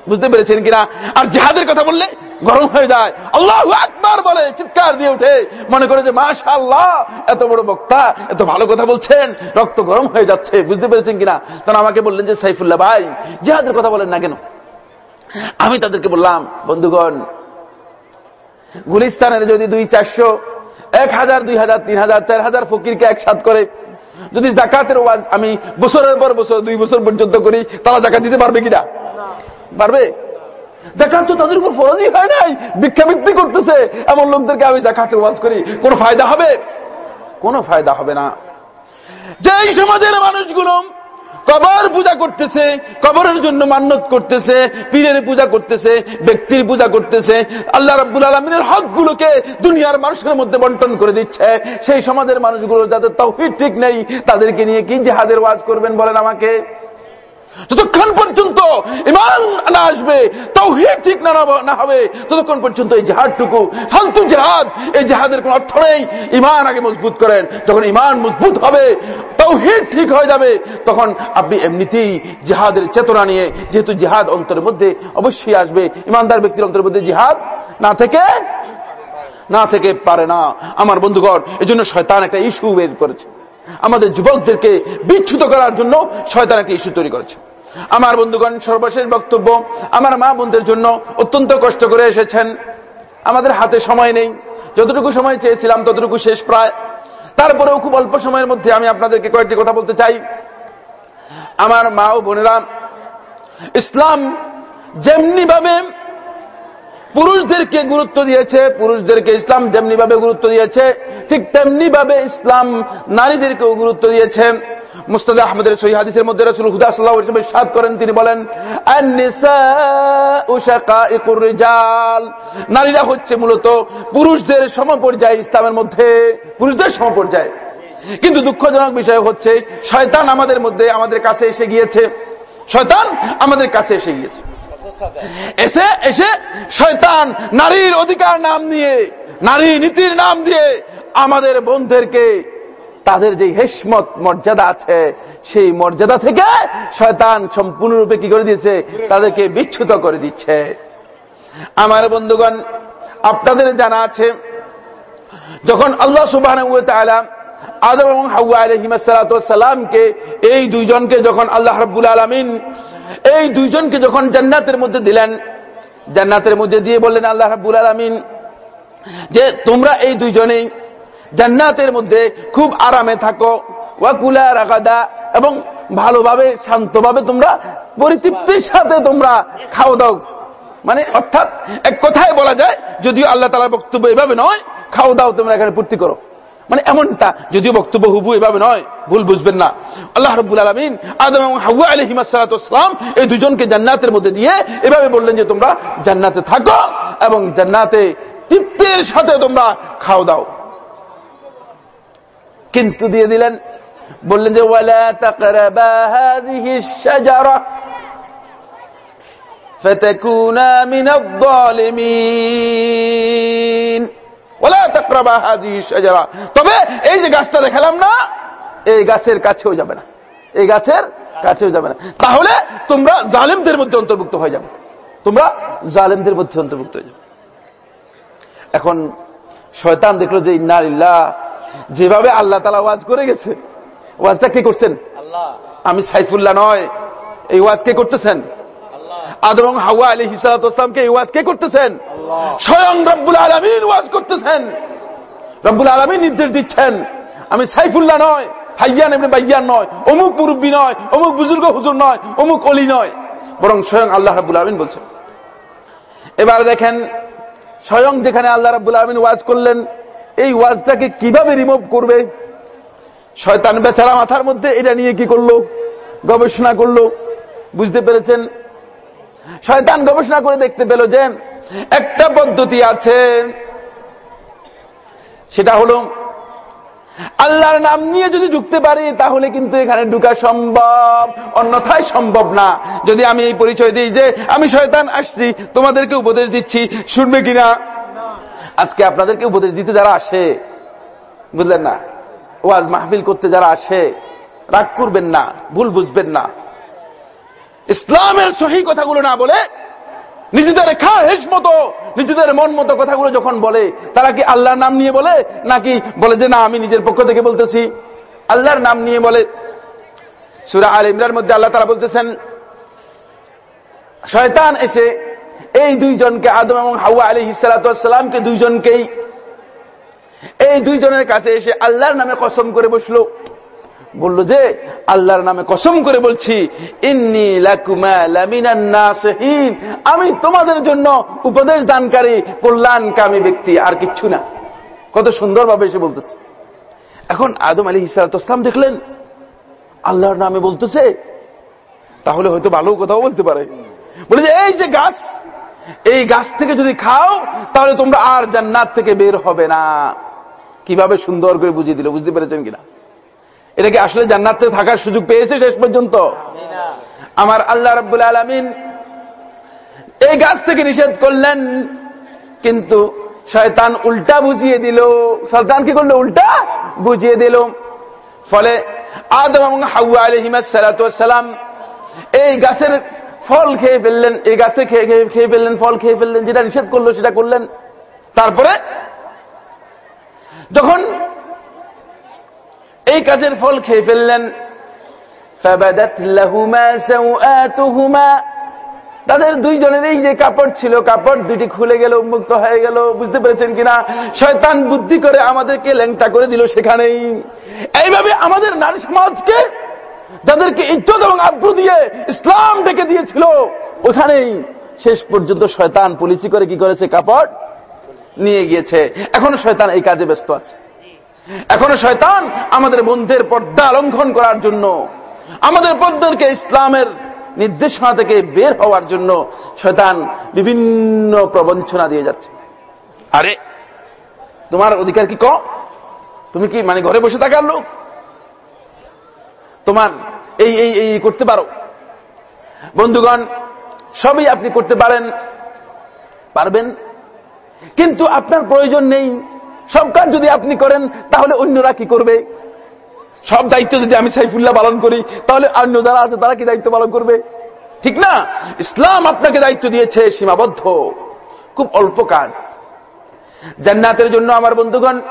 বুঝতে পেরেছেন কিনা? আর জাহাদের কথা বললে গরম হয়ে যায়। আল্লাহ একবার বলে, চিৎকার দিয়ে উঠে। মনে করে যে মাশা আল্লাহ এত বড় বক্তা, এত ভালো কথা বলছেন, রক্ত গরম হয়ে যাচ্ছে, বুঝতে পেরেছেন কিনা? তখন আমাকে বললেন যে, সাইফুল্লাহ ভাই, জাহাদের কথা বলেন না কেন? আমি তাদেরকে বললাম, বন্ধুগণ, গুলিস্তানের যদি দুই চারশো, এক হাজার, দুই হাজার, তিন হাজার, চার হাজার ফকিরকে একসাথ করে, যদি জাকাতের ওয়াজ আমি বছরের পর বছর, দুই বছর পর্যন্ত করি, তারা জাকাত দিতে পারবে কিনা? পারবে? জাকাত তো তাদের উপর ফরজই হয় নাই। ভিক্ষাবৃত্তি করতেছে। এমন লোকদেরকে আমি জাকাতের ওয়াজ করি। কোন ফায়দা হবে? কোনো ফায়দা হবে না। যে এই সমাজের মানুষগুলো কবর পূজা করতেছে, কবরের জন্য মান্যত করতেছে, পীরের পূজা করতেছে, ব্যক্তির পূজা করতেছে, আল্লাহ রাব্বুল আলমিনের হকগুলোকে দুনিয়ার মানুষের মধ্যে বন্টন করে দিচ্ছে। সেই সমাজের মানুষগুলো যাদের তৌহিদ ঠিক নেই, তাদেরকে নিয়ে কি জেহাদের ওয়াজ করবেন বলেন আমাকে? যতক্ষণ পর্যন্ত ইমান না আসবে, তৌহিদ ঠিক না না হবে, ততক্ষণ পর্যন্ত এই জেহাদটুকু, ফালতু জেহাদ, এই জেহাদের কোন অর্থ নেই। ইমান আগে মজবুত করেন, যখন ইমান মজবুত হবে, তৌহিদ ঠিক হয়ে যাবে, তখন আপনি এমনিতেই জেহাদের চেতনা নিয়ে, যেহেতু জেহাদ অন্তরের মধ্যে অবশ্যই আসবে ইমানদার ব্যক্তির অন্তরের মধ্যে জিহাদ না থেকে না থেকে পারে না। আমার বন্ধুগণ এই জন্য শয়তান একটা ইস্যু বের করেছে। আমাদের যুবকদেরকে বিচ্ছুত করার জন্য শয়তান একটা ইস্যু তৈরি করেছে। আমার বন্ধুগণ, সর্বশেষ বক্তব্য, আমার মা বোনদের জন্য অত্যন্ত কষ্ট করে এসেছেন। আমাদের হাতে সময় নেই। যতটুকু সময় চেয়েছিলাম, ততটুকু শেষ প্রায়। তারপরেও খুব অল্প সময়ের মধ্যে আমি আপনাদেরকে কয়েকটি কথা বলতে চাই। আমার মা ও বোনেরা, ইসলাম যেমনি ভাবে পুরুষদেরকে গুরুত্ব দিয়েছে, পুরুষদেরকে ইসলাম যেমনি ভাবে গুরুত্ব দিয়েছে, ঠিক তেমনি ভাবে ইসলাম নারীদেরকেও গুরুত্ব দিয়েছে। মুস্তাদ আহমদের সহি হাদিসের মধ্যে রসুল হুদা সাল্লাহ সাদ করেন, তিনি বলেন নারীরা হচ্ছে মূলত পুরুষদের সমপর্যায় ইসলামের মধ্যে, পুরুষদের সমপর্যায়। কিন্তু দুঃখজনক বিষয় হচ্ছে, শয়তান আমাদের মধ্যে, আমাদের কাছে এসে গিয়েছে। শয়তান আমাদের কাছে এসে গিয়েছে। এসে এসে শয়তান নারীর অধিকার নাম নিয়ে, নারী নীতির নাম দিয়ে আমাদের বোনদেরকে তাদের যে হেসমত মর্যাদা আছে, সেই মর্যাদা থেকে শয়তান সম্পূর্ণরূপে কি করে দিয়েছে? তাদেরকে বিচ্ছুত করে দিচ্ছে। আমার বন্ধুগণ, আপনাদের জানা আছে, যখন আল্লাহ সুবাহ আদম এবং হাউয়া আলহিমাসালামকে এই দুইজনকে যখন আল্লাহ রব্বুল আলমিন, এই দুইজনকে যখন জান্নাতের মধ্যে দিলেন, জান্নাতের মধ্যে দিয়ে বললেন আল্লাহ রাব্বুল আলমিন যে তোমরা এই দুইজনেই জান্নাতের মধ্যে খুব আরামে থাকো। ওয়াকুলা রাগাদা, এবং ভালোভাবে, শান্তভাবে তোমরা, পরিতৃপ্তির সাথে তোমরা খাও দাও। মানে অর্থাৎ, এক কথায় বলা যায়, যদিও আল্লাহ তালার বক্তব্য এভাবে নয়, খাও দাও, তোমরা এখানে পূর্তি করো। মানে এমনটা, যদিও বক্তব্য হুবু এভাবে নয়, ভুল বুঝবেন না। আল্লাহ রব্বুল আলমিন আদম এবং হাবু আলী হিমাসালাম এই দুজনকে জান্নাতের মধ্যে দিয়ে এভাবে বললেন যে তোমরা জান্নাতে থাকো এবং জান্নাতে তৃপ্তির সাথে তোমরা খাও দাও। কিন্তু দিয়ে দিলেন, বললেন যে তবে এই যে গাছটা দেখালাম না, এই গাছের কাছেও যাবে না, এই গাছের কাছেও যাবে না। তাহলে তোমরা জালেমদের মধ্যে অন্তর্ভুক্ত হয়ে যাবে, তোমরা জালেমদের মধ্যে অন্তর্ভুক্ত হয়ে যাবে। এখন শয়তান দেখল যে ইন্নারিল্লাহ যেভাবে আল্লাহ তালা ওয়াজ করে গেছে ওয়াজটা কে করছেন? আমি সাইফুল্লাহ নয় এই ওয়াজ কে করতেছেন? আদম হাওয়া আলী হিসালামকে এই ওয়াজ কে করতেছেন? স্বয়ং রব্বুল আলমিন ওয়াজ করতেছেন। রব্বুল আলমিন নির্দেশ দিচ্ছেন। আমি সাইফুল্লাহ নয় হাইয়ান এমনি বাইয়ান নয় অমুক মুরব্বী নয় অমুক বুজুর্গ হুজুর নয় অমুক অলি নয় বরং স্বয়ং আল্লাহ রাবুল আলমিন বলছেন। এবার দেখেন স্বয়ং যেখানে আল্লাহ রাবুল আলমিন ওয়াজ করলেন এই ওয়াজটাকে কীভাবে রিমুভ করবে? শয়তান বেচারা মাথার মধ্যে এটা নিয়ে কি করল? গবেষণা করল। বুঝতে পেরেছেন? শয়তান গবেষণা করে দেখতে পেল যে একটা পদ্ধতি আছে। সেটা হলো, আল্লাহর নাম নিয়ে যদি ঢুকতে পারি, তাহলে কিন্তু এখানে ঢুকা সম্ভব। অন্যথায় সম্ভব না। যদি আমি এই পরিচয় দিই যে, আমি শয়তান আসছি, তোমাদেরকে উপদেশ দিচ্ছি, শুনবে কিনা? আজকে আপনাদেরকে উপদেশ দিতে যারা আসে, বুঝলেন না? ওয়াজ মাহফিল করতে যারা আসে, রাগ করবেন না, ভুল বুঝবেন না। ইসলামের সহি কথাগুলো না বলে, নিজেদের খাহেস মতো, নিজেদের মন মতো কথাগুলো যখন বলে, তারা কি আল্লাহর নাম নিয়ে বলে? নাকি বলে যে, না, আমি নিজের পক্ষ থেকে বলতেছি আল্লাহর নাম নিয়ে বলে। সুরা আল ইমরার মধ্যে আল্লাহ তারা বলতেছেন, শয়তান এসে এই দুইজনকে আদম এবং হাওয়া আলী হিসালাতামকে দুইজনকেই এই দুইজনের কাছে এসে আল্লাহর নামে কসম করে বসল। বলল যে, আল্লাহর নামে কসম করে বলছি আমি তোমাদের জন্য উপদেশ দানকারী, কল্যাণকামী ব্যক্তি, আর কিচ্ছু না। কত সুন্দর ভাবে এসে বলতেছে। এখন আদম আলী ইসালাতাম দেখলেন, আল্লাহর নামে বলতেছে, তাহলে হয়তো ভালো কথাও বলতে পারে। বলে যে, এই যে গাছ এই গাছ থেকে যদি খাও, তাহলে তোমরা আর জান্নাত থেকে বের হবে না। কীভাবে সুন্দর করে বুঝিয়ে দিল, বুঝতে পেরেছেন কিনা? এটা কি আসলে জান্নাতে থাকার সুযোগ পেয়েছে শেষ পর্যন্ত? আমার আল্লাহ রাব্বুল আলমিন এই গাছ থেকে নিষেধ করলেন, কিন্তু শয়তান উল্টা বুঝিয়ে দিল। শয়তান কি করল? উল্টা বুঝিয়ে দিল। ফলে আদম এবং হাউয়া আলহিমাসালাম এই গাছের ফল খেয়ে ফেললেন, এ গাছে খেয়ে ফেললেন, ফল খেয়ে ফেললেন, যেটা নিষেধ করল সেটা করলেন। তারপরে যখন এই কাজের ফল খেয়ে ফেললেন তাদের দুইজনের এই যে কাপড় ছিল, কাপড় দুটি খুলে গেল, উন্মুক্ত হয়ে গেল, বুঝতে পেরেছেন কিনা? শয়তান বুদ্ধি করে আমাদেরকে ল্যাংটা করে দিল সেখানেই। এইভাবে আমাদের নারী সমাজকে যাদেরকে ইজ্জত এবং আব্রু দিয়ে ইসলাম ডেকে দিয়েছিল, ওখানেই শেষ পর্যন্ত শয়তান পুলিশি করে কি করেছে? কাপড় নিয়ে গিয়েছে। এখনও শয়তান এই কাজে ব্যস্ত আছে। এখনও শয়তান আমাদের বন্ধের পর্দা লঙ্ঘন করার জন্য, আমাদের বন্ধুদেরকে ইসলামের নির্দেশনা থেকে বের হওয়ার জন্য শয়তান বিভিন্ন প্রবঞ্চনা দিয়ে যাচ্ছে। আরে, তোমার অধিকার কি কম তুমি কি মানে ঘরে বসে থাকার লোক? তোমার এই এই এই করতে পারো। বন্ধুগণ, সবই আপনি করতে পারেন, পারবেন। কিন্তু আপনার প্রয়োজন নেই। সব কাজ যদি আপনি করেন, তাহলে অন্যরা কি করবে? সব দায়িত্ব যদি আমি সাইফুল্লাহ পালন করি, তাহলে অন্য যারা আছে, তারা কি দায়িত্ব পালন করবে? ঠিক না? ইসলাম আপনাকে দায়িত্ব দিয়েছে, সীমাবদ্ধ। খুব অল্প কাজ। জান্নাতের জন্য, আমার বন্ধুগণ,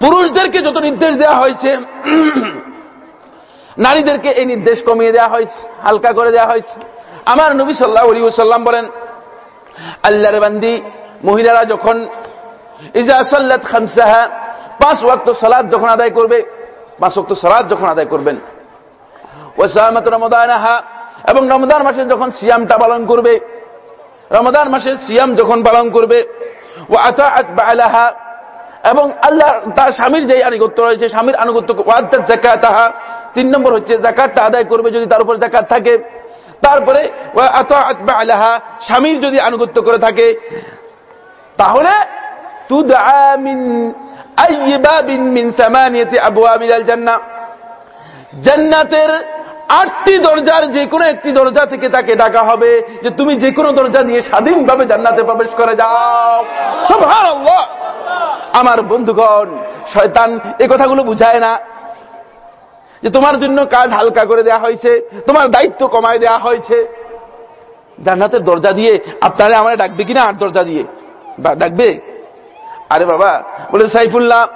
পুরুষদেরকে যত নির্দেশ দেওয়া হয়েছে নারীদেরকে এই নির্দেশ কমিয়ে দেওয়া হয়েছে, হালকা করে দেওয়া হয়েছে। আমার নবী সাল্লাহ আলী সাল্লাম বলেন, আল্লাহর বান্দি, মহিলারা যখন ইজা সাল্লাত খামসাহা, পাঁচ ওয়াক্ত সালাদ যখন আদায় করবে, পাঁচ ওয়াক্ত সালাদ যখন আদায় করবেন ওয়াসামাত রমদানাহা, এবং রমদান মাসে যখন সিয়ামটা পালন করবে রমদান মাসের সিয়াম যখন পালন করবে ও বালাহা এবং আল্লাহ তার স্বামীর যে আনুগত্য রয়েছে, স্বামীর আনুগত্য ওয়াদ্দাত যাকাতাহা তিন নম্বর হচ্ছে জাকাতটা আদায় করবে যদি তার উপর জাকাত থাকে। তারপরে বালাহা স্বামীর যদি আনুগত্য করে থাকে, তাহলে জান্নাতের আটটি দরজার যে কোনো একটি দরজা থেকে তাকে ডাকা হবে যে তুমি যে কোনো দরজা দিয়ে স্বাধীনভাবে জান্নাতে প্রবেশ করে যাও। আমার বন্ধুগণ, শয়তান এই কথাগুলো বুঝায় না। যে তোমার জন্য কাজ হালকা করে দেয়া হয়েছে, তোমার দায়িত্ব কমায় দেয়া হয়েছে। জান্নাতের দরজা দিয়ে আপনারা আমার ডাকবে কিনা? আট দরজা দিয়ে। বা, ডাকবে? আরে বাবা, বলে সাইফুল্লাহ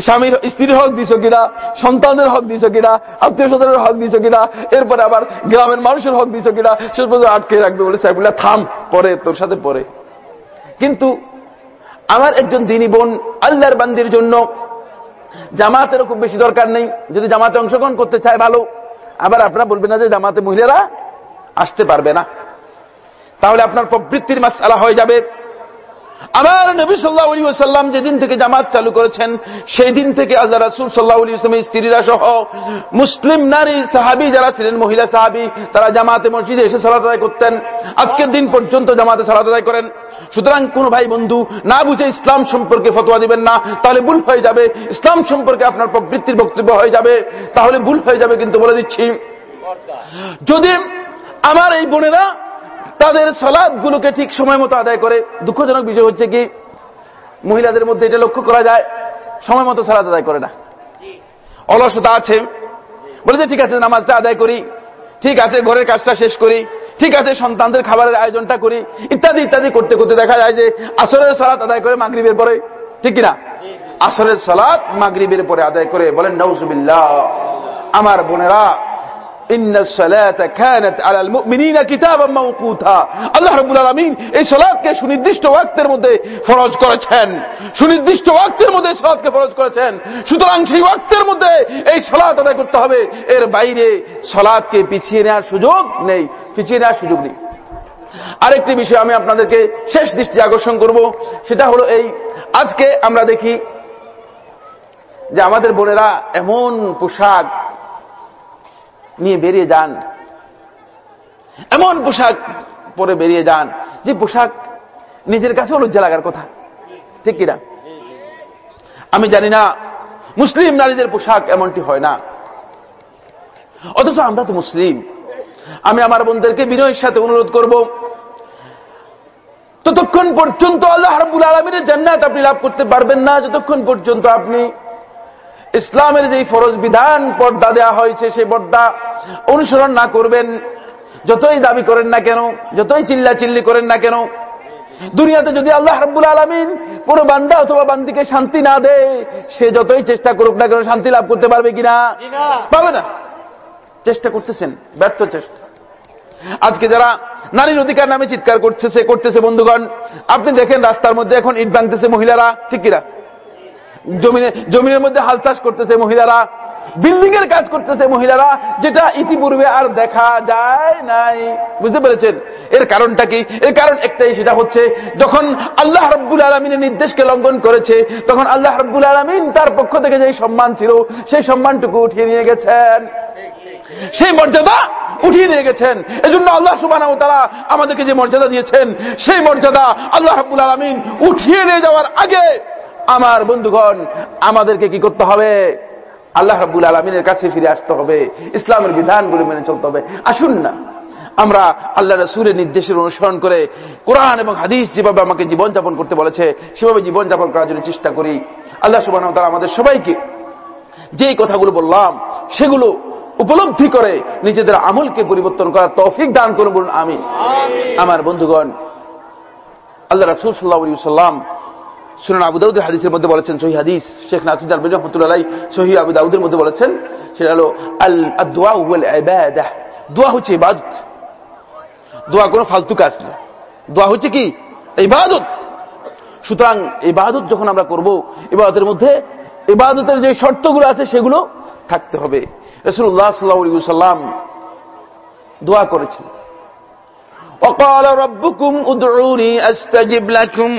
স্বামীর স্ত্রীর হক দিছ কিনা? সন্তানদের হক দিছ কিনা? আত্মীয় স্বজনের হক দিছ কিনা? এরপরে আবার গ্রামের মানুষের হক দিছ কিনা? শেষ পর্যন্ত আটকে রাখবে। বলে সাইফুল্লাহ, থাম, পরে তোর সাথে পরে। কিন্তু আমার একজন দিনী বোন আল্লাহর বান্দির জন্য জামাতেরও খুব বেশি দরকার নেই। যদি জামাতে অংশগ্রহণ করতে চায় ভালো। আবার আপনারা বলবেন না যে জামাতে মহিলারা আসতে পারবে না। তাহলে আপনার প্রবৃত্তির মাসালা হয়ে যাবে। আমার নবী সাল্লাহ আলী সাল্লাম যেদিন থেকে জামাত চালু করেছেন সেই দিন থেকে আল্লাহ রাসুল সাল্লাহ আলী ইসলামের স্ত্রীরা সহ মুসলিম নারী সাহাবি যারা ছিলেন, মহিলা সাহাবি, তারা জামাতে মসজিদে এসে সালাত আদায় করতেন। আজকের দিন পর্যন্ত জামাতে সালাত আদায় করেন। সুতরাং কোন ভাই বন্ধু না বুঝে ইসলাম সম্পর্কে ফতোয়া দিবেন না, তাহলে ভুল হয়ে যাবে। ইসলাম সম্পর্কে আপনার প্রবৃত্তির বক্তব্য হয়ে যাবে, তাহলে ভুল হয়ে যাবে কিন্তু বলে দিচ্ছি। যদি আমার এই বোনেরা তাদের সলাদ গুলোকে ঠিক সময় মতো আদায় করে, দুঃখজনক বিষয় হচ্ছে কি, মহিলাদের মধ্যে এটা লক্ষ্য করা যায়, সময় মতো সালাদ আদায় করে না। অলসতা আছে। বলে যে ঠিক আছে, নামাজটা আদায় করি, ঠিক আছে, ঘরের কাজটা শেষ করি ঠিক আছে, সন্তানদের খাবারের আয়োজনটা করি, ইত্যাদি ইত্যাদি করতে করতে দেখা যায় যে আসরের সালাত আদায় করে মাগরীবের পরে, ঠিক কিনা? আসরের সালাত মাগরীবের পরে আদায় করে বলেন নৌজুবিল্লাহ আমার বোনেরা পিছিয়ে নেওয়ার সুযোগ নেই, পিছিয়ে নেওয়ার সুযোগ নেই। আরেকটি বিষয় আমি আপনাদেরকে শেষ দৃষ্টি আকর্ষণ করব, সেটা হলো এই, আজকে আমরা দেখি যে আমাদের বোনেরা এমন পোশাক নিয়ে বেরিয়ে যান। এমন পোশাক পরে বেরিয়ে যান, যে পোশাক নিজের কাছেও লজ্জা লাগার কথা। ঠিক কিনা? আমি জানি না, মুসলিম নারীদের পোশাক এমনটি হয় না। অথচ আমরা তো মুসলিম। আমি আমার বোনদেরকে বিনয়ের সাথে অনুরোধ করব, ততক্ষণ পর্যন্ত আল্লাহ রাব্বুল আলমিনের জান্নাত আপনি লাভ করতে পারবেন না, যতক্ষণ পর্যন্ত আপনি ইসলামের যে ফরজ বিধান পর্দা দেওয়া হয়েছে সেই পর্দা অনুসরণ না করবেন যতই দাবি করেন না কেন যতই চিল্লা চিল্লি করেন না কেন দুনিয়াতে যদি আল্লাহ রাব্বুল আলমিন কোন বান্দা অথবা বান্দিকে শান্তি না দেয় সে যতই চেষ্টা করুক না কেন শান্তি লাভ করতে পারবে কিনা? পাবে না। চেষ্টা করতেছেন ব্যর্থ চেষ্টা। আজকে যারা নারীর অধিকার নামে চিৎকার করতেছে করতেছে বন্ধুগণ আপনি দেখেন রাস্তার মধ্যে এখন ইট ভাঙতেছে মহিলারা ঠিক কিনা? জমিনে, জমিনের মধ্যে হাল চাষ করতেছে মহিলারা বিল্ডিং এর কাজ করতেছে মহিলারা, যেটা ইতিপূর্বে আর দেখা যায় নাই। বুঝতে পেরেছেন? এর কারণটা কি? এর কারণ একটাই, সেটা হচ্ছে যখন আল্লাহ রব্বুল আলমিনের নির্দেশকে লঙ্ঘন করেছে, তখন আল্লাহ রব্বুল আলমিন তার পক্ষ থেকে যে সম্মান ছিল, সেই সম্মানটুকু উঠিয়ে নিয়ে গেছেন। সেই মর্যাদা উঠিয়ে নিয়ে গেছেন। এজন্য আল্লাহ সুবাহ তারা আমাদেরকে যে মর্যাদা দিয়েছেন, সেই মর্যাদা আল্লাহ রাবুল আলমিন উঠিয়ে নিয়ে যাওয়ার আগে আমার বন্ধুগণ আমাদেরকে কি করতে হবে? আল্লাহ রাবুল আলমিনের কাছে ফিরে আসতে হবে। ইসলামের বিধানগুলি মেনে চলতে হবে। আসুন না। আমরা আল্লাহ রসুরের নির্দেশের অনুসরণ করে কোরআন এবং হাদিস যেভাবে আমাকে জীবনযাপন করতে বলেছে সেভাবে জীবনযাপন করার জন্য চেষ্টা করি। আল্লাহ সুবাহ তারা আমাদের সবাইকে যে কথাগুলো বললাম সেগুলো উপলব্ধি করে নিজেদের আমলকে পরিবর্তন করার তৌফিক দান করুন বলুন আমি আমার বন্ধুগণ আল্লাহ রাসুল সাল্লাহ সাল্লাম শুনুন আবু দাউদের হাদিসের মধ্যে বলেছেন সহি হাদিস শেখ নাসুদ আলবিন রহমতুল্লাহ সহি আবু দাউদের মধ্যে বলেছেন সেটা হলো আল দোয়া উল দোয়া হচ্ছে ইবাদত দোয়া কোনো ফালতু কাজ না দোয়া হচ্ছে কি ইবাদত সুতরাং ইবাদত যখন আমরা করব ইবাদতের মধ্যে ইবাদতের যে শর্তগুলো আছে সেগুলো থাকতে হবে রসুল্লাহ সাল্লাম দোয়া করেছেন وقال ربكم ادعوني استجب لكم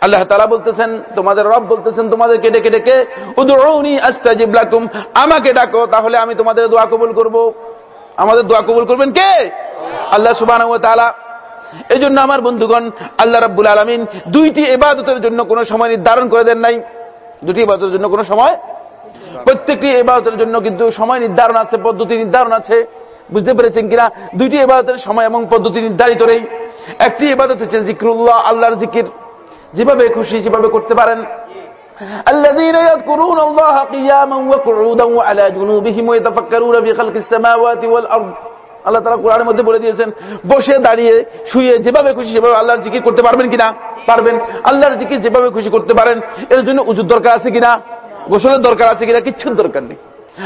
আল্লাহ তালা বলতেছেন, তোমাদের রব বলতেছেন, তোমাদেরকে ডেকে ডেকে উদৌনি আস্তাজিব লাকুম, আমাকে ডাকো, তাহলে আমি তোমাদের দোয়া কবুল করব। আমাদের দোয়া কবুল করবেন কে? আল্লাহ সুবাহ এই জন্য আমার বন্ধুগণ, আল্লাহ রাব্বুল আলমিন দুইটি এবাদতের জন্য কোনো সময় নির্ধারণ করে দেন নাই। দুটি এবাদতের জন্য কোনো সময়? প্রত্যেকটি এবাদতের জন্য কিন্তু সময় নির্ধারণ আছে, পদ্ধতি নির্ধারণ আছে। বুঝতে পেরেছেন কিনা? দুইটি এবাদতের সময় এবং পদ্ধতি নির্ধারিত নেই। একটি এবাদত হচ্ছে জিক্রুল্লাহ, আল্লাহর জিকির। যেভাবে খুশি যেভাবে করতে পারেন الذين يذكرون الله قياما وقعودا وعلى جنوبهم ويتفكرون في خلق السماوات والارض আল্লাহ তারা কোরআনের মধ্যে বলে দিয়েছেন বসে দাঁড়িয়ে শুয়ে যেভাবে খুশি সেভাবে আল্লাহর জিকির করতে পারবেন কিনা পারবেন আল্লাহর জিকির যেভাবে খুশি করতে পারেন এর জন্য উজুর দরকার আছে কিনা গোসলের দরকার আছে কিনা কিচ্ছুর দরকার নেই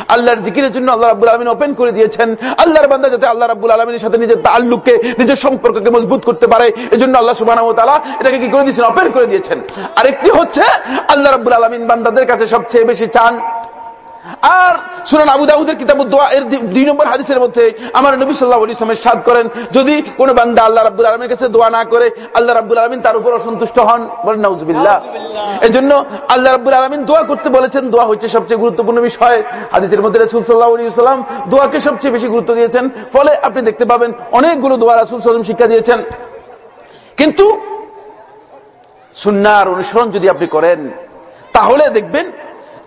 আল্লাহর জিকিরের জন্য আল্লাহ রাবুল আলমিন ওপেন করে দিয়েছেন। আল্লাহর বান্দা যাতে আল্লাহ রাবুল আলমিনের সাথে নিজের তাল্লুককে নিজের সম্পর্ককে মজবুত করতে পারে এই জন্য আল্লাহ সুবাহ তালা এটাকে কি করে দিয়েছেন? ওপেন করে দিয়েছেন। আরেকটি হচ্ছে, আল্লাহ রাবুল আলমিন বান্দাদের কাছে সবচেয়ে বেশি চান আর শুনেন আবু দাউদের কিতাব এর দুই নম্বর হাদিসের মধ্যে আমার নবী সাল্লাহ আলী ইসলামের সাদ করেন, যদি কোন বান্দা আল্লাহ রাব্বুল আলমের কাছে দোয়া না করে, আল্লাহ রাব্বুল আলমিন তার উপর অসন্তুষ্ট হন, বলেন নাউজবিল্লাহ। এই জন্য আল্লাহ রাব্বুল আলমিন দোয়া করতে বলেছেন, দোয়া হচ্ছে সবচেয়ে গুরুত্বপূর্ণ বিষয়। হাদিসের মধ্যে রসুল সাল্লাহ আলী ইসলাম দোয়াকে সবচেয়ে বেশি গুরুত্ব দিয়েছেন, ফলে আপনি দেখতে পাবেন অনেকগুলো দোয়া রাসুল সাল্লাম শিক্ষা দিয়েছেন। কিন্তু সুন্নার অনুসরণ যদি আপনি করেন, তাহলে দেখবেন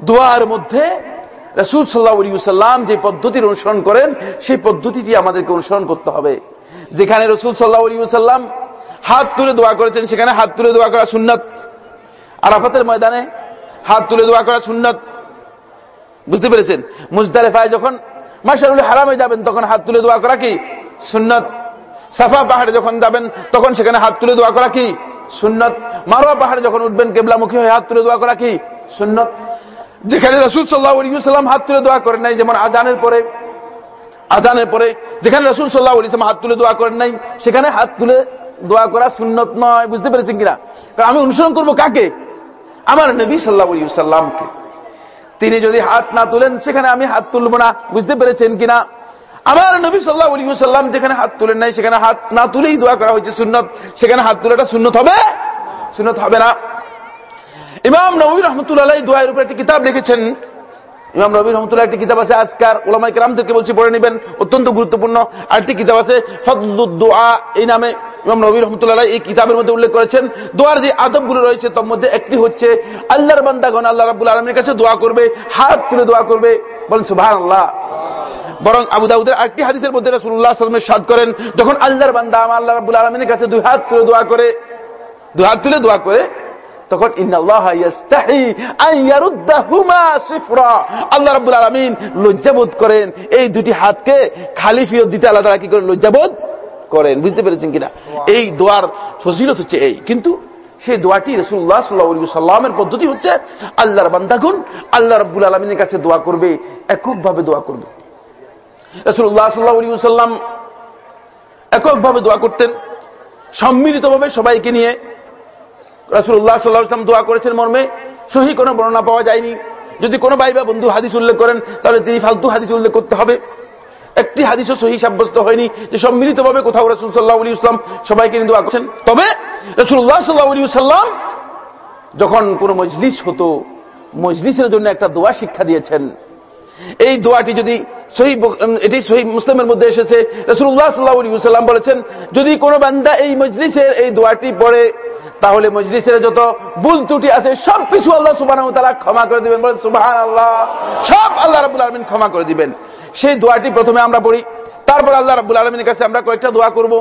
দোয়ার মধ্যে রসুল সাল্লাহাম যে পদ্ধতির অনুসরণ করেন, সেই পদ্ধতিটি আমাদেরকে অনুসরণ করতে হবে। যেখানে রসুল সাল্লাহাম হাত তুলে দোয়া করেছেন, সেখানে হাত তুলে দোয়া করা সুন্নত। আরাফাতের ময়দানে হাত তুলে দোয়া করা সুন্নত। বুঝতে পেরেছেন? মুজদারেফায় যখন মাসারুল হারামে যাবেন, তখন হাত তুলে দোয়া করা কি? সুন্নত। সাফা পাহাড়ে যখন যাবেন, তখন সেখানে হাত তুলে দোয়া করা কি? সুন্নত। মারোয়া পাহাড়ে যখন উঠবেন, কেবলামুখী হয়ে হাত তুলে দোয়া করা কি? সুন্নত। যেখানে রসুল সাল্লাহাম হাত তুলে দোয়া করেন নাই, যেমন আজানের পরে আজানের পরে, যেখানে রসুল সাল্লাহ ইসলাম হাত তুলে দোয়া করেন নাই, সেখানে হাত তুলে দোয়া করা সুন্নত নয়, বুঝতে পেরেছেন কিনা? কারণ আমি অনুসরণ করব কাকে? আমার নবী সাল্লাহ সাল্লামকে তিনি যদি হাত না তুলেন, সেখানে আমি হাত তুলব না, বুঝতে পেরেছেন কিনা? আমার নবী সাল্লাহ সাল্লাম যেখানে হাত তুলেন নাই, সেখানে হাত না তুলেই দোয়া করা হয়েছে সুন্নত। সেখানে হাত তুলেটা সুন্নত হবে? সুন্নত হবে না। ইমাম নবী রহমতুল্লাহ দোয়ার উপর একটি কিতাব লিখেছেন। ইমাম রবি রহমতুল্লাহ একটি কিতাব আছে আজকার ওলামাই কেরামদেরকে বলছি পড়ে নেবেন, অত্যন্ত গুরুত্বপূর্ণ। আরেকটি কিতাব আছে ফদুদ্দোয়া এই নামে ইমাম নবী রহমতুল্লাহ এই কিতাবের মধ্যে উল্লেখ করেছেন। দোয়ার যে আদবগুলো রয়েছে তার মধ্যে একটি হচ্ছে, আল্লাহর বান্দাগণ আল্লাহ রাবুল আলমীর কাছে দোয়া করবে, হাত তুলে দোয়া করবে, বলেন সুভান আল্লাহ বরং আবু আরেকটি হাদিসের মধ্যে রাসূলুল্লাহ সাল্লামের সাদ করেন, যখন আল্লাহর বান্দা আমার আল্লাহ রাব্বুল আলামিনের কাছে দুই হাত তুলে দোয়া করে, দুই হাত তুলে দোয়া করে তখন আল্লাহ রাব্বুল আলামিন লজ্জাবোধ করেন, এই দুটি হাতকে খালি ফিরত দিতে আল্লাহ তাআলা কি করেন? লজ্জাবোধ করেন। বুঝতে পেরেছেন কিনা? এই দোয়ার ফজিলত হচ্ছে এই। কিন্তু সেই দোয়াটি রসুল্লাহ সাল্লাহ সাল্লামের পদ্ধতি হচ্ছে আল্লাহর বান্দাগুন আল্লাহ রাব্বুল আলমিনের কাছে দোয়া করবে, এককভাবে দোয়া করবে। রসুল্লাহ সাল্লাহ সাল্লাম এককভাবে দোয়া করতেন, সম্মিলিতভাবে সবাইকে নিয়ে রসুল্লাহ সাল্লাহাম দোয়া করেছেন মর্মে। সহি কোনো বর্ণনা পাওয়া যায়নি। যদি কোনো ভাই বা বন্ধু হাদিস উল্লেখ করেন, তাহলে তিনি ফালতু হাদিস উল্লেখ করতে হবে। একটি হাদিসও সহি সাব্যস্ত হয়নি যে সম্মিলিতভাবে কোথাও রসুল সাল্লাহ আলী ইসলাম সবাইকে নিয়ে দোয়া করছেন। তবে রসুল্লাহ সাল্লাহ আলী সাল্লাম যখন কোন মজলিস হতো, মজলিসের জন্য একটা দোয়া শিক্ষা দিয়েছেন। এই দোয়াটি যদি সহি এটি সহি মুসলিমের মধ্যে এসেছে। রসুল্লাহ সাল্লাহ সাল্লাম বলেছেন, যদি কোনো বান্দা এই মজলিসের এই দোয়াটি পড়ে তাহলে মজলিসের যত ভুল ত্রুটি আছে, সব কিছু আল্লাহ সুবাহ ক্ষমা করে দিবেন। বলেন সুবাহ আল্লাহ সব আল্লাহ রাবুল আলমিন ক্ষমা করে দিবেন। সেই দোয়াটি প্রথমে আমরা পড়ি, তারপর আল্লাহ রাবুল আলমিনের কাছে আমরা কয়েকটা দোয়া করব।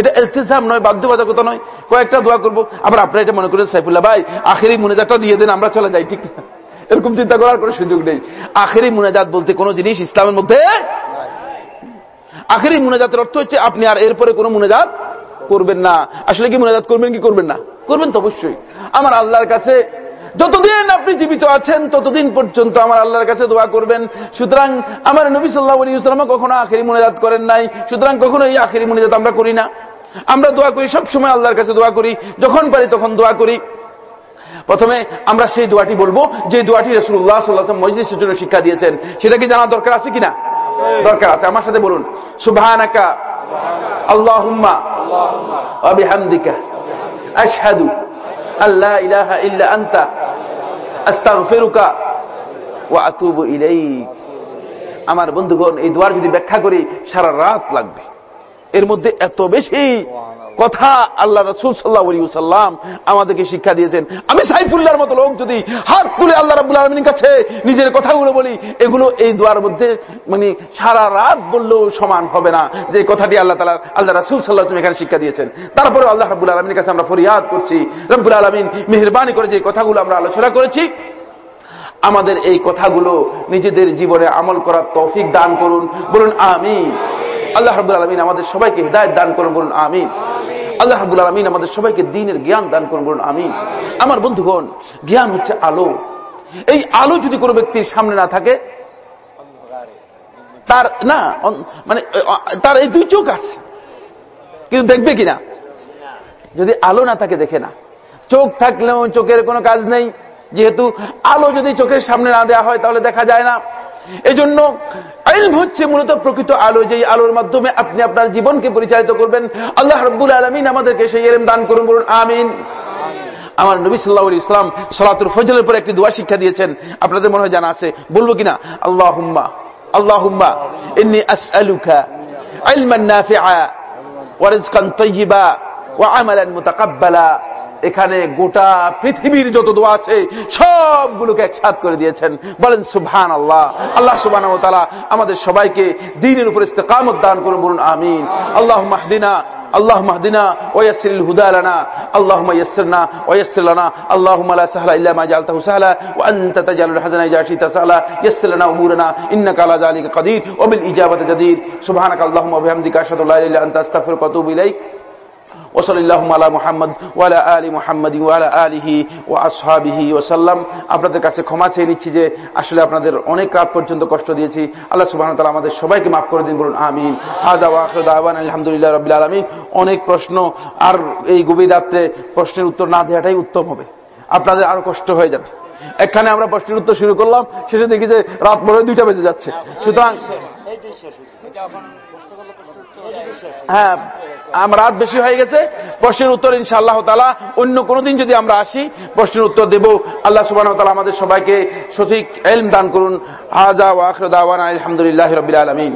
এটা এলতিসাম নয়, বাধ্যবাধকতা নয়, কয়েকটা দোয়া করব। আবার আপনারা এটা মনে করেন, সাইফুল্লাহ ভাই, আখেরি মুনেজাতটা দিয়ে দেন, আমরা চলে যাই, ঠিক না? এরকম চিন্তা করার কোনো সুযোগ নেই। আখেরি মুনাজাত বলতে কোনো জিনিস ইসলামের মধ্যে আখেরি মুনাজাতের অর্থ হচ্ছে আপনি আর এরপরে কোনো মুনাজাত করবেন না। আসলে কি মুনাজাত করবেন কি করবেন না? করবেন তো অবশ্যই। আমার আল্লাহর কাছে যতদিন আপনি জীবিত আছেন ততদিন পর্যন্ত আমার আল্লাহর কাছে দোয়া করবেন। সুতরাং আমার নবী সাল্লাহ আলী ইসলাম কখনো আখেরি মুনাজাত করেন নাই। সুতরাং কখনো এই আখেরি মুনাজাত আমরা করি না। আমরা দোয়া করি সব সময় আল্লাহর কাছে দোয়া করি। যখন পারি তখন দোয়া করি। প্রথমে আমরা সেই দোয়াটি বলব যে দোয়াটি রসুল্লাহ সাল্লাহ মজলিসের জন্য শিক্ষা দিয়েছেন। সেটা কি জানা দরকার আছে কিনা? দরকার আছে। আমার সাথে বলুন। সুবাহানাকা। আল্লাহুম্মা। وبحمدك أشهد أن لا إله إلا أنت أستغفرك وأتوب إليك আমার বন্ধুগণ এই দোয়ার যদি ব্যাখ্যা করি সারা রাত লাগবে এর মধ্যে এত বেশি কথা আল্লাহ রসুল সাল্লাহ সাল্লাম আমাদেরকে শিক্ষা দিয়েছেন। আমি সাইফুল্লাহর মতো লোক যদি হাত তুলে আল্লাহ রাবুল আলমীর কাছে নিজের কথাগুলো বলি, এগুলো এই দোয়ার মধ্যে মানে সারা রাত বললেও সমান হবে না। যে কথাটি আল্লাহ তালা আল্লাহ রাসুল সাল্লাহ তুমি এখানে শিক্ষা দিয়েছেন। তারপরে আল্লাহ রাবুল আলমীর কাছে আমরা ফরিয়াদ করছি, রব্বুল আলমিন মেহরবানি করে যে কথাগুলো আমরা আলোচনা করেছি, আমাদের এই কথাগুলো নিজেদের জীবনে আমল করার তৌফিক দান করুন, বলুন আমি আল্লাহ রাবুল আলমিন আমাদের সবাইকে হৃদায়ত দান করুন, বলুন আমিন। আল্লাহ রাবুল আলমিন আমাদের সবাইকে দিনের জ্ঞান দান করুন বলুন, আমিন। আমার বন্ধুগণ, জ্ঞান হচ্ছে আলো। এই আলো যদি কোনো ব্যক্তির সামনে না থাকে, তার, না মানে তার এই দুই চোখ আছে। কিন্তু দেখবে কিনা? যদি আলো না থাকে, দেখে না। চোখ থাকলেও চোখের কোনো কাজ নেই। যেহেতু আলো যদি চোখের সামনে না দেওয়া হয়, তাহলে দেখা যায় না। এই আইন হচ্ছে মূলত প্রকৃত আলো, যেই আলোর মাধ্যমে আপনি আপনার জীবনকে পরিচালিত করবেন। আল্লাহ রব্বুল আলমিন আমাদেরকে সেই এরম দান করুন, বলুন, আমিন। আমার নবী সাল্লাহ ইসলাম সলাতুর ফজলের পর একটি দোয়া শিক্ষা দিয়েছেন। আপনাদের মনে হয় জানা আছে? বলব কিনা? আল্লাহ হুম্মা আল্লাহ হুম্মা ইন্নি আসআলুকা ইলমান নাফিআ ওয়া রিজকান তাইয়্যিবা ওয়া আমালান মুতাকাব্বালা। এখানে গোটা পৃথিবীর যত দোয়া আছে সবগুলোকে একসাথ করে দিয়েছেন বলেন সুবহান আল্লাহ আল্লাহ সুবাহ আমাদের সবাইকে দিনের উপর ইস্তেকামত দান করুন বলুন আমিন আল্লাহ মাহদিনা اللهم اهدنا ويسر الهدى لنا اللهم يسرنا ويسر لنا اللهم لا سهل الا ما جعلته سهلا وانت تجعل الحزن اذا شئت سهلا يسر لنا امورنا انك على ذلك قدير وبالاجابه جدير سبحانك اللهم وبحمدك اشهد ان لا اله الا انت استغفرك واتوب اليك وصل اللهم على محمد وعلى آل محمد وعلى آله وأصحابه وسلم আপনাদের কাছে ক্ষমা চেয়ে নিচ্ছি যে আসলে আপনাদের অনেক রাত পর্যন্ত কষ্ট দিয়েছি আল্লাহ সুবহানাহু ওয়া তাআলা আমাদের সবাইকে মাফ করে দিন বলুন আমিন হাদা ওয়া আখিরু দাওয়ানা আলহামদুলিল্লাহি রাব্বিল আলামিন অনেক প্রশ্ন আর এই গভীর রাত্রে প্রশ্নের উত্তর না দেওয়াটাই উত্তম হবে আপনাদের আরো কষ্ট হয়ে যাবে এখানে আমরা প্রশ্নের উত্তর শুরু করলাম শেষে দেখি যে রাত পরে দুইটা বেজে যাচ্ছে সুতরাং হ্যাঁ রাত বেশি হয়ে গেছে। প্রশ্নের উত্তর ইনশাআল্লাহ তালা অন্য কোনো দিন যদি আমরা আসি, প্রশ্নের উত্তর দেব। আল্লাহ সুবাহ তালা আমাদের সবাইকে সঠিক এলম দান করুন। আজা ওয়াখর দাওয়ান আলহামদুলিল্লাহ রবিল আলমিন।